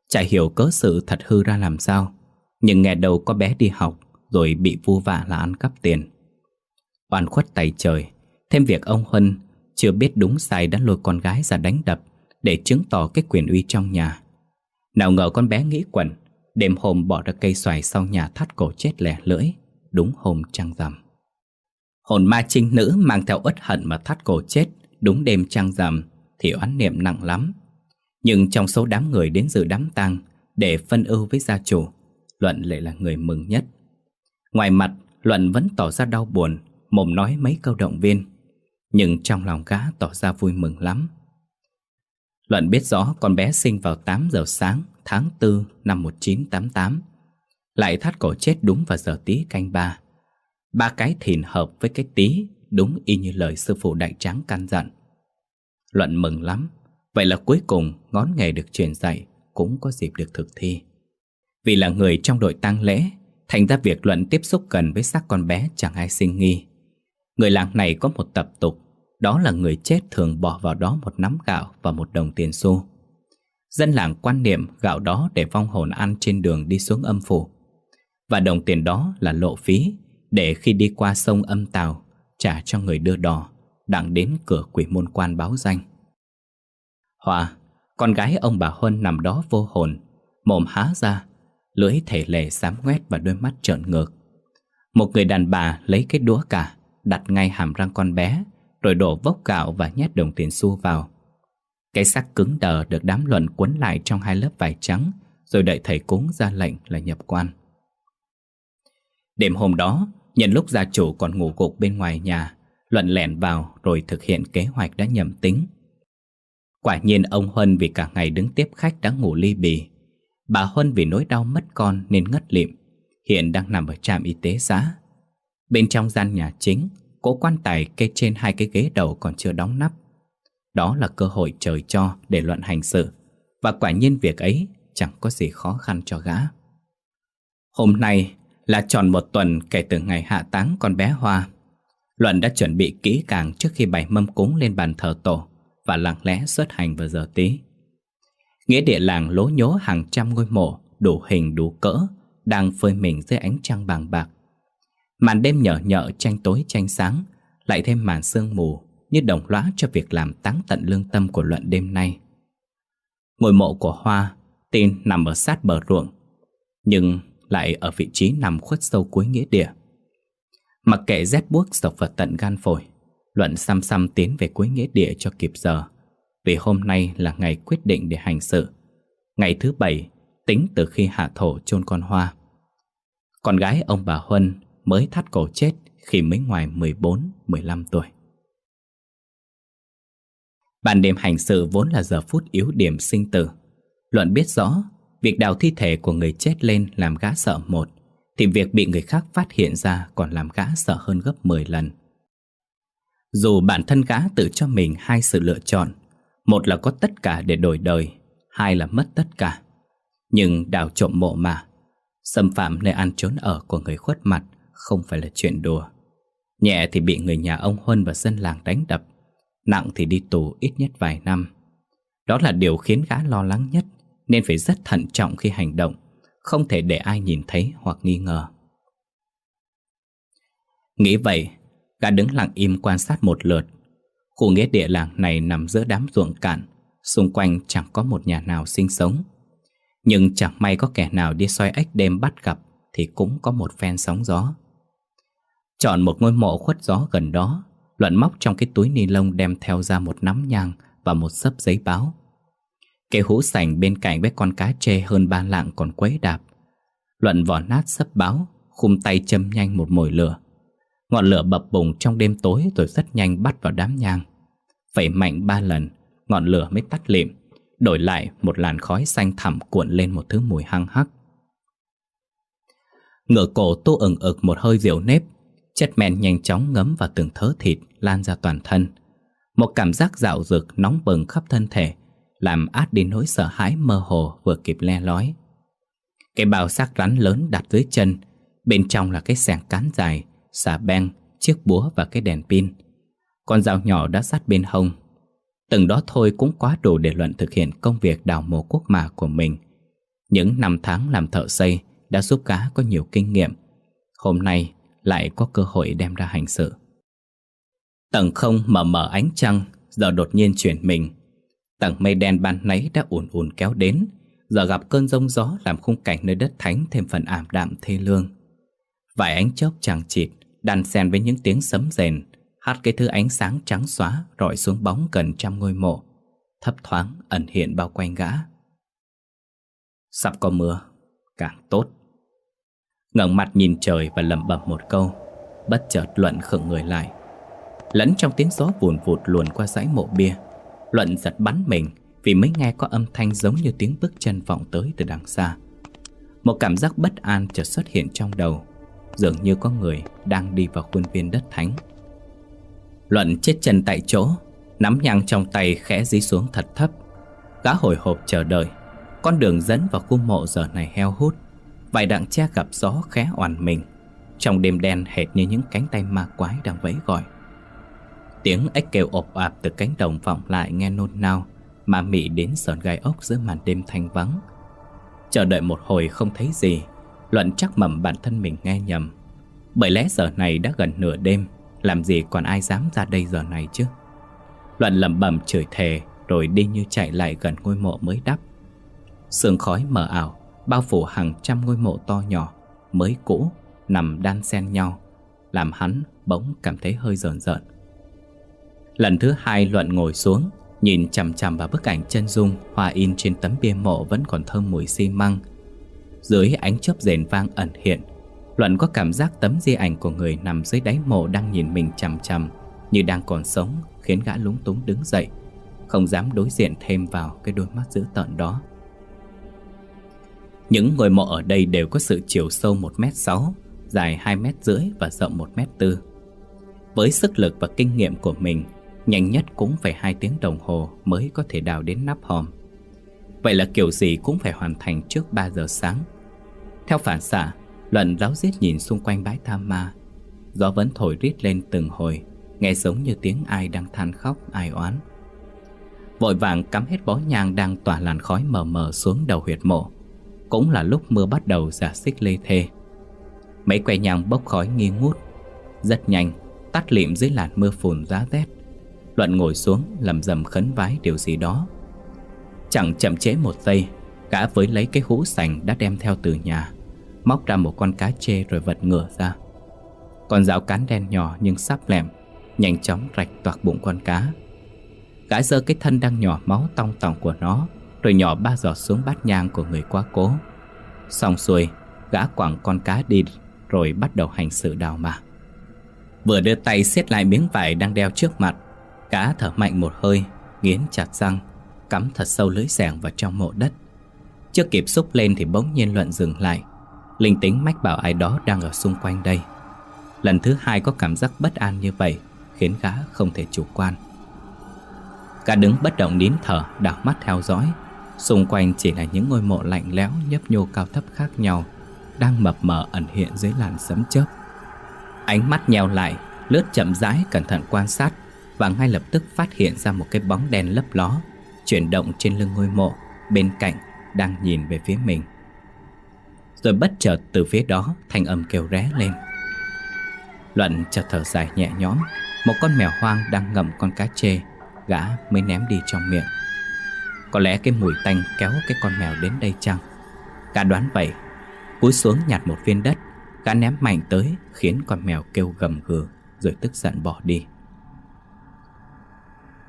Chả hiểu cớ sự thật hư ra làm sao, nhưng nghe đầu có bé đi học rồi bị vu vạ là ăn cắp tiền. Oan khuất tay trời, thêm việc ông Huân chưa biết đúng sai đã lôi con gái ra đánh đập để chứng tỏ cái quyền uy trong nhà. Nào ngờ con bé nghĩ quẩn, đêm hôm bỏ ra cây xoài sau nhà thắt cổ chết lẻ lưỡi, đúng hôm trăng rằm. Hồn ma trinh nữ mang theo uất hận mà thắt cổ chết đúng đêm trăng rằm thì oán niệm nặng lắm. Nhưng trong số đám người đến dự đám tang để phân ưu với gia chủ, Luận lại là người mừng nhất. Ngoài mặt, Luận vẫn tỏ ra đau buồn, mồm nói mấy câu động viên, nhưng trong lòng gã tỏ ra vui mừng lắm. Luận biết rõ con bé sinh vào 8 giờ sáng tháng 4 năm 1988, lại thắt cổ chết đúng vào giờ tí canh ba. Ba cái thìn hợp với cái tí đúng y như lời sư phụ đại tráng căn dặn. Luận mừng lắm, vậy là cuối cùng ngón nghề được truyền dạy cũng có dịp được thực thi. Vì là người trong đội tang lễ, thành ra việc Luận tiếp xúc gần với xác con bé chẳng ai sinh nghi. Người làng này có một tập tục, đó là người chết thường bỏ vào đó một nắm gạo và một đồng tiền xu. Dân làng quan niệm gạo đó để vong hồn ăn trên đường đi xuống âm phủ. Và đồng tiền đó là lộ phí để khi đi qua sông âm tàu trả cho người đưa đò đặng đến cửa quỷ môn quan báo danh. Hòa, con gái ông bà Huân nằm đó vô hồn, mồm há ra, lưỡi thể lề xám ngoét và đôi mắt trợn ngược. Một người đàn bà lấy cái đũa cả, đặt ngay hàm răng con bé, rồi đổ vốc gạo và nhét đồng tiền xu vào. Cái xác cứng đờ được đám luận quấn lại trong hai lớp vải trắng, rồi đợi thầy cúng ra lệnh là nhập quan. Đêm hôm đó, nhận lúc gia chủ còn ngủ gục bên ngoài nhà, Luận lẻn vào rồi thực hiện kế hoạch đã nhầm tính. Quả nhiên ông Huân vì cả ngày đứng tiếp khách đã ngủ ly bì. Bà Huân vì nỗi đau mất con nên ngất lịm, hiện đang nằm ở trạm y tế xã. Bên trong gian nhà chính, cỗ quan tài kê trên hai cái ghế đầu còn chưa đóng nắp. Đó là cơ hội trời cho để luận hành sự, và quả nhiên việc ấy chẳng có gì khó khăn cho gã. Hôm nay là tròn một tuần kể từ ngày hạ táng con bé Hoa. Luận đã chuẩn bị kỹ càng trước khi bày mâm cúng lên bàn thờ tổ và lặng lẽ xuất hành vào giờ tí. Nghĩa địa làng lố nhố hàng trăm ngôi mộ đủ hình đủ cỡ đang phơi mình dưới ánh trăng bàng bạc. Màn đêm nhở nhợ tranh tối tranh sáng lại thêm màn sương mù như đồng lõa cho việc làm táng tận lương tâm của luận đêm nay. Ngôi mộ của Hoa tin nằm ở sát bờ ruộng nhưng lại ở vị trí nằm khuất sâu cuối nghĩa địa. Mặc kệ rét buốt sộc vào tận gan phổi, Luận xăm xăm tiến về cuối nghĩa địa cho kịp giờ, vì hôm nay là ngày quyết định để hành sự. Ngày thứ bảy, tính từ khi hạ thổ chôn con hoa. Con gái ông bà Huân mới thắt cổ chết khi mới ngoài 14-15 tuổi. Ban đêm hành sự vốn là giờ phút yếu điểm sinh tử. Luận biết rõ, việc đào thi thể của người chết lên làm gã sợ một, thì việc bị người khác phát hiện ra còn làm gã sợ hơn gấp 10 lần. Dù bản thân gã tự cho mình hai sự lựa chọn Một là có tất cả để đổi đời Hai là mất tất cả Nhưng đào trộm mộ mà Xâm phạm nơi ăn trốn ở của người khuất mặt Không phải là chuyện đùa Nhẹ thì bị người nhà ông Huân và dân làng đánh đập Nặng thì đi tù ít nhất vài năm. Đó là điều khiến gã lo lắng nhất, Nên phải rất thận trọng khi hành động, Không thể để ai nhìn thấy hoặc nghi ngờ. Nghĩ vậy, Gã đứng lặng im quan sát một lượt. Khu nghĩa địa làng này nằm giữa đám ruộng cạn, Xung quanh chẳng có một nhà nào sinh sống. Nhưng chẳng may có kẻ nào đi xoay ếch đêm bắt gặp Thì cũng có một phen sóng gió. Chọn một ngôi mộ khuất gió gần đó Luận móc trong cái túi ni lông đem theo ra một nắm nhang Và một sấp giấy báo Cái hũ sành bên cạnh với con cá chê hơn ba lạng còn quấy đạp Luận vỏ nát sấp báo Khum tay châm nhanh một mồi lửa Ngọn lửa bập bùng trong đêm tối rồi rất nhanh bắt vào đám nhang. Phẩy mạnh ba lần, ngọn lửa mới tắt lịm, đổi lại một làn khói xanh thẳm cuộn lên một thứ mùi hăng hắc. Ngửa cổ tô ừng ực một hơi rượu nếp, chất men nhanh chóng ngấm vào từng thớ thịt lan ra toàn thân. Một cảm giác dạo dực nóng bừng khắp thân thể, làm át đi nỗi sợ hãi mơ hồ vừa kịp le lói. Cái bao xác rắn lớn đặt dưới chân, bên trong là cái sẻng cán dài, xà beng, chiếc búa và cái đèn pin. Con dao nhỏ đã sát bên hông. Từng đó thôi cũng quá đủ để Luận thực hiện công việc đào mộ quốc mà của mình. Những năm tháng làm thợ xây đã giúp cá có nhiều kinh nghiệm. Hôm nay lại có cơ hội đem ra hành sự. Tầng không mở mở ánh trăng, giờ đột nhiên chuyển mình. Tầng mây đen ban nấy đã ùn ùn kéo đến, giờ gặp cơn rông gió làm khung cảnh nơi đất thánh thêm phần ảm đạm thê lương. Vài ánh chớp chẳng chịt đan xen với những tiếng sấm rền, hát cái thứ ánh sáng trắng xóa rọi xuống bóng gần trăm ngôi mộ, thấp thoáng ẩn hiện bao quanh gã. Sắp có mưa, càng tốt ngẩng mặt nhìn trời và lẩm bẩm một câu, bất chợt Luận khựng người lại. Lẫn trong tiếng gió vùn vụt luồn qua dãy mộ bia, Luận giật bắn mình vì mới nghe có âm thanh giống như tiếng bước chân vọng tới từ đằng xa. Một cảm giác bất an chợt xuất hiện trong đầu Dường như có người đang đi vào khuôn viên đất thánh Luận chết chân tại chỗ Nắm nhang trong tay khẽ dí xuống thật thấp Gã hồi hộp chờ đợi Con đường dẫn vào khu mộ giờ này heo hút Vài đặng che gặp gió khẽ oằn mình. Trong đêm đen hệt như những cánh tay ma quái đang vẫy gọi. Tiếng ếch kêu ộp ạp từ cánh đồng vọng lại nghe nôn nao, Mà mị đến sờn gai ốc giữa màn đêm thanh vắng. Chờ đợi một hồi không thấy gì, Luận chắc mầm bản thân mình nghe nhầm. Bởi lẽ giờ này đã gần nửa đêm, Làm gì còn ai dám ra đây giờ này chứ? Luận lẩm bẩm chửi thề, Rồi đi như chạy lại gần ngôi mộ mới đắp. Sương khói mờ ảo Bao phủ hàng trăm ngôi mộ to nhỏ, Mới cũ, Nằm đan xen nhau, Làm hắn bỗng cảm thấy hơi rờn rợn. Lần thứ hai Luận ngồi xuống, Nhìn chằm chằm vào bức ảnh chân dung Hòa in trên tấm bia mộ vẫn còn thơm mùi xi măng. Dưới ánh chớp rền vang ẩn hiện, Luận có cảm giác tấm di ảnh của người nằm dưới đáy mộ đang nhìn mình chằm chằm, Như đang còn sống, Khiến gã lúng túng đứng dậy, Không dám đối diện thêm vào cái đôi mắt dữ tợn đó. Những ngôi mộ ở đây đều có sự chiều sâu 1m6 Dài 2m rưỡi và rộng 1m4 Với sức lực và kinh nghiệm của mình, Nhanh nhất cũng phải 2 tiếng đồng hồ mới có thể đào đến nắp hòm. Vậy là kiểu gì cũng phải hoàn thành trước 3 giờ sáng. Theo phản xạ, Luận giáo giết nhìn xung quanh bãi tham ma. Gió vẫn thổi rít lên từng hồi, Nghe giống như tiếng ai đang than khóc, ai oán. Vội vàng cắm hết bó nhang đang tỏa làn khói mờ mờ xuống đầu huyệt mộ. Cũng là lúc mưa bắt đầu giả xích lê thê. Mấy que nhang bốc khói nghi ngút. Rất nhanh, Tắt lịm dưới làn mưa phùn giá rét. Luận ngồi xuống lầm rầm khấn vái điều gì đó. Chẳng chậm chế một giây, Gã với lấy cái hũ sành đã đem theo từ nhà, Móc ra một con cá chê rồi vật ngửa ra. Con dao cán đen nhỏ nhưng sắp lẹm, Nhanh chóng rạch toạc bụng con cá. Gã giơ cái thân đang nhỏ máu tong tòng của nó rồi nhỏ ba giọt xuống bát nhang của người quá cố. Xong xuôi Gã quẳng con cá đi Rồi bắt đầu hành sự đào mà Vừa đưa tay siết lại miếng vải đang đeo trước mặt Cá thở mạnh một hơi Nghiến chặt răng Cắm thật sâu lưới sẻng vào trong mộ đất. Chưa kịp xúc lên thì bỗng nhiên Luận dừng lại. Linh tính mách bảo ai đó đang ở xung quanh đây. Lần thứ hai có cảm giác bất an như vậy khiến gã không thể chủ quan. Gã đứng bất động nín thở, đảo mắt theo dõi. Xung quanh chỉ là những ngôi mộ lạnh lẽo nhấp nhô cao thấp khác nhau, đang mập mờ ẩn hiện dưới làn sấm chớp. Ánh mắt nheo lại, lướt chậm rãi cẩn thận quan sát và ngay lập tức phát hiện ra một cái bóng đen lấp ló chuyển động trên lưng ngôi mộ bên cạnh đang nhìn về phía mình. Rồi bất chợt từ phía đó thanh âm kêu ré lên. Luận chợt thở dài nhẹ nhõm, một con mèo hoang đang ngậm con cá chê, gã mới ném đi trong miệng. Có lẽ cái mùi tanh kéo cái con mèo đến đây chăng? Gã đoán vậy, cúi xuống nhặt một viên đất, gã ném mạnh tới khiến con mèo kêu gầm gừ rồi tức giận bỏ đi.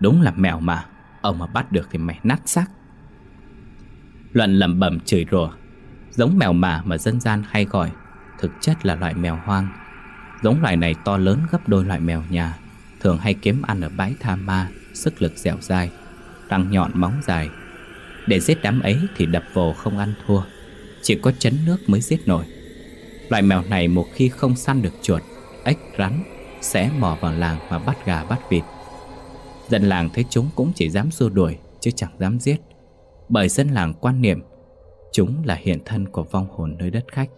Đúng là mèo mà Ông mà bắt được thì mày nát xác Luận lẩm bẩm chửi rủa Giống mèo mả mà dân gian hay gọi Thực chất là loại mèo hoang Giống loài này to lớn gấp đôi loại mèo nhà Thường hay kiếm ăn ở bãi tha ma Sức lực dẻo dai Răng nhọn móng dài. Để giết đám ấy thì đập vồ không ăn thua, Chỉ có chấn nước mới giết nổi. Loại mèo này một khi không săn được chuột, Ếch, rắn Sẽ mò vào làng mà bắt gà, bắt vịt. Dân làng thấy chúng cũng chỉ dám xua đuổi, Chứ chẳng dám giết. Bởi dân làng quan niệm, Chúng là hiện thân của vong hồn nơi đất khách.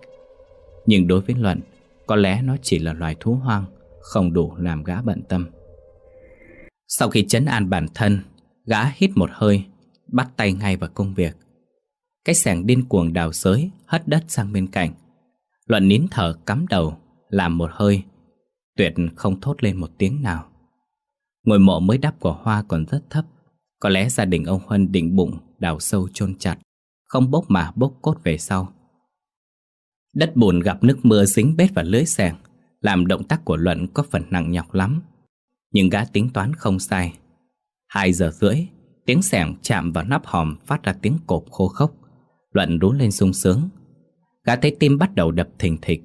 Nhưng đối với Luận, Có lẽ nó chỉ là loài thú hoang, Không đủ làm gã bận tâm. Sau khi chấn an bản thân Gã hít một hơi, Bắt tay ngay vào công việc. Cái sẻng điên cuồng đào sới Hất đất sang bên cạnh. Luận nín thở cắm đầu, Làm một hơi. Tuyệt không thốt lên một tiếng nào. Ngôi mộ mới đắp của Hoa còn rất thấp. Có lẽ gia đình ông Huân định bụng, đào sâu chôn chặt, Không bốc mà bốc cốt về sau. Đất bùn gặp nước mưa dính bết vào lưới sẻng Làm động tác của Luận có phần nặng nhọc lắm. Nhưng gã tính toán không sai. Hai giờ rưỡi, Tiếng sẻng chạm vào nắp hòm phát ra tiếng cộp khô khốc. Luận rú lên sung sướng. Gã thấy tim bắt đầu đập thình thịch.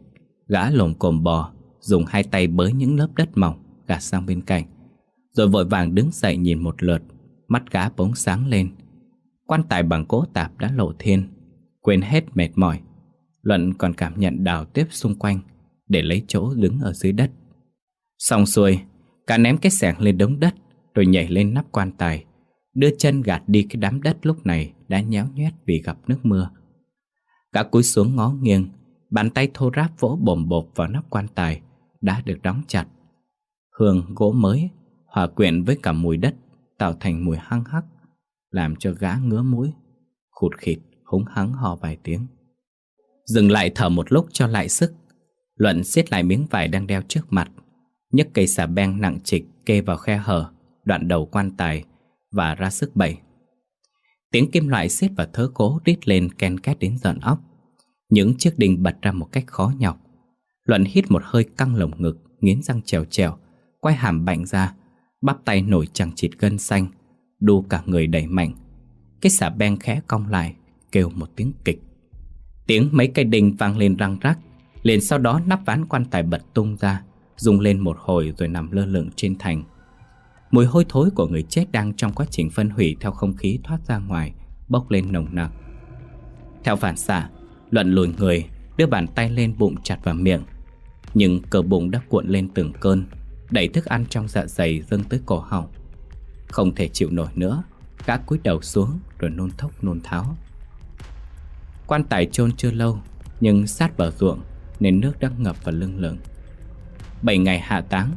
Gã lồm cồm bò, Dùng hai tay bới những lớp đất mỏng Gạt sang bên cạnh. Rồi vội vàng đứng dậy nhìn một lượt, Mắt gã bóng sáng lên. Quan tài bằng gỗ tạp đã lộ thiên, Quên hết mệt mỏi. Luận còn cảm nhận đào tiếp xung quanh, Để lấy chỗ đứng ở dưới đất. Xong xuôi Cả ném cái sẻng lên đống đất. Rồi nhảy lên nắp quan tài Đưa chân gạt đi cái đám đất lúc này Đã nhéo nhoét vì gặp nước mưa gã cúi xuống ngó nghiêng Bàn tay thô ráp vỗ bồm bột vào nắp quan tài Đã được đóng chặt Hương gỗ mới hòa quyện với cả mùi đất tạo thành mùi hăng hắc, làm cho gã ngứa mũi, khụt khịt, húng hắng ho vài tiếng. Dừng lại thở một lúc cho lại sức, Luận xiết lại miếng vải đang đeo trước mặt, nhấc cây xà beng nặng trịch kê vào khe hở, đoạn đầu quan tài và ra sức bẩy. Tiếng kim loại xiết vào thớ cố rít lên ken két đến giận óc. Những chiếc đinh bật ra một cách khó nhọc. Luận hít một hơi căng lồng ngực, nghiến răng trèo trèo, quay hàm bạnh ra, Bắp tay nổi chẳng chịt gân xanh Đu cả người đầy mạnh Cái xà beng khẽ cong lại Kêu một tiếng kịch Tiếng mấy cây đinh vang lên răng rắc Liền sau đó nắp ván quan tài bật tung ra Rung lên một hồi rồi nằm lơ lửng trên thành Mùi hôi thối của người chết đang trong quá trình phân hủy theo không khí thoát ra ngoài, Bốc lên nồng nặc. Theo phản xạ, Luận lùi người, Đưa bàn tay lên bụng chặt vào miệng. Nhưng cờ bụng đã cuộn lên từng cơn, Đẩy thức ăn trong dạ dày dâng tới cổ họng. Không thể chịu nổi nữa, Gã cúi đầu xuống rồi nôn thốc nôn tháo. Quan tài chôn chưa lâu, Nhưng sát bờ ruộng Nên nước đã ngập vào lưng lửng. Bảy ngày hạ táng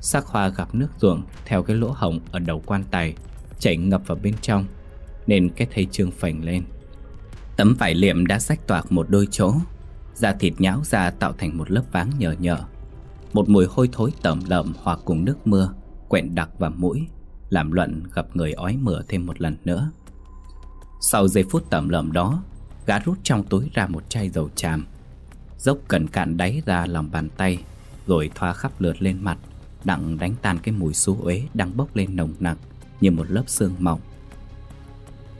Xác hoa gặp nước ruộng Theo cái lỗ hổng ở đầu quan tài, Chảy ngập vào bên trong, Nên cái thây trương phành lên. Tấm vải liệm đã rách toạc một đôi chỗ, Da thịt nhão ra tạo thành một lớp váng nhờ nhờ một mùi hôi thối tẩm lợm hòa cùng nước mưa, Quẹn đặc vào mũi, Làm luận gặp người ói mửa thêm một lần nữa. Sau giây phút tẩm lợm đó, Gã rút trong túi ra một chai dầu tràm, Dốc cẩn cạn đáy ra lòng bàn tay, Rồi thoa khắp lượt lên mặt. Đặng đánh tan cái mùi xú uế Đang bốc lên nồng nặc Như một lớp xương mỏng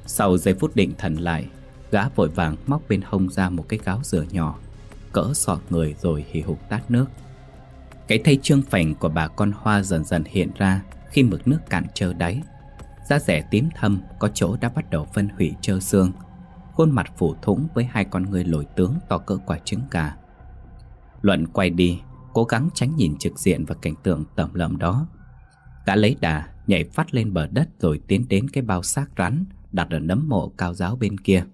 Sau giây phút định thần lại Gã vội vàng móc bên hông ra một cái gáo rửa nhỏ Cỡ sọt người rồi hì hục tát nước cái thây trương phành của bà con hoa dần dần hiện ra khi mực nước cạn trơ đáy. Da rẻ tím thâm có chỗ đã bắt đầu phân hủy trơ xương. Khuôn mặt phủ thủng với hai con người lồi tướng to cỡ quả trứng gà. Luận quay đi, cố gắng tránh nhìn trực diện vào cảnh tượng tầm lầm đó. Gã lấy đà nhảy phát lên bờ đất rồi tiến đến cái bao xác rắn đặt ở nấm mộ cao giáo bên kia.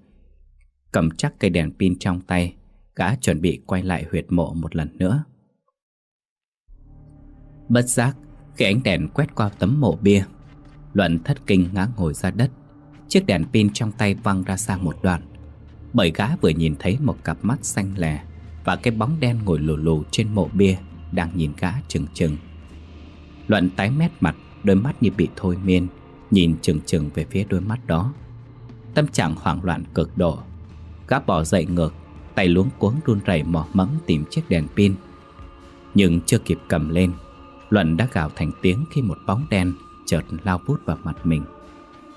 Cầm chắc cây đèn pin trong tay, gã chuẩn bị quay lại huyệt mộ một lần nữa. Bất giác, khi ánh đèn quét qua tấm mộ bia, Luận thất kinh ngã ngồi ra đất. Chiếc đèn pin trong tay văng ra xa một đoạn. Bởi gã vừa nhìn thấy một cặp mắt xanh lè và cái bóng đen ngồi lù lù trên mộ bia đang nhìn gã chừng chừng. Luận tái mét mặt, đôi mắt như bị thôi miên, nhìn chừng chừng về phía đôi mắt đó. Tâm trạng hoảng loạn cực độ. Gã bỏ dậy ngược, tay luống cuống run rẩy mò mẫm tìm chiếc đèn pin. Nhưng chưa kịp cầm lên, Luận đã gào thành tiếng khi một bóng đen chợt lao vút vào mặt mình.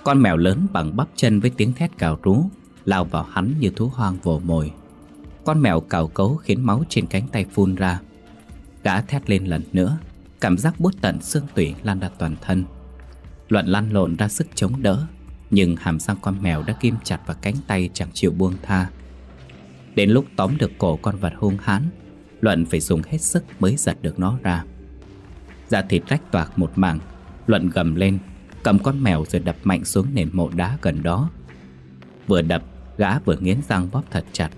Con mèo lớn bằng bắp chân với tiếng thét cào rú lao vào hắn như thú hoang vồ mồi. Con mèo cào cấu khiến máu trên cánh tay phun ra. Gã thét lên lần nữa, cảm giác bút tận xương tủy lan ra toàn thân. Luận lăn lộn ra sức chống đỡ, nhưng hàm răng con mèo đã kim chặt vào cánh tay chẳng chịu buông tha. Đến lúc tóm được cổ con vật hung hãn, Luận phải dùng hết sức mới giật được nó ra. Da thịt rách toạc một mảng Luận gầm lên Cầm con mèo rồi đập mạnh xuống nền mộ đá gần đó Vừa đập Gã vừa nghiến răng bóp thật chặt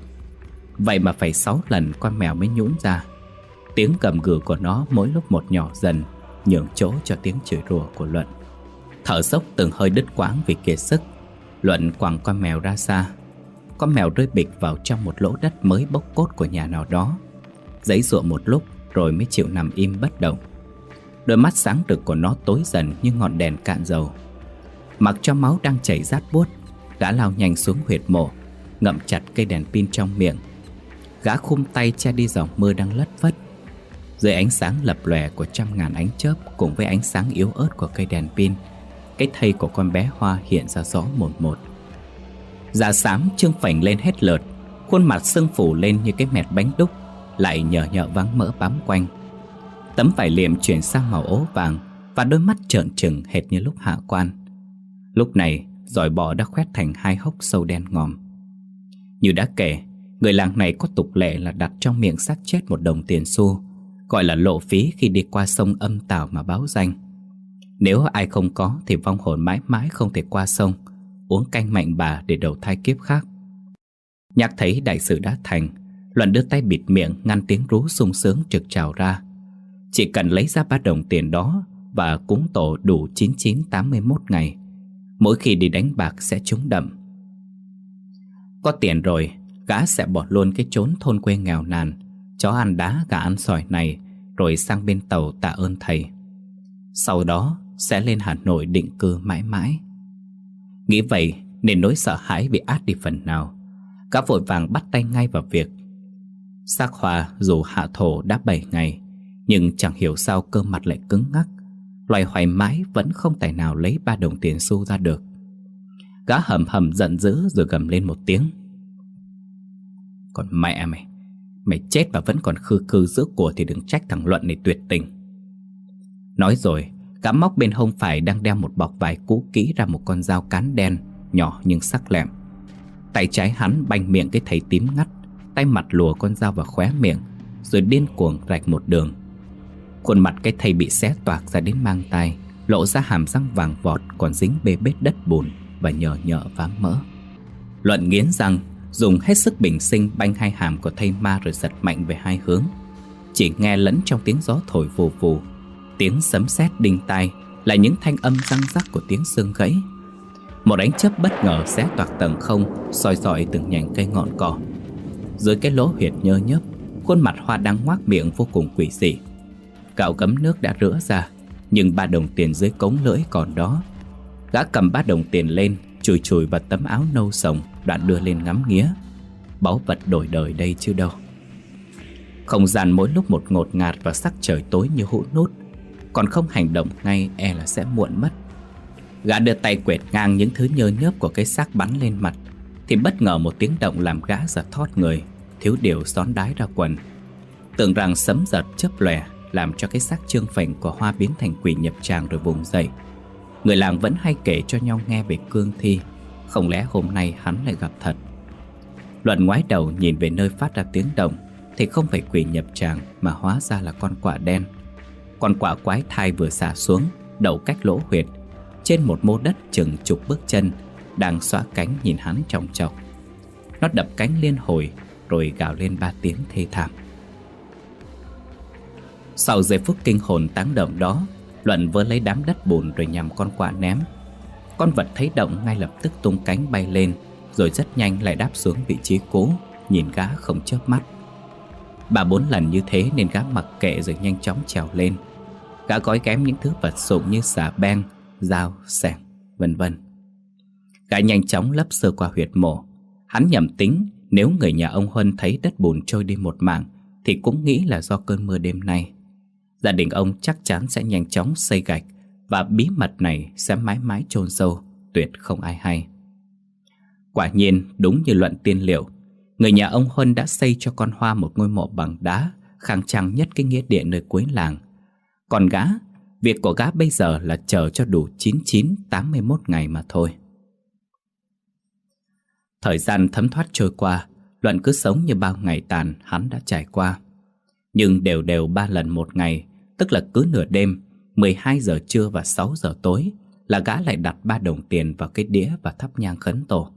Vậy mà phải sáu lần con mèo mới nhũn ra. Tiếng cầm gừ của nó mỗi lúc một nhỏ dần, Nhường chỗ cho tiếng chửi rủa của Luận. Thở sốc từng hơi đứt quãng vì kiệt sức, Luận quẳng con mèo ra xa. Con mèo rơi bịch vào trong một lỗ đất mới bốc cốt của nhà nào đó. Giấy ruộng một lúc rồi mới chịu nằm im bất động. Đôi mắt sáng rực của nó tối dần như ngọn đèn cạn dầu. Mặc cho máu đang chảy rát buốt Gã lao nhanh xuống huyệt mộ, Ngậm chặt cây đèn pin trong miệng. Gã khum tay che đi dòng mưa đang lất phất. Dưới ánh sáng lập lòe của trăm ngàn ánh chớp Cùng với ánh sáng yếu ớt của cây đèn pin, Cái thây của con bé Hoa hiện ra rõ một một. Dạ xám trương phành lên hết lượt, Khuôn mặt sưng phủ lên như cái mẹt bánh đúc, Lại nhờ nhợ vắng mỡ bám quanh. Tấm vải liệm chuyển sang màu ố vàng Và đôi mắt trợn trừng hệt như lúc hạ quan. Lúc này, Giỏi bò đã khoét thành hai hốc sâu đen ngòm. Như đã kể Người làng này có tục lệ là đặt trong miệng xác chết một đồng tiền xu, Gọi là lộ phí khi đi qua sông âm tảo mà báo danh. Nếu ai không có thì vong hồn mãi mãi không thể qua sông, Uống canh mạnh bà để đầu thai kiếp khác. Nhạc thấy đại sự đã thành, Luận đưa tay bịt miệng ngăn tiếng rú sung sướng trực trào ra. Chỉ cần lấy ra ba đồng tiền đó Và cúng tổ đủ 9981 ngày, Mỗi khi đi đánh bạc sẽ trúng đậm. Có tiền rồi Gã sẽ bỏ luôn cái chốn thôn quê nghèo nàn. Chó ăn đá gà ăn sỏi này, Rồi sang bên tàu tạ ơn thầy. Sau đó, sẽ lên Hà Nội định cư mãi mãi. Nghĩ vậy, nên nỗi sợ hãi bị át đi phần nào. Gã vội vàng bắt tay ngay vào việc. Xác hòa dù hạ thổ đã 7 ngày, nhưng chẳng hiểu sao cơ mặt lại cứng ngắc. Loài hoài mãi vẫn không tài nào lấy ba đồng tiền xu ra được. Gã hầm hầm giận dữ rồi gầm lên một tiếng. Còn mẹ mày Mày chết và vẫn còn khư khư giữa của Thì đừng trách thằng Luận này tuyệt tình. Nói rồi, Gã móc bên hông phải đang đeo một bọc vải cũ kỹ ra một con dao cán đen, Nhỏ nhưng sắc lẹm. Tay trái hắn banh miệng cái thầy tím ngắt, Tay mặt lùa con dao vào khóe miệng, Rồi điên cuồng rạch một đường. Khuôn mặt cái thầy bị xé toạc ra đến mang tay Lộ ra hàm răng vàng vọt Còn dính bê bết đất bùn Và nhờ nhợ váng mỡ. Luận nghiến răng Dùng hết sức bình sinh, banh hai hàm của thây ma Rồi giật mạnh về hai hướng. Chỉ nghe lẫn trong tiếng gió thổi vù vù, Tiếng sấm sét đinh tai Là những thanh âm răng rắc của tiếng xương gãy. Một ánh chớp bất ngờ xé toạc tầng không, soi dọi từng nhành cây ngọn cỏ. Dưới cái lỗ huyệt nhơ nhớp, Khuôn mặt hoa đang ngoác miệng vô cùng quỷ dị. Gạo cấm nước đã rửa ra, Nhưng ba đồng tiền dưới cống lưỡi còn đó. Gã cầm ba đồng tiền lên Chùi chùi vào tấm áo nâu sồng Đoạn đưa lên ngắm nghía. Báu vật đổi đời đây chứ đâu. Không gian mỗi lúc một ngột ngạt Và sắc trời tối như hũ nút, Còn không hành động ngay e là sẽ muộn mất. Gã đưa tay quẹt ngang những thứ nhơ nhớp của cái xác bắn lên mặt, Thì bất ngờ một tiếng động làm gã giật thót người, Thiếu điều xón đái ra quần. Tưởng rằng sấm giật chớp lòe làm cho cái xác trương phành của Hoa biến thành quỷ nhập tràng rồi vùng dậy. Người làng vẫn hay kể cho nhau nghe về cương thi, không lẽ hôm nay hắn lại gặp thật. Luận ngoái đầu nhìn về nơi phát ra tiếng động thì không phải quỷ nhập tràng mà hóa ra là con quả đen. Con quả quái thai vừa xả xuống đầu cách lỗ huyệt Trên một mô đất chừng chục bước chân Đang xóa cánh nhìn hắn trọng trọc Nó đập cánh liên hồi Rồi gào lên ba tiếng thê thảm Sau giây phút kinh hồn táng động đó Luận vớ lấy đám đất bùn rồi nhằm con quạ ném. Con vật thấy động ngay lập tức tung cánh bay lên Rồi rất nhanh lại đáp xuống vị trí cũ Nhìn gã không chớp mắt. Bà bốn lần như thế nên gã mặc kệ rồi nhanh chóng trèo lên. Gã gói kém những thứ vật dụng như xà beng, dao, sẻng, vân vân. Gã nhanh chóng lấp sơ qua huyệt mổ Hắn nhầm tính nếu người nhà ông Huân thấy đất bùn trôi đi một mảng Thì cũng nghĩ là do cơn mưa đêm nay. Gia đình ông chắc chắn sẽ nhanh chóng xây gạch Và bí mật này sẽ mãi mãi chôn sâu, Tuyệt không ai hay. Quả nhiên, đúng như luận tiên liệu, Người nhà ông Huân đã xây cho con Hoa một ngôi mộ bằng đá, Khang trang nhất cái nghĩa địa nơi cuối làng. Còn gã, Việc của gã bây giờ là chờ cho đủ 99-81 ngày mà thôi. Thời gian thấm thoát trôi qua, Luận cứ sống như bao ngày tàn hắn đã trải qua. Nhưng đều đều ba lần một ngày Tức là cứ nửa đêm 12 giờ trưa và 6 giờ tối, Là gã lại đặt ba đồng tiền vào cái đĩa và thắp nhang khấn tổ.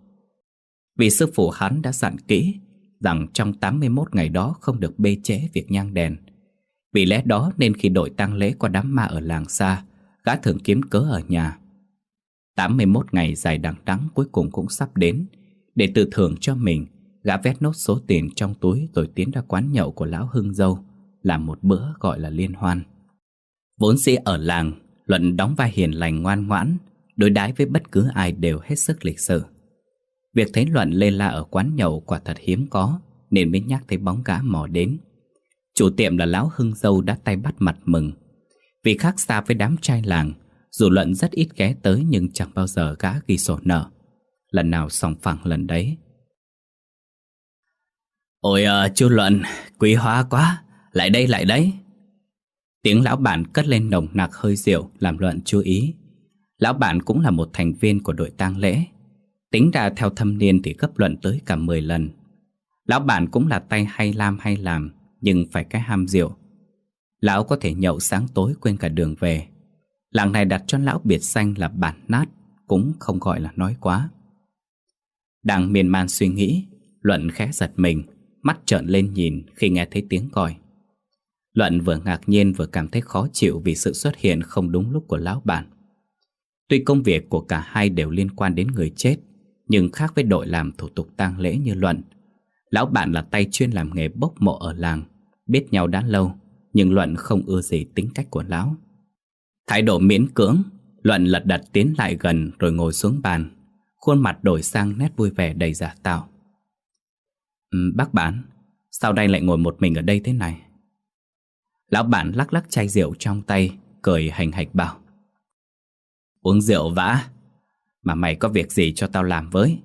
Vì sư phụ hắn đã dặn kỹ Rằng trong 81 ngày đó không được bê chế việc nhang đèn. Vì lẽ đó nên khi đội tang lễ qua đám ma ở làng xa, Gã thường kiếm cớ ở nhà. 81 ngày dài đằng đẵng cuối cùng cũng sắp đến, Để tự thưởng cho mình, Gã vét nốt số tiền trong túi rồi tiến ra quán nhậu của lão Hưng Dâu Làm một bữa gọi là liên hoan. Vốn dĩ ở làng, Luận đóng vai hiền lành ngoan ngoãn, đối đãi với bất cứ ai đều hết sức lịch sự. Việc thấy Luận lên la ở quán nhậu quả thật hiếm có, nên mới nhắc thấy bóng gã mò đến. Chủ tiệm là lão Hưng Dâu đã tay bắt mặt mừng. Vì khác xa với đám trai làng, dù Luận rất ít ghé tới nhưng chẳng bao giờ gã ghi sổ nợ. Lần nào sòng phẳng lần đấy. Ôi à, chú Luận, quý hóa quá, lại đây lại đây. Tiếng lão bản cất lên nồng nặc hơi rượu làm luận chú ý. Lão bản cũng là một thành viên của đội tang lễ. Tính ra theo thâm niên thì gấp luận tới cả 10 lần. Lão bản cũng là tay hay lam hay làm, nhưng phải cái ham rượu. Lão có thể nhậu sáng tối quên cả đường về. Làng này đặt cho lão biệt danh là bản nát, cũng không gọi là nói quá. Đang miên man suy nghĩ, Luận khẽ giật mình, mắt trợn lên nhìn khi nghe thấy tiếng gọi. Luận vừa ngạc nhiên vừa cảm thấy khó chịu vì sự xuất hiện không đúng lúc của lão bản. Tuy công việc của cả hai đều liên quan đến người chết, nhưng khác với đội làm thủ tục tang lễ như Luận. Lão bản là tay chuyên làm nghề bốc mộ ở làng, biết nhau đã lâu, nhưng Luận không ưa gì tính cách của lão. Thái độ miễn cưỡng, Luận lật đật tiến lại gần rồi ngồi xuống bàn, khuôn mặt đổi sang nét vui vẻ đầy giả tạo. Bác bản, sao đây lại ngồi một mình ở đây thế này? Lão bản lắc lắc chai rượu trong tay, Cười hành hạch bảo. Uống rượu vã, Mà mày có việc gì cho tao làm với?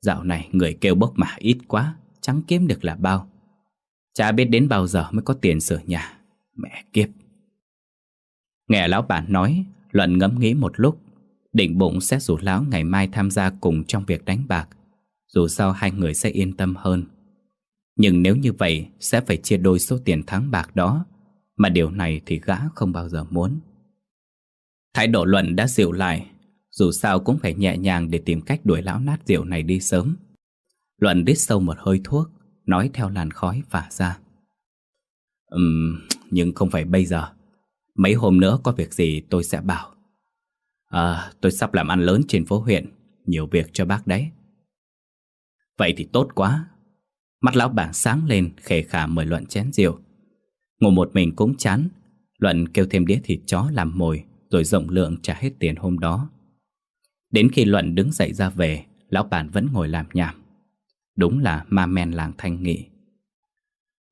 Dạo này người kêu bốc mà ít quá, Chẳng kiếm được là bao. Chả biết đến bao giờ mới có tiền sửa nhà, Mẹ kiếp. Nghe lão bản nói, Luận ngẫm nghĩ một lúc, Định bụng sẽ rủ lão ngày mai tham gia cùng trong việc đánh bạc, Dù sao hai người sẽ yên tâm hơn. Nhưng nếu như vậy, Sẽ phải chia đôi số tiền thắng bạc đó mà điều này thì gã không bao giờ muốn. Thái độ luận đã dịu lại Dù sao cũng phải nhẹ nhàng để tìm cách đuổi lão nát rượu này đi sớm. Luận đít sâu một hơi thuốc Nói theo làn khói phả ra. Ừm, nhưng không phải bây giờ. Mấy hôm nữa có việc gì tôi sẽ bảo. À, tôi sắp làm ăn lớn trên phố huyện Nhiều việc cho bác đấy. Vậy thì tốt quá. Mắt lão bảng sáng lên khề khả mời Luận chén rượu ngủ một mình cũng chán. Luận kêu thêm đĩa thịt chó làm mồi, Rồi rộng lượng trả hết tiền hôm đó. Đến khi Luận đứng dậy ra về, Lão bản vẫn ngồi làm nhảm. Đúng là ma men làng thanh nghị.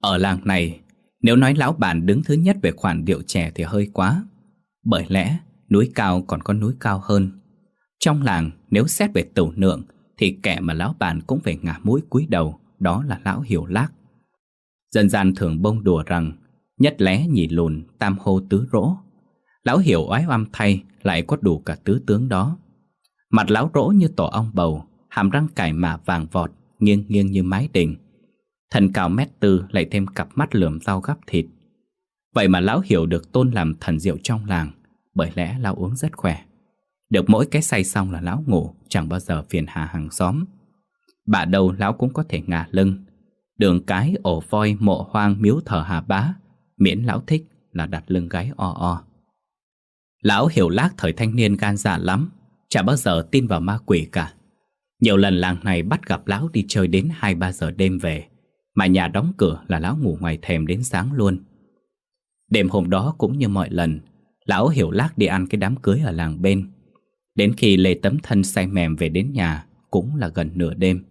Ở làng này, Nếu nói lão bản đứng thứ nhất về khoản điệu trẻ thì hơi quá. Bởi lẽ, núi cao còn có núi cao hơn. Trong làng, nếu xét về tửu nượng, Thì kẻ mà lão bản cũng phải ngả mũi cúi đầu, Đó là lão hiểu lác. Dân gian thường bông đùa rằng Nhất lé nhì lùn tam hô tứ rỗ. Lão hiểu oái oăm thay Lại có đủ cả tứ tướng đó. Mặt lão rỗ như tổ ong bầu Hàm răng cải mạ vàng vọt Nghiêng nghiêng như mái đình. Thần cao mét tư lại thêm cặp mắt lườm rau gắp thịt. Vậy mà lão hiểu được tôn làm thần rượu trong làng Bởi lẽ lão uống rất khỏe. Được mỗi cái say xong là lão ngủ Chẳng bao giờ phiền hà hàng xóm. Bà đầu lão cũng có thể ngả lưng. Đường cái, ổ voi, mộ hoang, miếu thờ hà bá Miễn lão thích là đặt lưng gái o o. Lão hiểu lác thời thanh niên gan dạ lắm, Chả bao giờ tin vào ma quỷ cả. Nhiều lần làng này bắt gặp lão đi chơi đến 2-3 giờ đêm về, Mà nhà đóng cửa là lão ngủ ngoài thềm đến sáng luôn. Đêm hôm đó cũng như mọi lần, Lão hiểu lác đi ăn cái đám cưới ở làng bên. Đến khi Lê Tấm Thân say mềm về đến nhà, Cũng là gần nửa đêm.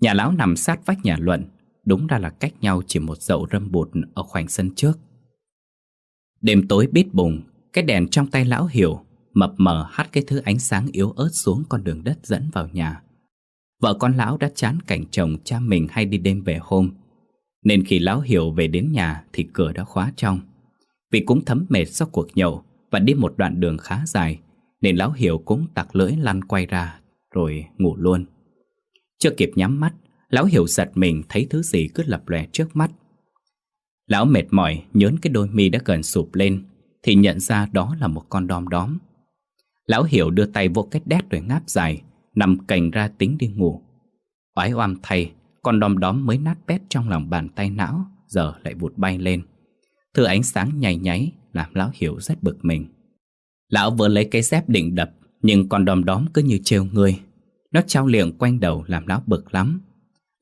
Nhà lão nằm sát vách nhà Luận Đúng ra là cách nhau chỉ một dậu râm bụt Ở khoảnh sân trước. Đêm tối bít bùng, Cái đèn trong tay lão hiểu Mập mờ hắt cái thứ ánh sáng yếu ớt xuống con đường đất dẫn vào nhà. Vợ con lão đã chán cảnh chồng cha mình hay đi đêm về hôm, Nên khi lão hiểu về đến nhà Thì cửa đã khóa trong. Vì cũng thấm mệt sau cuộc nhậu Và đi một đoạn đường khá dài, Nên lão hiểu cũng tặc lưỡi lăn quay ra Rồi ngủ luôn. Chưa kịp nhắm mắt Lão hiểu giật mình, thấy thứ gì cứ lập lòe trước mắt. Lão mệt mỏi, nhớn cái đôi mi đã gần sụp lên, Thì nhận ra đó là một con đom đóm. Lão hiểu đưa tay vô cái đét rồi ngáp dài, Nằm cành ra tính đi ngủ. Oái oăm thay, Con đom đóm mới nát bét trong lòng bàn tay não, Giờ lại vụt bay lên. Thứ ánh sáng nhảy nháy Làm lão hiểu rất bực mình. Lão vừa lấy cái dép định đập, Nhưng con đom đóm cứ như trêu người. Nó trao liệng quanh đầu làm lão bực lắm.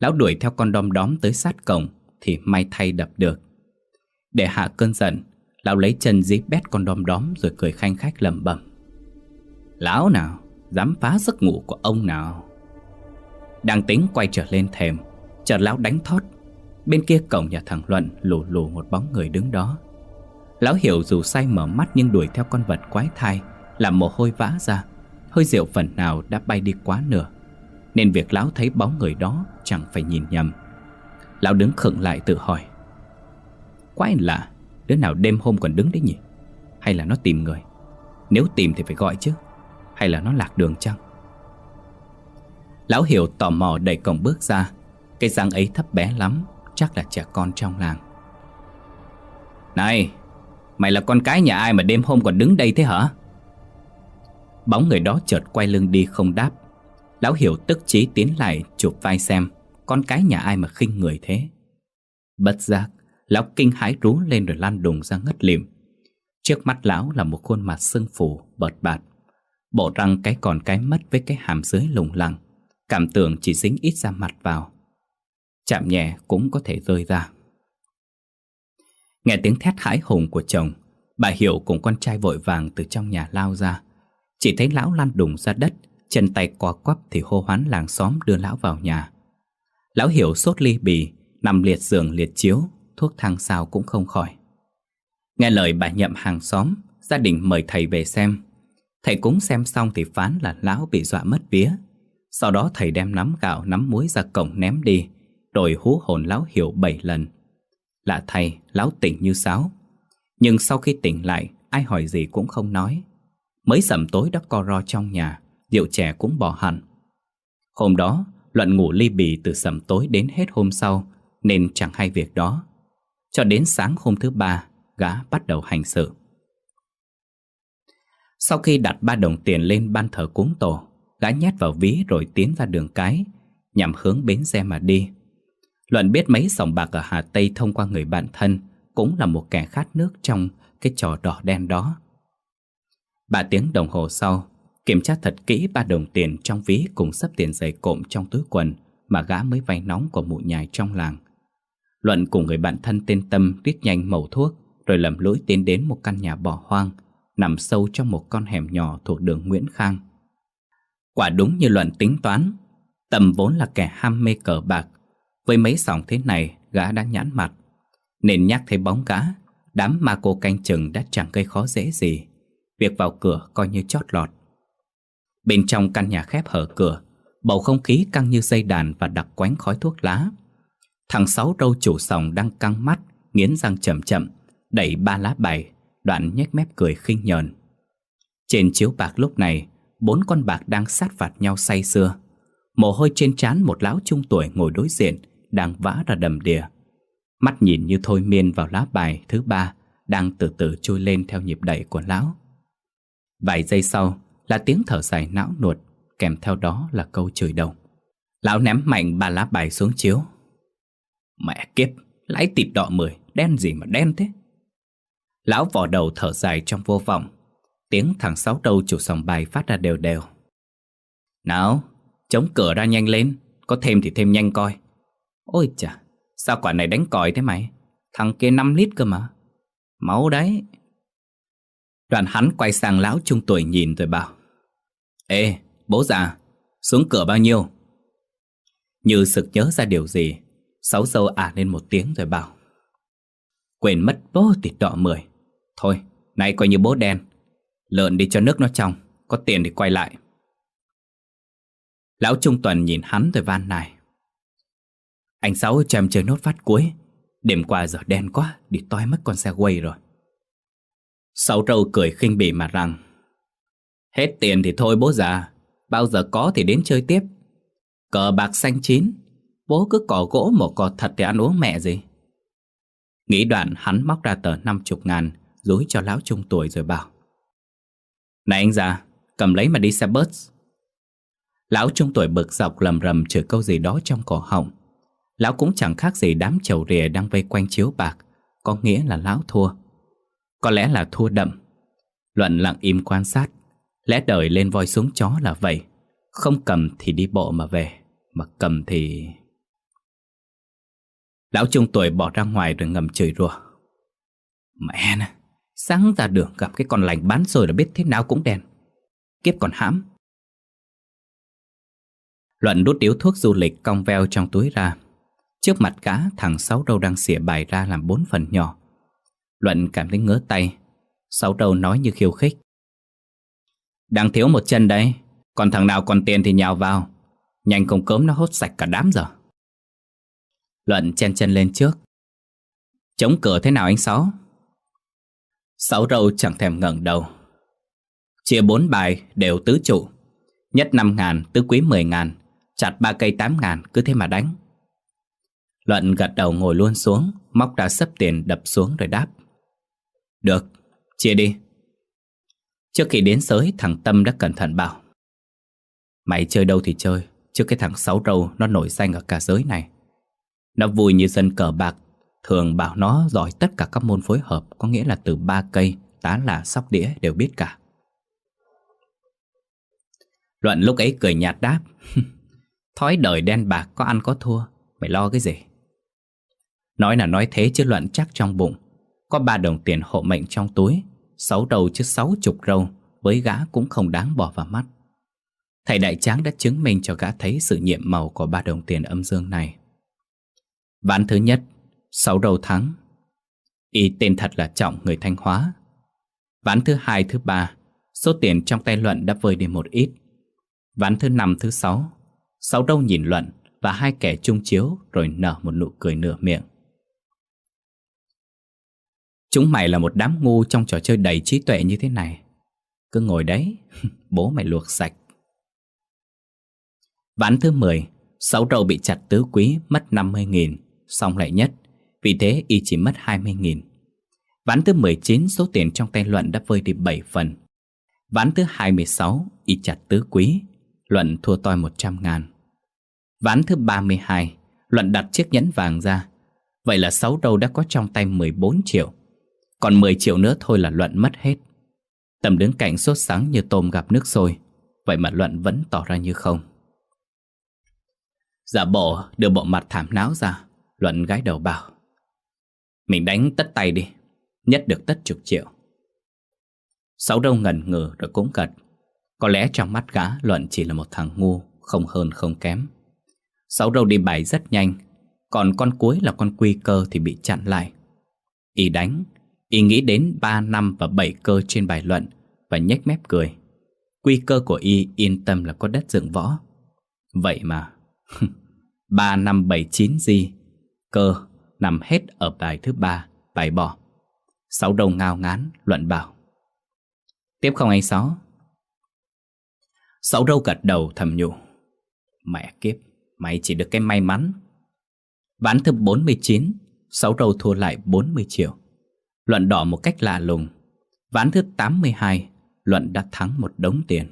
Lão đuổi theo con đom đóm tới sát cổng Thì may thay đập được. Để hạ cơn giận, Lão lấy chân dí bét con đom đóm Rồi cười khanh khách lầm bầm Lão nào, Dám phá giấc ngủ của ông nào? Đang tính quay trở lên thềm, Chợt lão đánh thót. Bên kia cổng nhà thằng Luận lù lù một bóng người đứng đó. Lão hiểu dù say mở mắt nhưng đuổi theo con vật quái thai Làm mồ hôi vã ra, Hơi rượu phần nào đã bay đi quá nửa. Nên việc lão thấy bóng người đó chẳng phải nhìn nhầm. Lão đứng khựng lại tự hỏi, Quái lạ, Đứa nào đêm hôm còn đứng đấy nhỉ? Hay là nó tìm người? Nếu tìm thì phải gọi chứ, Hay là nó lạc đường chăng? Lão hiểu tò mò đẩy cổng bước ra, Cái răng ấy thấp bé lắm, Chắc là trẻ con trong làng. Này, Mày là con cái nhà ai mà đêm hôm còn đứng đây thế hả? Bóng người đó chợt quay lưng đi không đáp Lão hiểu tức chí tiến lại chụp vai xem, Con cái nhà ai mà khinh người thế? Bất giác, Lão kinh hãi rú lên rồi lan đùng ra ngất lìm Trước mắt lão là một khuôn mặt sưng phù, bợt bạt. Bộ răng cái còn cái mất với cái hàm dưới lùng lẳng, Cảm tưởng chỉ dính ít ra mặt vào. Chạm nhẹ cũng có thể rơi ra. Nghe tiếng thét hãi hùng của chồng, Bà Hiểu cùng con trai vội vàng từ trong nhà lao ra. Chỉ thấy lão lăn đùng ra đất Chân tay co quắp thì hô hoán làng xóm đưa lão vào nhà. Lão Hiểu sốt ly bì Nằm liệt giường liệt chiếu Thuốc thang sao cũng không khỏi. Nghe lời bà nhậm hàng xóm Gia đình mời thầy về xem. Thầy cúng xem xong thì phán là lão bị dọa mất vía. Sau đó thầy đem nắm gạo nắm muối ra cổng ném đi Rồi hú hồn lão hiểu bảy lần. Lạ thầy, lão tỉnh như sáo. Nhưng sau khi tỉnh lại Ai hỏi gì cũng không nói. Mới sẩm tối đã co ro trong nhà Rượu trẻ cũng bỏ hẳn. Hôm đó, Luận ngủ ly bì từ sầm tối đến hết hôm sau, Nên chẳng hay việc đó. Cho đến sáng hôm thứ ba, Gã bắt đầu hành sự. Sau khi đặt ba đồng tiền lên ban thờ cúng tổ, Gã nhét vào ví rồi tiến ra đường cái, Nhằm hướng bến xe mà đi. Luận biết mấy sòng bạc ở Hà Tây thông qua người bạn thân Cũng là một kẻ khát nước trong cái trò đỏ đen đó. Ba tiếng đồng hồ sau Kiểm tra thật kỹ ba đồng tiền trong ví cùng sắp tiền giày cộm trong túi quần mà gã mới vay nóng của mụ nhài trong làng. Luận cùng người bạn thân tên Tâm rít nhanh mẩu thuốc rồi lầm lũi tiến đến một căn nhà bỏ hoang nằm sâu trong một con hẻm nhỏ thuộc đường Nguyễn Khang. Quả đúng như Luận tính toán, Tâm vốn là kẻ ham mê cờ bạc. Với mấy sòng thế này, gã đã nhãn mặt. Nên nhắc thấy bóng gã, đám ma cô canh chừng đã chẳng gây khó dễ gì. Việc vào cửa coi như chót lọt. Bên trong căn nhà khép hở cửa, Bầu không khí căng như dây đàn và đặc quánh khói thuốc lá. Thằng Sáu râu chủ sòng đang căng mắt, Nghiến răng chậm chậm, Đẩy ba lá bài, Đoạn nhếch mép cười khinh nhờn. Trên chiếu bạc lúc này, Bốn con bạc đang sát phạt nhau say sưa. Mồ hôi trên trán một lão trung tuổi ngồi đối diện, Đang vã ra đầm đìa. Mắt nhìn như thôi miên vào lá bài thứ ba, Đang từ từ trôi lên theo nhịp đẩy của lão. Vài giây sau là tiếng thở dài não nuột, Kèm theo đó là câu chửi đầu. Lão ném mạnh ba lá bài xuống chiếu. Mẹ kiếp, Lãi tịp đỏ mười, Đen gì mà đen thế? Lão vò đầu thở dài trong vô vọng. Tiếng thằng sáu đầu chủ sòng bài phát ra đều đều. Nào, Chống cửa ra nhanh lên, Có thêm thì thêm nhanh coi. Ôi chà, Sao quả này đánh còi thế mày? Thằng kia 5 lít cơ mà. Máu đấy. Đoàn hắn quay sang lão trung tuổi nhìn rồi bảo Ê, bố già, Xuống cửa bao nhiêu? Như sực nhớ ra điều gì, Sáu dâu ả lên một tiếng rồi bảo. Quên mất bố tịt đỏ mười. Thôi, nay coi như bố đen. Lợn đi cho nước nó trong, Có tiền thì quay lại. Lão Trung Tuần nhìn hắn rồi van này Anh Sáu cho em chơi nốt phát cuối, Đêm qua giờ đen quá, Đi toi mất con xe quay rồi. Sáu trâu cười khinh bỉ mà rằng Hết tiền thì thôi bố già, Bao giờ có thì đến chơi tiếp. Cờ bạc xanh chín, Bố cứ cỏ gỗ một cọt thật thì ăn uống mẹ gì. Nghĩ đoạn hắn móc ra tờ năm chục ngàn Dối cho lão trung tuổi rồi bảo. Này anh già, Cầm lấy mà đi xe bus. Lão trung tuổi bực dọc lầm rầm chửi câu gì đó trong cổ họng. Lão cũng chẳng khác gì đám chầu rìa đang vây quanh chiếu bạc, Có nghĩa là lão thua. Có lẽ là thua đậm. Luận lặng im quan sát. Lẽ đời lên voi xuống chó là vậy. Không cầm thì đi bộ mà về, Mà cầm thì... Lão trung tuổi bỏ ra ngoài rồi ngầm chửi rủa. Mẹ nè Sáng ra đường gặp cái con lành bán rồi là biết thế nào cũng đen. Kiếp còn hãm. Luận đút điếu thuốc du lịch cong veo trong túi ra. Trước mặt gã, thằng Sáu Đâu đang xỉa bài ra làm bốn phần nhỏ. Luận cảm thấy ngứa tay. Sáu đầu nói như khiêu khích. Đang thiếu một chân đấy. Còn thằng nào còn tiền thì nhào vào. Nhanh không cớm nó hốt sạch cả đám giờ. Luận chen chân lên trước. Chống cửa thế nào anh Sáu? Sáu Râu chẳng thèm ngẩng đầu. Chia bốn bài đều tứ trụ. Nhất năm ngàn, tứ quý mười ngàn. Chặt ba cây tám ngàn, cứ thế mà đánh. Luận gật đầu ngồi luôn xuống Móc ra sấp tiền đập xuống rồi đáp. Được, chia đi. Trước khi đến sới thằng Tâm đã cẩn thận bảo Mày chơi đâu thì chơi Chứ cái thằng sáu râu nó nổi danh ở cả giới này. Nó vui như dân cờ bạc Thường bảo nó giỏi tất cả các môn phối hợp Có nghĩa là từ ba cây, tá là sóc đĩa đều biết cả. Luận lúc ấy cười nhạt đáp Thói đời đen bạc có ăn có thua Mày lo cái gì? Nói là nói thế chứ Luận chắc trong bụng Có ba đồng tiền hộ mệnh trong túi Sáu đầu chứ sáu chục râu, Với gã cũng không đáng bỏ vào mắt. Thầy Đại Tráng đã chứng minh cho gã thấy sự nhiệm màu của ba đồng tiền âm dương này. Ván thứ nhất, Sáu đầu thắng. Y tên thật là Trọng người Thanh Hóa. Ván thứ hai, thứ ba, Số tiền trong tay Luận đã vơi đi một ít. Ván thứ năm, thứ sáu Sáu đầu nhìn Luận Và hai kẻ chung chiếu Rồi nở một nụ cười nửa miệng. Chúng mày là một đám ngu Trong trò chơi đầy trí tuệ như thế này. Cứ ngồi đấy, Bố mày luộc sạch. Ván thứ 10 Sáu râu bị chặt tứ quý, Mất 50.000 Xong lại nhất, Vì thế y chỉ mất 20.000 Ván thứ 19 số tiền trong tay Luận đã vơi đi 7 phần. Ván thứ 26 y chặt tứ quý, Luận thua toi 100 ngàn. Ván thứ 32 Luận đặt chiếc nhẫn vàng ra. Vậy là sáu râu đã có trong tay 14 triệu. Còn 10 triệu nữa thôi là Luận mất hết. Tầm đứng cạnh sốt sáng như tôm gặp nước sôi, Vậy mà Luận vẫn tỏ ra như không. Giả bộ đưa bộ mặt thảm não ra, Luận gái đầu bảo, Mình đánh tất tay đi, Nhất được tất chục triệu. Sáu đâu ngần ngừ rồi cũng gật Có lẽ trong mắt gã, Luận chỉ là một thằng ngu, Không hơn không kém. Sáu đâu đi bài rất nhanh, Còn con cuối là con quy cơ thì bị chặn lại. Y đánh Y nghĩ đến 3 năm và 7 cơ trên bài luận Và nhếch mép cười. Quy cơ của Y yên tâm là có đất dựng võ. Vậy mà 3 năm 7 9 gì Cơ nằm hết ở bài thứ ba, Bài bỏ. Sáu đầu ngao ngán, luận bảo. Tiếp không anh Sáu? Sáu râu gật đầu thầm nhủ. Mẹ kiếp, Mày chỉ được cái may mắn. Ván thứ 49 Sáu râu thua lại 40 triệu. Luận đỏ một cách lạ lùng Ván thứ 82 Luận đã thắng một đống tiền.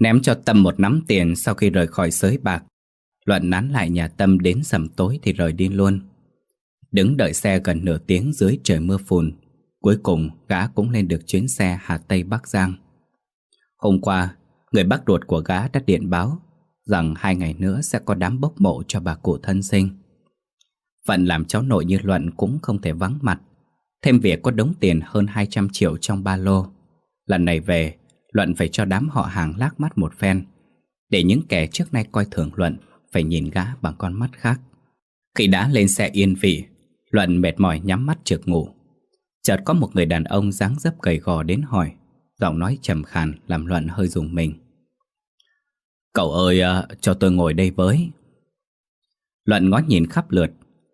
Ném cho Tâm một nắm tiền sau khi rời khỏi sới bạc. Luận nán lại nhà Tâm đến sầm tối thì rời đi luôn. Đứng đợi xe gần nửa tiếng dưới trời mưa phùn. Cuối cùng gã cũng lên được chuyến xe Hà Tây Bắc Giang. Hôm qua, người bác ruột của gã đã điện báo rằng hai ngày nữa sẽ có đám bốc mộ cho bà cụ thân sinh. Phận làm cháu nội như Luận cũng không thể vắng mặt. Thêm việc có đống tiền hơn 200 triệu trong ba lô. Lần này về, Luận phải cho đám họ hàng lác mắt một phen. Để những kẻ trước nay coi thường Luận phải nhìn gã bằng con mắt khác. Khi đã lên xe yên vị, Luận mệt mỏi nhắm mắt trượt ngủ. Chợt có một người đàn ông dáng dấp gầy gò đến hỏi, giọng nói trầm khàn làm Luận hơi dùng mình. Cậu ơi, à, cho tôi ngồi đây với. Luận ngó nhìn khắp lượt,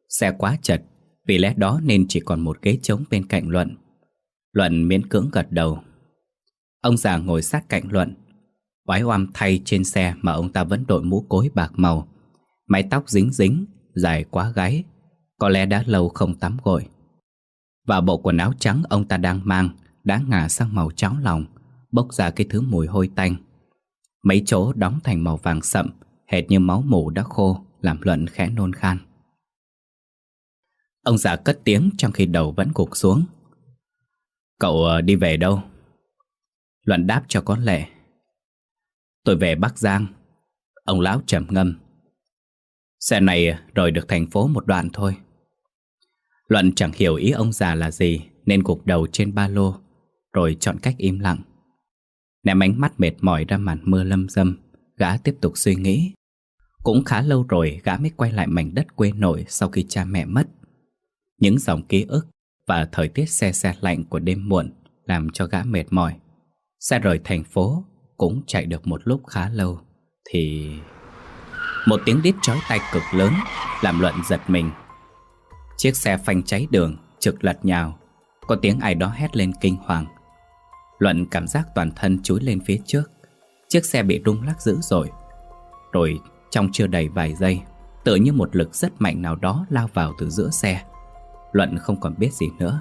xe quá chật, vì lẽ đó nên chỉ còn một ghế trống bên cạnh Luận. Luận miễn cưỡng gật đầu. Ông già ngồi sát cạnh Luận. Quái oam thay trên xe mà ông ta vẫn đội mũ cối bạc màu. Mái tóc dính dính, dài quá gáy. Có lẽ đã lâu không tắm gội. Và bộ quần áo trắng ông ta đang mang đã ngả sang màu cháo lòng, bốc ra cái thứ mùi hôi tanh. Mấy chỗ đóng thành màu vàng sậm, hệt như máu mủ đã khô, làm Luận khẽ nôn khan. Ông già cất tiếng trong khi đầu vẫn gục xuống. Cậu ờ, đi về đâu? Luận đáp cho có lệ. Tôi về Bắc Giang. Ông lão trầm ngâm. Xe này ờ, rồi được thành phố một đoạn thôi. Luận chẳng hiểu ý ông già là gì nên gục đầu trên ba lô rồi chọn cách im lặng. Ném ánh mắt mệt mỏi ra màn mưa lâm dâm, gã tiếp tục suy nghĩ. Cũng khá lâu rồi gã mới quay lại mảnh đất quê nội sau khi cha mẹ mất. Những dòng ký ức và thời tiết xe xe lạnh của đêm muộn làm cho gã mệt mỏi. Xe rời thành phố cũng chạy được một lúc khá lâu thì... Một tiếng đít chói tay cực lớn làm Luận giật mình. Chiếc xe phanh cháy đường, trực lật nhào. Có tiếng ai đó hét lên kinh hoàng. Luận cảm giác toàn thân chúi lên phía trước. Chiếc xe bị rung lắc dữ rồi. Rồi trong chưa đầy vài giây, tự như một lực rất mạnh nào đó lao vào từ giữa xe. Luận không còn biết gì nữa.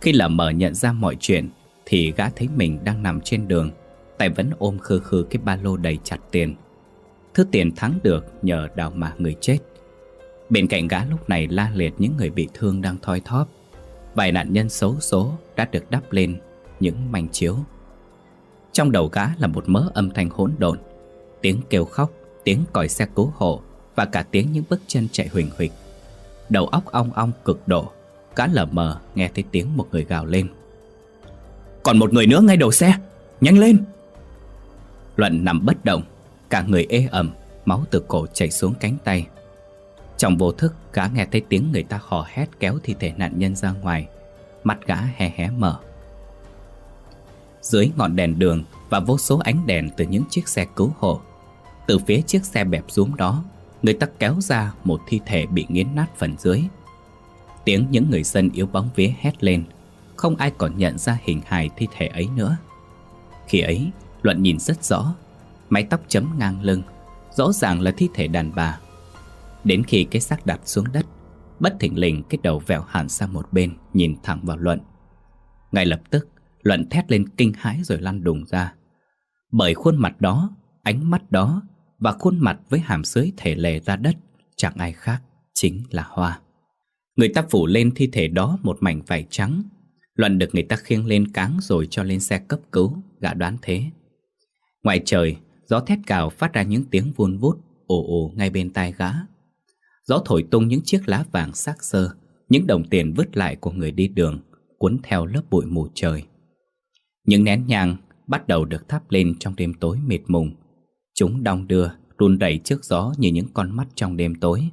Khi lờ mờ nhận ra mọi chuyện thì gã thấy mình đang nằm trên đường Tay vẫn ôm khư khư cái ba lô đầy chặt tiền. Thứ tiền thắng được nhờ đào mà người chết. Bên cạnh gã lúc này la liệt những người bị thương đang thoi thóp. Vài nạn nhân xấu số đã được đắp lên những mảnh chiếu. Trong đầu gã là một mớ âm thanh hỗn độn. Tiếng kêu khóc, tiếng còi xe cứu hộ Và cả tiếng những bước chân chạy huỳnh huỳnh Đầu óc ong ong cực độ, Cá lờ mờ nghe thấy tiếng một người gào lên. Còn một người nữa ngay đầu xe, Nhanh lên! Luận nằm bất động, Cả người ê ẩm, Máu từ cổ chảy xuống cánh tay. Trong vô thức cá nghe thấy tiếng người ta hò hét kéo thi thể nạn nhân ra ngoài. Mắt gã hé hé mở. Dưới ngọn đèn đường Và vô số ánh đèn từ những chiếc xe cứu hộ, Từ phía chiếc xe bẹp rúm đó Người ta kéo ra một thi thể bị nghiến nát phần dưới Tiếng những người dân yếu bóng vía hét lên không ai còn nhận ra hình hài thi thể ấy nữa. Khi ấy, Luận nhìn rất rõ, mái tóc chấm ngang lưng, rõ ràng là thi thể đàn bà. Đến khi cái xác đặt xuống đất, bất thình lình cái đầu vẹo hẳn sang một bên, nhìn thẳng vào Luận. Ngay lập tức, Luận thét lên kinh hãi rồi lăn đùng ra. Bởi khuôn mặt đó, ánh mắt đó và khuôn mặt với hàm dưới thể lề ra đất chẳng ai khác, chính là Hoa. Người ta phủ lên thi thể đó một mảnh vải trắng Luận được người ta khiêng lên cáng rồi cho lên xe cấp cứu, gã đoán thế. Ngoài trời, gió thét cào phát ra những tiếng vun vút, ồ ồ ngay bên tai gã. Gió thổi tung những chiếc lá vàng sắc sơ, những đồng tiền vứt lại của người đi đường, cuốn theo lớp bụi mù trời. Những nén nhang bắt đầu được thắp lên trong đêm tối mịt mùng. Chúng đong đưa, run rẩy trước gió như những con mắt trong đêm tối.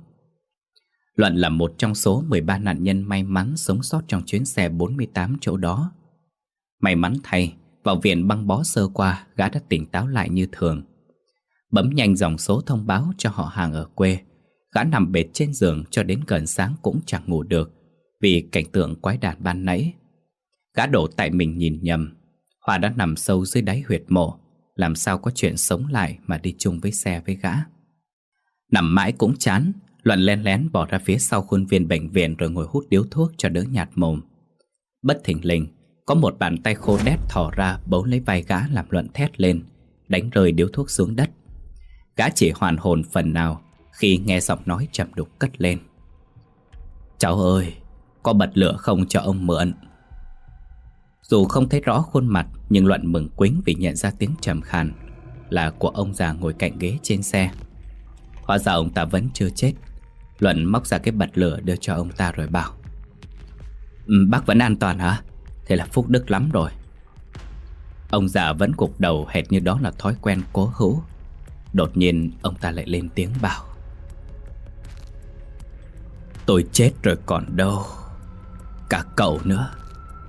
Luận là một trong số 13 nạn nhân may mắn sống sót trong chuyến xe 48 chỗ đó. May mắn thay, vào viện băng bó sơ qua, gã đã tỉnh táo lại như thường. Bấm nhanh dòng số thông báo cho họ hàng ở quê. Gã nằm bệt trên giường cho đến gần sáng cũng chẳng ngủ được vì cảnh tượng quái đản ban nãy. Gã đổ tại mình nhìn nhầm. Hòa đã nằm sâu dưới đáy huyệt mộ. Làm sao có chuyện sống lại mà đi chung với xe với gã. Nằm mãi cũng chán Luận len lén bỏ ra phía sau khuôn viên bệnh viện rồi ngồi hút điếu thuốc cho đỡ nhạt mồm. Bất thình lình, Có một bàn tay khô đét thò ra bấu lấy vai gã làm Luận thét lên Đánh rơi điếu thuốc xuống đất Gã chỉ hoàn hồn phần nào Khi nghe giọng nói trầm đục cất lên Cháu ơi Có bật lửa không cho ông mượn dù không thấy rõ khuôn mặt, Nhưng Luận mừng quính vì nhận ra tiếng trầm khàn Là của ông già ngồi cạnh ghế trên xe. Hóa ra ông ta vẫn chưa chết. Luận móc ra cái bật lửa đưa cho ông ta rồi bảo ừ, Bác vẫn an toàn hả? Thế là phúc đức lắm rồi. Ông già vẫn gục đầu hệt như đó là thói quen cố hữu. Đột nhiên, ông ta lại lên tiếng bảo, Tôi chết rồi còn đâu, Cả cậu nữa.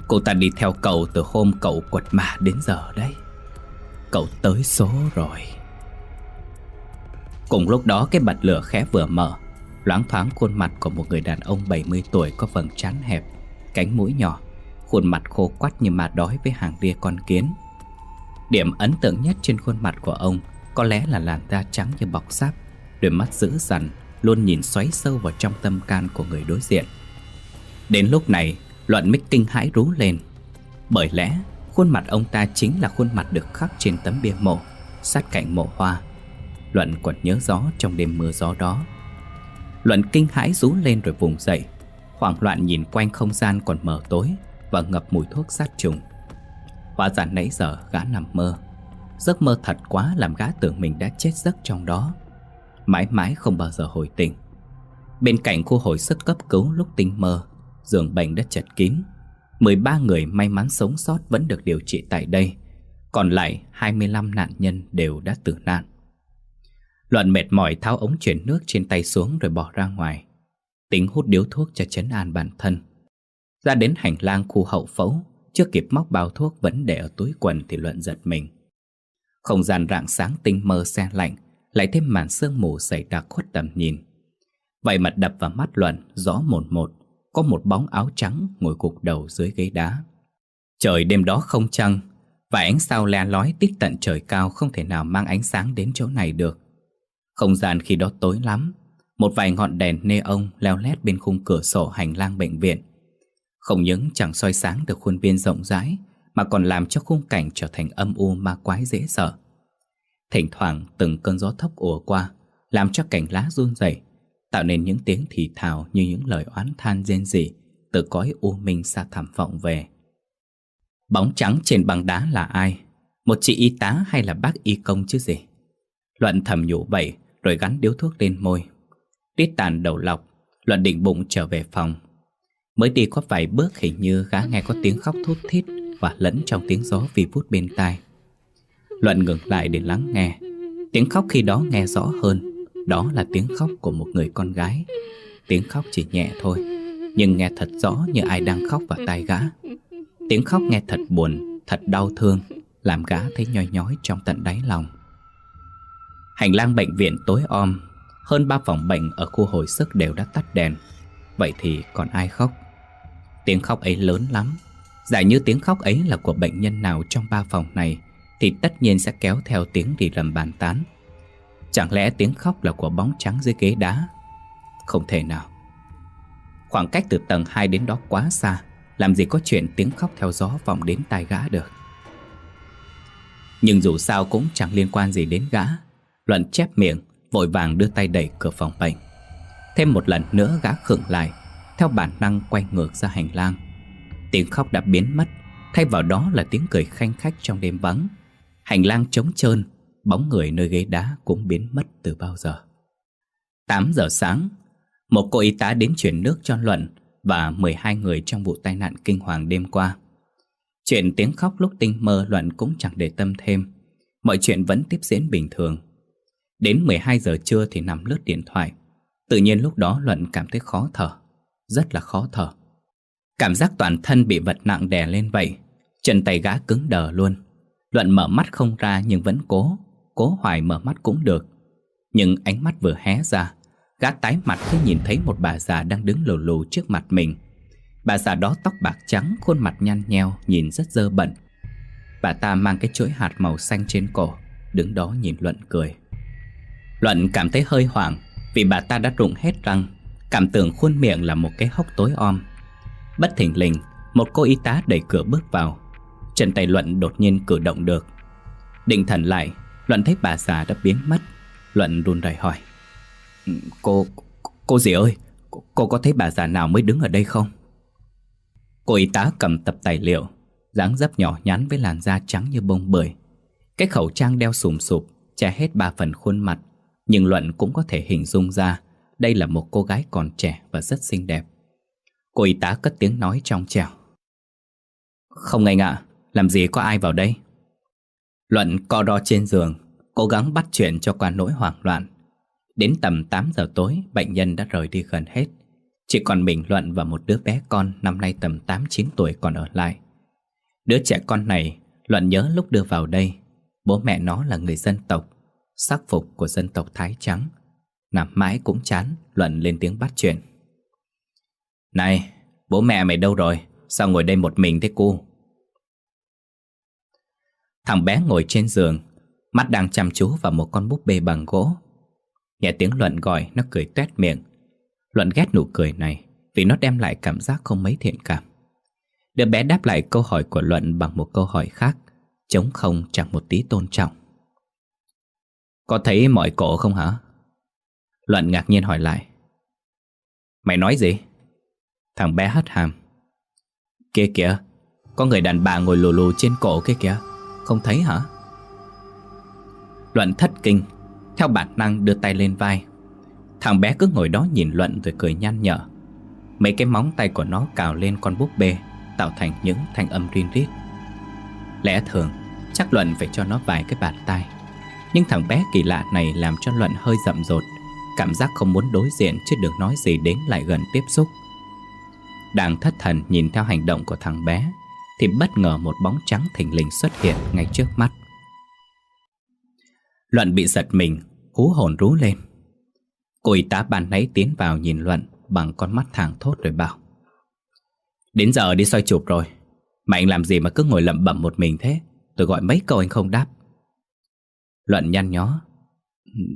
Cô ta đi theo cậu từ hôm cậu quật mà đến giờ đấy. Cậu tới số rồi. Cùng lúc đó, cái bật lửa khẽ vừa mở. Loáng thoáng khuôn mặt của một người đàn ông 70 tuổi có vầng trán hẹp, Cánh mũi nhỏ, Khuôn mặt khô quắt như mà đói với hàng ria con kiến. Điểm ấn tượng nhất trên khuôn mặt của ông Có lẽ là làn da trắng như bọc sáp, Đôi mắt dữ dằn, Luôn nhìn xoáy sâu vào trong tâm can của người đối diện. Đến lúc này Luận mít kinh hãi rú lên. Bởi lẽ, khuôn mặt ông ta chính là khuôn mặt được khắc trên tấm bia mộ, Sát cạnh mộ hoa. Luận còn nhớ gió trong đêm mưa gió đó. Luận kinh hãi rú lên rồi vùng dậy. Hoảng loạn nhìn quanh không gian còn mờ tối Và ngập mùi thuốc sát trùng. Hóa ra nãy giờ gã nằm mơ. Giấc mơ thật quá làm gã tưởng mình đã chết giấc trong đó. Mãi mãi không bao giờ hồi tỉnh. Bên cạnh khu hồi sức cấp cứu lúc tinh mơ giường bệnh đã chật kín. 13 người may mắn sống sót vẫn được điều trị tại đây. Còn lại 25 nạn nhân đều đã tử nạn. Luận mệt mỏi tháo ống chuyển nước trên tay xuống rồi bỏ ra ngoài. Tính hút điếu thuốc cho chấn an bản thân. Ra đến hành lang khu hậu phẫu, Chưa kịp móc bao thuốc vẫn để ở túi quần thì Luận giật mình. Không gian rạng sáng tinh mơ xe lạnh, Lại thêm màn sương mù dày đặc khuất tầm nhìn. Vậy mặt đập vào mắt Luận rõ một một. Có một bóng áo trắng ngồi cục đầu dưới ghế đá. Trời đêm đó không trăng, Và ánh sao le lói tít tận trời cao Không thể nào mang ánh sáng đến chỗ này được. Không gian khi đó tối lắm, Một vài ngọn đèn nê ông leo lét bên khung cửa sổ hành lang bệnh viện. Không những chẳng soi sáng được khuôn viên rộng rãi, Mà còn làm cho khung cảnh trở thành âm u ma quái dễ sợ. Thỉnh thoảng từng cơn gió thốc ùa qua, Làm cho cảnh lá run rẩy Tạo nên những tiếng thì thào như những lời oán than rên rỉ Từ cõi u minh xa thẳm vọng về. Bóng trắng trên băng đá là ai? Một chị y tá hay là bác y công chứ gì? Luận thầm nhủ vậy rồi gắn điếu thuốc lên môi. Tít tàn đầu lọc, Luận định bụng trở về phòng. Mới đi có vài bước hình như gã nghe có tiếng khóc thút thít Và lẫn trong tiếng gió vì vút bên tai. Luận ngừng lại để lắng nghe. Tiếng khóc khi đó nghe rõ hơn. Đó là tiếng khóc của một người con gái. Tiếng khóc chỉ nhẹ thôi Nhưng nghe thật rõ như ai đang khóc vào tai gã. Tiếng khóc nghe thật buồn, thật đau thương Làm gã thấy nhoi nhói trong tận đáy lòng. Hành lang bệnh viện tối om Hơn ba phòng bệnh ở khu hồi sức đều đã tắt đèn. Vậy thì còn ai khóc? Tiếng khóc ấy lớn lắm. Giả như tiếng khóc ấy là của bệnh nhân nào trong ba phòng này Thì tất nhiên sẽ kéo theo tiếng rì rầm bàn tán. Chẳng lẽ tiếng khóc là của bóng trắng dưới ghế đá? Không thể nào. Khoảng cách từ tầng 2 đến đó quá xa, Làm gì có chuyện tiếng khóc theo gió vọng đến tai gã được. Nhưng dù sao cũng chẳng liên quan gì đến gã. Luận chép miệng, Vội vàng đưa tay đẩy cửa phòng bệnh. Thêm một lần nữa gã khựng lại, Theo bản năng quay ngược ra hành lang. Tiếng khóc đã biến mất, Thay vào đó là tiếng cười khanh khách trong đêm vắng. Hành lang trống trơn Bóng người nơi ghế đá cũng biến mất từ bao giờ. 8 giờ sáng, Một cô y tá đến chuyển nước cho Luận Và 12 người trong vụ tai nạn kinh hoàng đêm qua. Chuyện tiếng khóc lúc tinh mơ Luận cũng chẳng để tâm thêm. Mọi chuyện vẫn tiếp diễn bình thường. Đến 12 giờ trưa thì nằm lướt điện thoại. Tự nhiên lúc đó Luận cảm thấy khó thở, Rất là khó thở. Cảm giác toàn thân bị vật nặng đè lên vậy, Chân tay gã cứng đờ luôn. Luận mở mắt không ra nhưng vẫn cố Cố hoài mở mắt cũng được. Nhưng ánh mắt vừa hé ra, Gã tái mặt khi nhìn thấy một bà già đang đứng lù lù trước mặt mình. Bà già đó tóc bạc trắng, Khuôn mặt nhăn nheo, Nhìn rất dơ bẩn. Bà ta mang cái chuỗi hạt màu xanh trên cổ, Đứng đó nhìn Luận cười. Luận cảm thấy hơi hoảng, Vì bà ta đã rụng hết răng, Cảm tưởng khuôn miệng là một cái hốc tối om. Bất thình lình, Một cô y tá đẩy cửa bước vào. Chân tay Luận đột nhiên cử động được. Định thần lại Luận thấy bà già đã biến mất Luận run rẩy hỏi. Ừ, cô, cô gì ơi Cô có thấy bà già nào mới đứng ở đây không? Cô y tá cầm tập tài liệu dáng dấp nhỏ nhắn với làn da trắng như bông bưởi. Cái khẩu trang đeo sùm sụp Che hết ba phần khuôn mặt Nhưng Luận cũng có thể hình dung ra Đây là một cô gái còn trẻ và rất xinh đẹp. Cô y tá cất tiếng nói trong trèo Không ngại ạ, Làm gì có ai vào đây? Luận co đo trên giường, Cố gắng bắt chuyện cho qua nỗi hoảng loạn. Đến tầm 8 giờ tối, Bệnh nhân đã rời đi gần hết. Chỉ còn mình Luận và một đứa bé con Năm nay tầm 8-9 tuổi còn ở lại. Đứa trẻ con này, Luận nhớ lúc đưa vào đây, Bố mẹ nó là người dân tộc, Sắc phục của dân tộc Thái Trắng. Nằm mãi cũng chán, Luận lên tiếng bắt chuyện. Này, bố mẹ mày đâu rồi? Sao ngồi đây một mình thế cô Thằng bé ngồi trên giường, Mắt đang chăm chú vào một con búp bê bằng gỗ. Nghe tiếng Luận gọi, Nó cười tuét miệng. Luận ghét nụ cười này Vì nó đem lại cảm giác không mấy thiện cảm. Đứa bé đáp lại câu hỏi của Luận Bằng một câu hỏi khác, Chống không chẳng một tí tôn trọng. Có thấy mọi cổ không hả? Luận ngạc nhiên hỏi lại. Mày nói gì? Thằng bé hất hàm. Kia kìa, Có người đàn bà ngồi lù lù trên cổ kia kìa. Không thấy hả? Luận thất kinh, Theo bản năng đưa tay lên vai. Thằng bé cứ ngồi đó nhìn Luận rồi cười nhăn nhở. Mấy cái móng tay của nó cào lên con búp bê, Tạo thành những thanh âm rin rít. Lẽ thường, Chắc Luận phải cho nó vài cái bàn tay. Nhưng thằng bé kỳ lạ này làm cho Luận hơi rậm rột, Cảm giác không muốn đối diện chứ đừng nói gì đến lại gần tiếp xúc. Đang thất thần nhìn theo hành động của thằng bé thì bất ngờ một bóng trắng thình lình xuất hiện ngay trước mắt. Luận bị giật mình, Hú hồn rú lên. Cô y tá bàn nấy tiến vào nhìn Luận Bằng con mắt thẳng thốt rồi bảo, Đến giờ đi soi chụp rồi. Mà anh làm gì mà cứ ngồi lẩm bẩm một mình thế? Tôi gọi mấy câu anh không đáp. Luận nhăn nhó,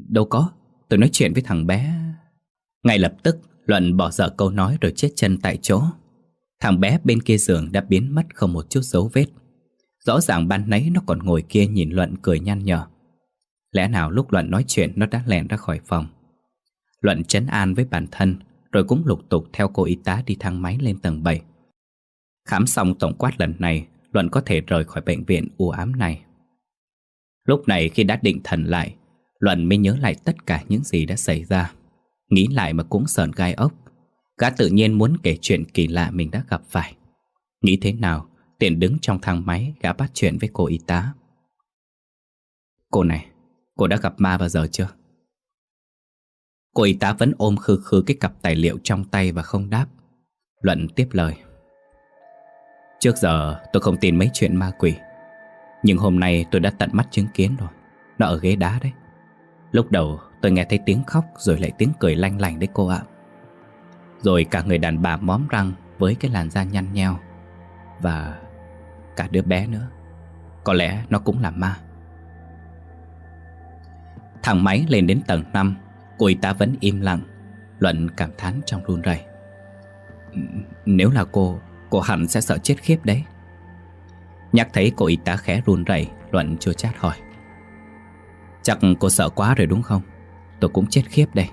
Đâu có, Tôi nói chuyện với thằng bé. Ngay lập tức, Luận bỏ dở câu nói rồi chết chân tại chỗ. Thằng bé bên kia giường đã biến mất không một chút dấu vết. Rõ ràng ban nấy nó còn ngồi kia nhìn Luận cười nhăn nhở. Lẽ nào lúc Luận nói chuyện nó đã lẻn ra khỏi phòng? Luận chấn an với bản thân, Rồi cũng lục tục theo cô y tá đi thang máy lên tầng 7 Khám xong tổng quát lần này, Luận có thể rời khỏi bệnh viện u ám này. Lúc này khi đã định thần lại, Luận mới nhớ lại tất cả những gì đã xảy ra. Nghĩ lại mà cũng sờn gai ốc. Gã tự nhiên muốn kể chuyện kỳ lạ mình đã gặp phải. Nghĩ thế nào, Tiện đứng trong thang máy, Gã bắt chuyện với cô y tá. Cô này, Cô đã gặp ma bao giờ chưa? Cô y tá vẫn ôm khư khư cái cặp tài liệu trong tay và không đáp. Luận tiếp lời. Trước giờ, tôi không tin mấy chuyện ma quỷ. Nhưng hôm nay tôi đã tận mắt chứng kiến rồi. Nó ở ghế đá đấy. Lúc đầu, tôi nghe thấy tiếng khóc Rồi lại tiếng cười lanh lành đấy cô ạ. Rồi cả người đàn bà móm răng Với cái làn da nhăn nheo. Và cả đứa bé nữa. Có lẽ nó cũng là ma. Thằng máy lên đến tầng 5 Cô y tá vẫn im lặng, Luận cảm thán trong run rẩy. Nếu là cô Cô hẳn sẽ sợ chết khiếp đấy. Nhắc thấy cô y tá khẽ run rẩy, Luận chưa chát hỏi. Chắc cô sợ quá rồi đúng không? Tôi cũng chết khiếp đây.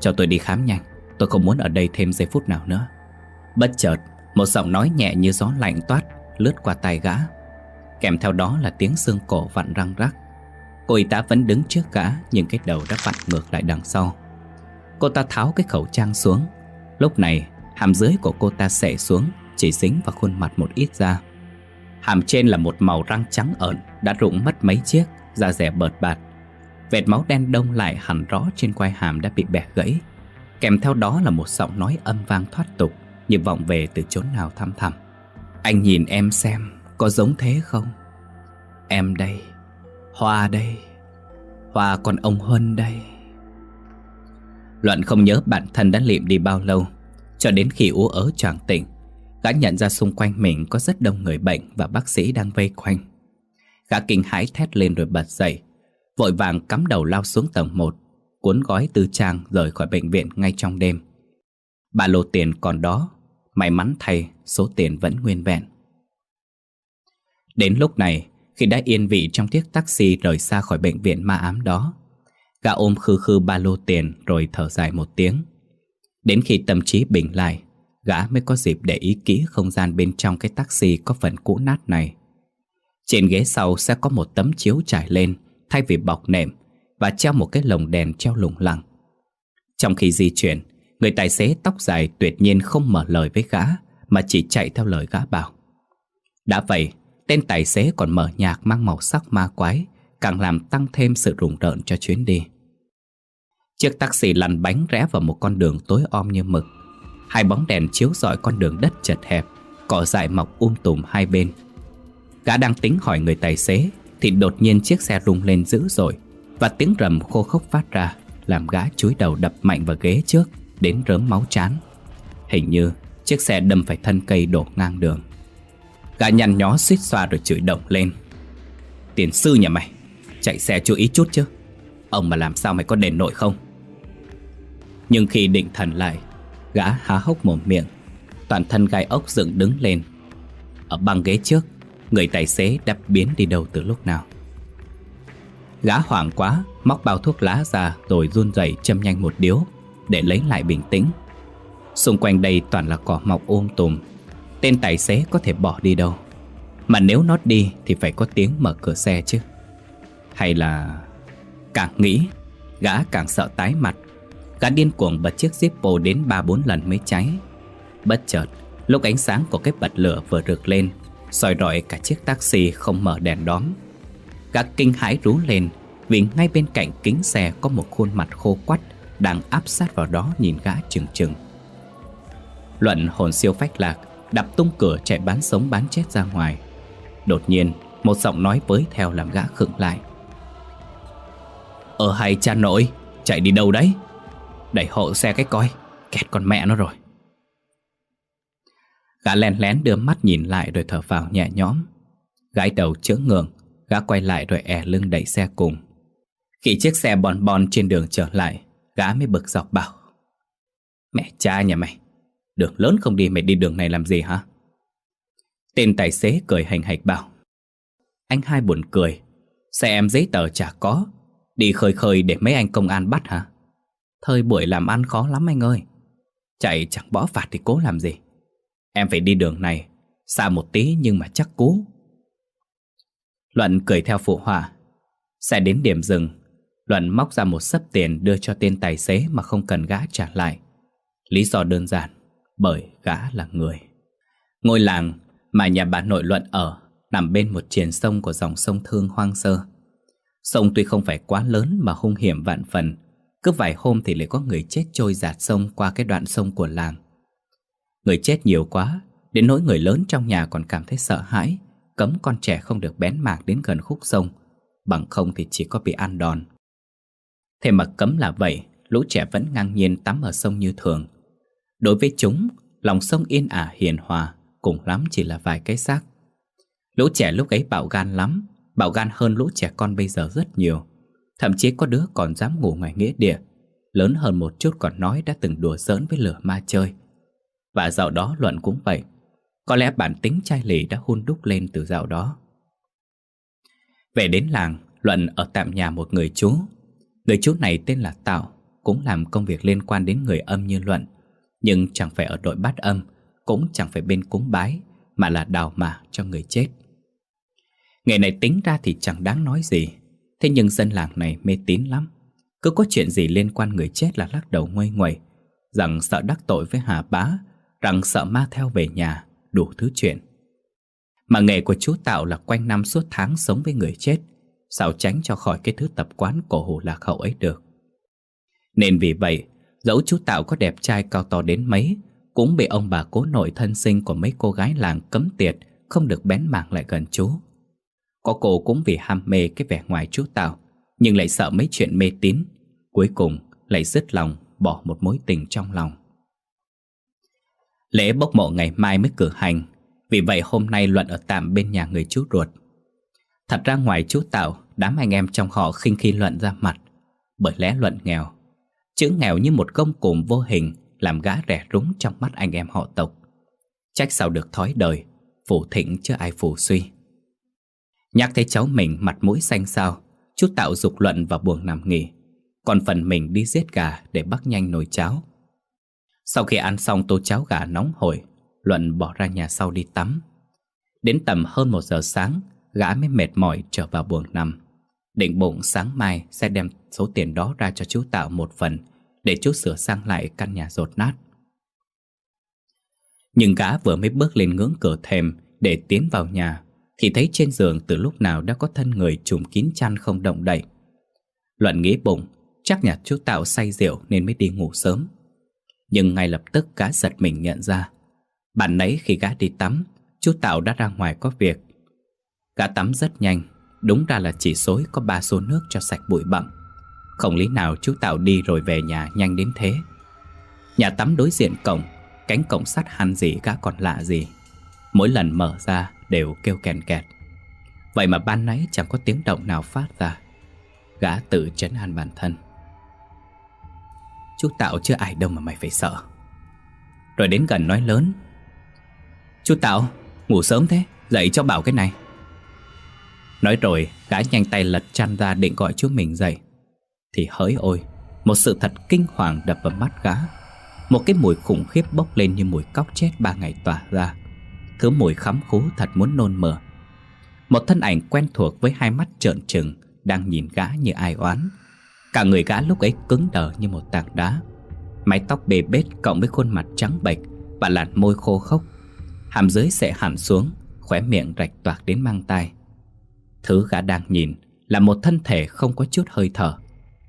Cho tôi đi khám nhanh. Tôi không muốn ở đây thêm giây phút nào nữa. Bất chợt, Một giọng nói nhẹ như gió lạnh toát, Lướt qua tai gã. Kèm theo đó là tiếng xương cổ vặn răng rắc. Cô y tá vẫn đứng trước gã, Nhưng cái đầu đã vặn ngược lại đằng sau. Cô ta tháo cái khẩu trang xuống. Lúc này, hàm dưới của cô ta xẻ xuống, Chỉ dính vào khuôn mặt một ít da. Hàm trên là một màu răng trắng ẩn Đã rụng mất mấy chiếc, Da rẻ bợt bạt. Vệt máu đen đông lại hẳn rõ trên quai hàm đã bị bẻ gãy. Kèm theo đó là một giọng nói âm vang thoát tục, Như vọng về từ chốn nào thăm thẳm. Anh nhìn em xem, Có giống thế không? Em đây, Hoa đây, Hoa còn ông Huân đây. Luận không nhớ bản thân đã liệm đi bao lâu, Cho đến khi ú ớ choàng tỉnh, Gã nhận ra xung quanh mình có rất đông người bệnh Và bác sĩ đang vây quanh. Gã kinh hãi thét lên rồi bật dậy, Vội vàng cắm đầu lao xuống tầng 1 Cuốn gói tư trang rời khỏi bệnh viện ngay trong đêm. Ba lô tiền còn đó, May mắn thay, số tiền vẫn nguyên vẹn. Đến lúc này, Khi đã yên vị trong chiếc taxi rời xa khỏi bệnh viện ma ám đó, Gã ôm khư khư ba lô tiền rồi thở dài một tiếng. Đến khi tâm trí bình lại, Gã mới có dịp để ý kỹ không gian bên trong cái taxi có phần cũ nát này. Trên ghế sau sẽ có một tấm chiếu trải lên, Thay vì bọc nệm và treo một cái lồng đèn treo lủng lẳng. Trong khi di chuyển, Người tài xế tóc dài tuyệt nhiên không mở lời với gã, Mà chỉ chạy theo lời gã bảo. Đã vậy, Tên tài xế còn mở nhạc mang màu sắc ma quái, Càng làm tăng thêm sự rùng rợn cho chuyến đi. Chiếc taxi lăn bánh rẽ vào một con đường tối om như mực. Hai bóng đèn chiếu rọi con đường đất chật hẹp, Cỏ dại mọc um tùm hai bên. Gã đang tính hỏi người tài xế, Thì đột nhiên chiếc xe rung lên dữ dội và tiếng rầm khô khốc phát ra, Làm gã chúi đầu đập mạnh vào ghế trước, Đến rớm máu chán Hình như chiếc xe đâm phải thân cây đổ ngang đường. Gã nhăn nhó suýt xoa rồi chửi động lên. Tiền sư nhà mày, Chạy xe chú ý chút chứ. Ông mà làm sao mày có đền nội không? Nhưng khi định thần lại, Gã há hốc mồm miệng. Toàn thân gai ốc dựng đứng lên. Ở băng ghế trước, Người tài xế đã biến đi đâu từ lúc nào. Gã hoảng quá, Móc bao thuốc lá ra Rồi run rẩy châm nhanh một điếu Để lấy lại bình tĩnh. Xung quanh đây toàn là cỏ mọc ôm tùm, Tên tài xế có thể bỏ đi đâu. Mà nếu nó đi Thì phải có tiếng mở cửa xe chứ. Hay là Càng nghĩ, Gã càng sợ tái mặt. Gã điên cuồng bật chiếc Zippo đến 3-4 lần mới cháy. Bất chợt, Lúc ánh sáng của cái bật lửa vừa rực lên, soi rọi cả chiếc taxi không mở đèn đóm. Gã kinh hãi rú lên Vì ngay bên cạnh kính xe có một khuôn mặt khô quắt Đang áp sát vào đó nhìn gã chừng chừng. Luận hồn siêu phách lạc Đập tung cửa chạy bán sống bán chết ra ngoài. Đột nhiên, Một giọng nói với theo làm gã khựng lại. Ở hay cha nội, Chạy đi đâu đấy? Đẩy hộ xe cái coi, Kẹt con mẹ nó rồi. Gã lén lén đưa mắt nhìn lại rồi thở vào nhẹ nhõm. Gái đầu chữa ngường Gã quay lại rồi è lưng đẩy xe cùng. Khi chiếc xe bon bon trên đường trở lại, Gã mới bực dọc bảo, Mẹ cha nhà mày, Đường lớn không đi mày đi đường này làm gì hả? Tên tài xế cười hành hạch bảo, Anh hai buồn cười, Xe em giấy tờ chả có, Đi khơi khơi để mấy anh công an bắt hả? Thời buổi làm ăn khó lắm anh ơi, Chạy chẳng bỏ phạt thì cố làm gì. Em phải đi đường này, Xa một tí nhưng mà chắc cú. Luận cười theo phụ họa. Xe đến điểm dừng, Luận móc ra một sấp tiền đưa cho tên tài xế mà không cần gã trả lại. Lý do đơn giản, Bởi gã là người. Ngôi làng mà nhà bà nội Luận ở Nằm bên một triền sông của dòng sông Thương hoang sơ. Sông tuy không phải quá lớn mà hung hiểm vạn phần, cứ vài hôm thì lại có người chết trôi giạt sông qua cái đoạn sông của làng. Người chết nhiều quá, Đến nỗi người lớn trong nhà còn cảm thấy sợ hãi. Cấm con trẻ không được bén mạc đến gần khúc sông, Bằng không thì chỉ có bị ăn đòn. Thế mà cấm là vậy, Lũ trẻ vẫn ngang nhiên tắm ở sông như thường. Đối với chúng, Lòng sông yên ả hiền hòa, Cùng lắm chỉ là vài cái xác. Lũ trẻ lúc ấy bạo gan lắm, Bạo gan hơn lũ trẻ con bây giờ rất nhiều. Thậm chí có đứa còn dám ngủ ngoài nghĩa địa, Lớn hơn một chút còn nói đã từng đùa giỡn với lửa ma chơi. Và dạo đó Luận cũng vậy có lẽ bản tính chai lì đã hôn đúc lên từ dạo đó. Về đến làng, Luận ở tạm nhà một người chú. Người chú này tên là Tạo, Cũng làm công việc liên quan đến người âm như Luận. Nhưng chẳng phải ở đội bát âm, Cũng chẳng phải bên cúng bái, Mà là đào mả cho người chết. Nghề này tính ra thì chẳng đáng nói gì, Thế nhưng dân làng này mê tín lắm. Cứ có chuyện gì liên quan người chết là lắc đầu nguây nguẩy Rằng sợ đắc tội với Hà Bá, Rằng sợ ma theo về nhà. Đủ thứ chuyện. Mà nghề của chú Tạo là quanh năm suốt tháng sống với người chết Sao tránh cho khỏi cái thứ tập quán cổ hủ lạc hậu ấy được. Nên vì vậy Dẫu chú Tạo có đẹp trai cao to đến mấy Cũng bị ông bà cố nội thân sinh của mấy cô gái làng cấm tiệt Không được bén mảng lại gần chú. Có cô cũng vì ham mê cái vẻ ngoài chú tạo, Nhưng lại sợ mấy chuyện mê tín Cuối cùng lại dứt lòng Bỏ một mối tình trong lòng. Lễ bốc mộ ngày mai mới cử hành. Vì vậy hôm nay Luận ở tạm bên nhà người chú ruột. Thật ra ngoài chú tạo, Đám anh em trong họ khinh khi Luận ra mặt. Bởi lẽ Luận nghèo. Chữ nghèo như một công cụm vô hình, Làm gã rẻ rúng trong mắt anh em họ tộc. Trách sao được thói đời, Phủ thịnh chứ ai phủ suy. Nhắc thấy cháu mình mặt mũi xanh xao, Chú Tạo dục luận vào buồng nằm nghỉ. Còn phần mình đi giết gà để bắt nhanh nồi cháo. Sau khi ăn xong tô cháo gà nóng hổi, Luận bỏ ra nhà sau đi tắm. Đến tầm hơn một giờ sáng, Gã mới mệt mỏi trở vào buồng nằm. Định bụng sáng mai sẽ đem số tiền đó ra cho chú Tạo một phần Để chú sửa sang lại căn nhà rột nát. Nhưng gã vừa mới bước lên ngưỡng cửa thềm Để tiến vào nhà, Thì thấy trên giường từ lúc nào đã có thân người trùm kín chăn không động đậy. Luận nghĩ bụng, Chắc nhà chú Tạo say rượu nên mới đi ngủ sớm. Nhưng ngay lập tức gã giật mình nhận ra. Bạn nấy khi gã đi tắm, Chú Tạo đã ra ngoài có việc. Gã tắm rất nhanh, Đúng ra là chỉ xối có ba xô nước cho sạch bụi bặm. Không lý nào chú Tạo đi rồi về nhà nhanh đến thế. Nhà tắm đối diện cổng, Cánh cổng sắt han gì gã còn lạ gì. Mỗi lần mở ra đều kêu kèn kẹt. Vậy mà ban nãy chẳng có tiếng động nào phát ra. Gã tự chấn an bản thân. Chú Tạo chưa ai đâu mà mày phải sợ. Rồi đến gần nói lớn. Chú Tạo, Ngủ sớm thế, Dậy cho bảo cái này. Nói rồi, gã nhanh tay lật chăn ra định gọi chú mình dậy. Thì hỡi ôi, Một sự thật kinh hoàng đập vào mắt gã. Một cái mùi khủng khiếp bốc lên như mùi cóc chết ba ngày tỏa ra. Thứ mùi khắm khú thật muốn nôn mờ Một thân ảnh quen thuộc với hai mắt trợn trừng Đang nhìn gã như ai oán. Cả người gã lúc ấy cứng đờ như một tảng đá. Mái tóc bề bết cộng với khuôn mặt trắng bệch Và làn môi khô khốc. Hàm dưới sẽ hẳn xuống, Khóe miệng rạch toạc đến mang tai. Thứ gã đang nhìn Là một thân thể không có chút hơi thở,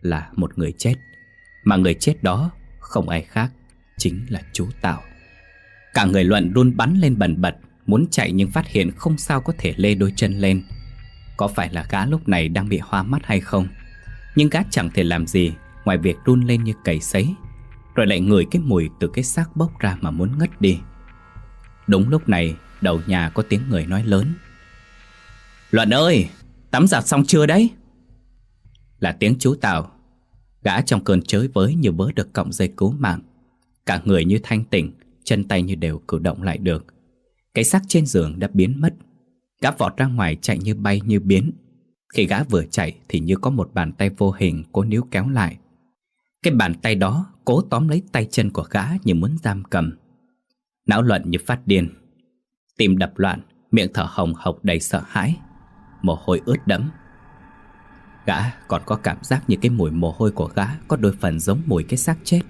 Là một người chết. Mà người chết đó không ai khác Chính là chú Tạo Cả người luận run bắn lên bần bật, Muốn chạy nhưng phát hiện không sao có thể lê đôi chân lên. Có phải là gã lúc này đang bị hoa mắt hay không? Nhưng gã chẳng thể làm gì Ngoài việc run lên như cầy sấy, Rồi lại ngửi cái mùi từ cái xác bốc ra mà muốn ngất đi. Đúng lúc này, Đầu nhà có tiếng người nói lớn. Luận ơi, Tắm giặt xong chưa đấy? Là tiếng chú Tào. Gã trong cơn chới với như vớ được cọng dây cứu mạng. Cả người như thanh tỉnh Chân tay như đều cử động lại được. Cái xác trên giường đã biến mất. Gã vọt ra ngoài chạy như bay như biến. Khi gã vừa chạy Thì như có một bàn tay vô hình cố níu kéo lại. Cái bàn tay đó Cố tóm lấy tay chân của gã như muốn giam cầm. Não luận như phát điên. Tim đập loạn, Miệng thở hồng hộc đầy sợ hãi. Mồ hôi ướt đẫm. Gã còn có cảm giác như cái mùi mồ hôi của gã Có đôi phần giống mùi cái xác chết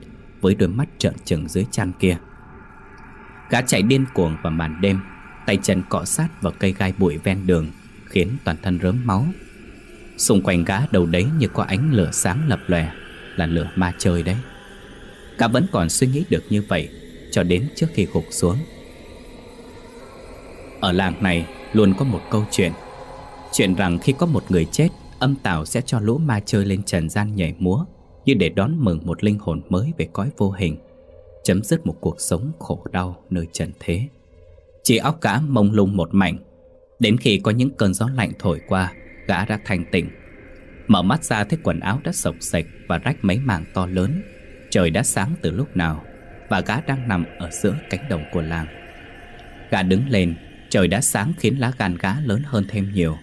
Với đôi mắt trợn trừng dưới chăn kia. Gã chạy điên cuồng vào màn đêm, Tay chân cọ sát vào cây gai bụi ven đường, Khiến toàn thân rớm máu. Xung quanh gã đầu đấy như có ánh lửa sáng lập lòe, Là lửa ma chơi đấy. Gã vẫn còn suy nghĩ được như vậy Cho đến trước khi gục xuống. Ở làng này luôn có một câu chuyện. Chuyện rằng khi có một người chết, Âm tào sẽ cho lũ ma chơi lên trần gian nhảy múa, Như để đón mừng một linh hồn mới về cõi vô hình, Chấm dứt một cuộc sống khổ đau nơi trần thế. Chỉ óc cả mông lung một mảnh. Đến khi có những cơn gió lạnh thổi qua Gã đã thành tỉnh. Mở mắt ra thấy quần áo đã sộc sạch Và rách mấy mảng to lớn. Trời đã sáng từ lúc nào Và gã đang nằm ở giữa cánh đồng của làng. Gã đứng lên, Trời đã sáng khiến lá gan gã lớn hơn thêm nhiều.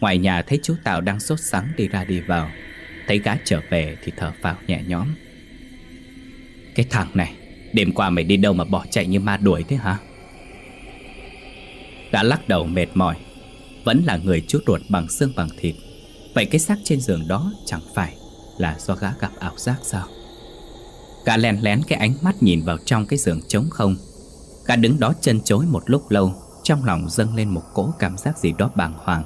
Ngoài nhà thấy chú Tạo đang sốt sắng đi ra đi vào. Thấy gã trở về thì thở phào nhẹ nhõm. Cái thằng này, Đêm qua mày đi đâu mà bỏ chạy như ma đuổi thế hả? Gã lắc đầu mệt mỏi. Vẫn là người chú ruột bằng xương bằng thịt. Vậy cái xác trên giường đó chẳng phải Là do gã gặp ảo giác sao? Gã lén lén cái ánh mắt nhìn vào trong cái giường trống không. Gã đứng đó chân chối một lúc lâu, Trong lòng dâng lên một cỗ cảm giác gì đó bàng hoàng.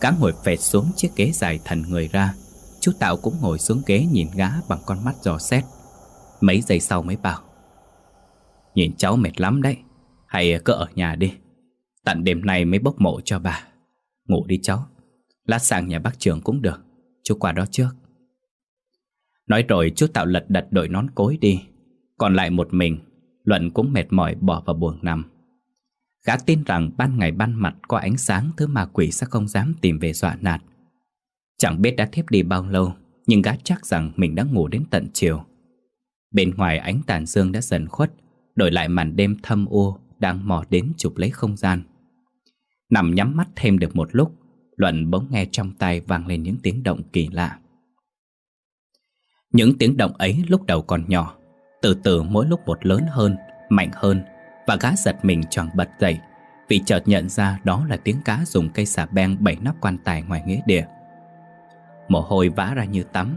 Gã ngồi phệt xuống chiếc ghế dài thần người ra, Chú Tạo cũng ngồi xuống ghế nhìn gã bằng con mắt dò xét. Mấy giây sau mới bảo, Nhìn cháu mệt lắm đấy, Hay cứ ở nhà đi. Tận đêm nay mới bốc mộ cho bà. Ngủ đi cháu. Lát sang nhà bác trường cũng được. Chú qua đó trước. Nói rồi chú Tạo lật đật đội nón cối đi. Còn lại một mình Luận cũng mệt mỏi bỏ vào buồng nằm. Gã tin rằng ban ngày ban mặt có ánh sáng thứ ma quỷ sẽ không dám tìm về dọa nạt. Chẳng biết đã thiếp đi bao lâu, nhưng gã chắc rằng mình đã ngủ đến tận chiều. Bên ngoài ánh tàn dương đã dần khuất, Đổi lại màn đêm thâm u Đang mò đến chụp lấy không gian. Nằm nhắm mắt thêm được một lúc Luận bỗng nghe trong tay vang lên những tiếng động kỳ lạ. Những tiếng động ấy lúc đầu còn nhỏ Từ từ mỗi lúc một lớn hơn, mạnh hơn Và gã giật mình tròn bật dậy Vì chợt nhận ra đó là tiếng cá dùng cây xà beng bẩy nắp quan tài ngoài nghĩa địa. Mồ hôi vã ra như tắm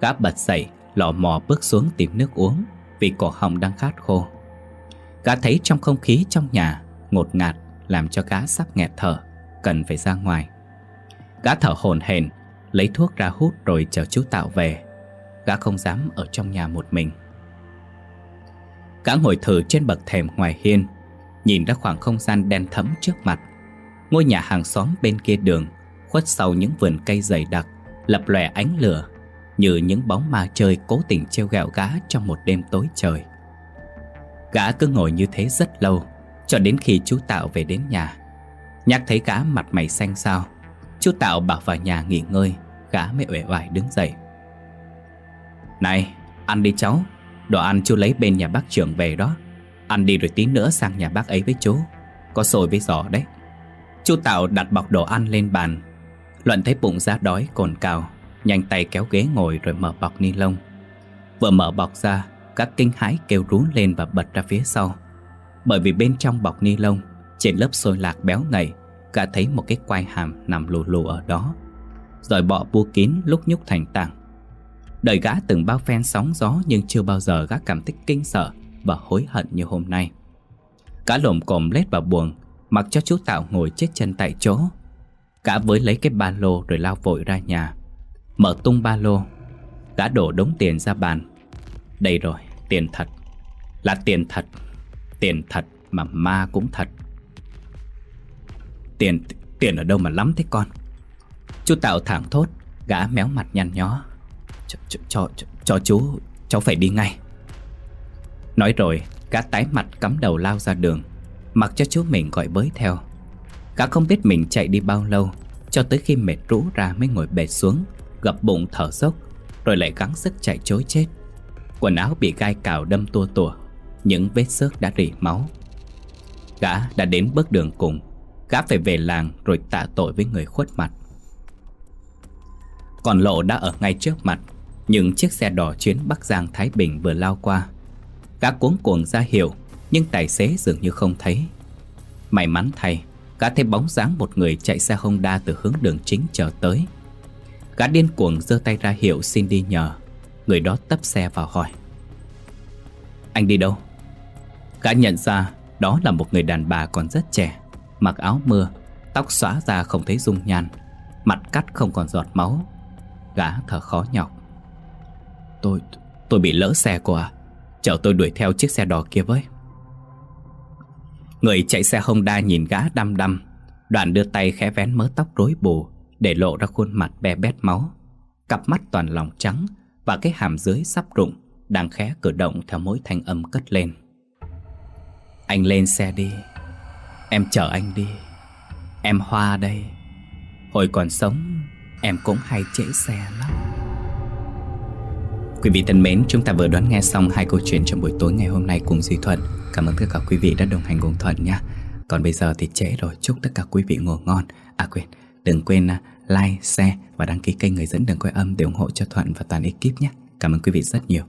Gã bật dậy, lò mò bước xuống tìm nước uống Vì cổ họng đang khát khô. Gã thấy trong không khí trong nhà Ngột ngạt làm cho gã sắp nghẹt thở, Cần phải ra ngoài. Gã thở hổn hển, Lấy thuốc ra hút rồi chờ chú Tạo về. Gã không dám ở trong nhà một mình. Gã ngồi thử trên bậc thềm ngoài hiên, Nhìn ra khoảng không gian đen thẫm trước mặt. Ngôi nhà hàng xóm bên kia đường, Khuất sau những vườn cây dày đặc, Lập lòe ánh lửa, Như những bóng ma chơi cố tình treo gẹo gã Trong một đêm tối trời. Gã cứ ngồi như thế rất lâu cho đến khi chú Tạo về đến nhà Nhắc thấy gã mặt mày xanh xao. Chú Tạo bảo vào nhà nghỉ ngơi, Gã mới uể oải đứng dậy. Này, ăn đi cháu, Đồ ăn chú lấy bên nhà bác trưởng về đó. Ăn đi rồi tí nữa sang nhà bác ấy với chú, Có sồi với giò đấy. Chú Tạo đặt bọc đồ ăn lên bàn, Luận thấy bụng giá đói cồn cào, Nhanh tay kéo ghế ngồi rồi mở bọc ni lông. Vừa mở bọc ra Các kinh hãi kêu rú lên và bật ra phía sau. Bởi vì bên trong bọc ni lông Trên lớp xôi lạc béo ngậy Gã thấy một cái quai hàm nằm lù lù ở đó. Rồi bọ bu kín lúc nhúc thành tảng. Đời gã từng bao phen sóng gió Nhưng chưa bao giờ gã cảm thấy kinh sợ Và hối hận như hôm nay. Gã lồm cồm lết vào buồng Mặc cho chú Tạo ngồi chết chân tại chỗ. Gã với lấy cái ba lô rồi lao vội ra nhà. Mở tung ba lô Gã đổ đống tiền ra bàn. Đây rồi, tiền thật. Là tiền thật. Tiền thật mà ma cũng thật. Tiền, tiền ở đâu mà lắm thế con? Chú Tạo thẳng thốt Gã méo mặt nhăn nhó. Cho, cho, cho, cho, chú Cháu phải đi ngay. Nói rồi Gã tái mặt cắm đầu lao ra đường Mặc cho chú mình gọi bới theo. Gã không biết mình chạy đi bao lâu Cho tới khi mệt rũ ra mới ngồi bệt xuống Gập bụng thở dốc Rồi lại gắng sức chạy chối chết. Quần áo bị gai cào đâm tua tủa. Những vết xước đã rỉ máu. Gã đã đến bước đường cùng. Gã phải về làng rồi tạ tội với người khuất mặt. Còn lộ đã ở ngay trước mặt, Nhưng chiếc xe đỏ chuyến Bắc Giang Thái Bình vừa lao qua. Gã cuống cuồng ra hiệu, Nhưng tài xế dường như không thấy. May mắn thay, Gã thấy bóng dáng một người chạy xe Honda từ hướng đường chính chờ tới. Gã điên cuồng giơ tay ra hiệu xin đi nhờ. Người đó tấp xe vào hỏi, Anh đi đâu? Gã nhận ra đó là một người đàn bà còn rất trẻ Mặc áo mưa Tóc xóa ra không thấy dung nhan Mặt cắt không còn giọt máu. Gã thở khó nhọc. Tôi, tôi bị lỡ xe cô à Chở tôi đuổi theo chiếc xe đỏ kia với. Người chạy xe Honda nhìn gã đăm đăm. Đoạn đưa tay khẽ vén mớ tóc rối bù Để lộ ra khuôn mặt be bét máu. Cặp mắt toàn lòng trắng Và cái hàm dưới sắp rụng Đang khẽ cử động theo mỗi thanh âm cất lên. Anh lên xe đi Em chở anh đi Em Hoa đây Hồi còn sống Em cũng hay trễ xe lắm Quý vị thân mến, chúng ta vừa đoán nghe xong hai câu chuyện trong buổi tối ngày hôm nay cùng Duy Thuận. Cảm ơn tất cả quý vị đã đồng hành cùng Thuận nha. Còn bây giờ thì trễ rồi, chúc tất cả quý vị ngủ ngon. À quên, đừng quên à, like, share và đăng ký kênh người dẫn đường quay âm để ủng hộ cho Thuận và toàn ekip nhé. Cảm ơn quý vị rất nhiều.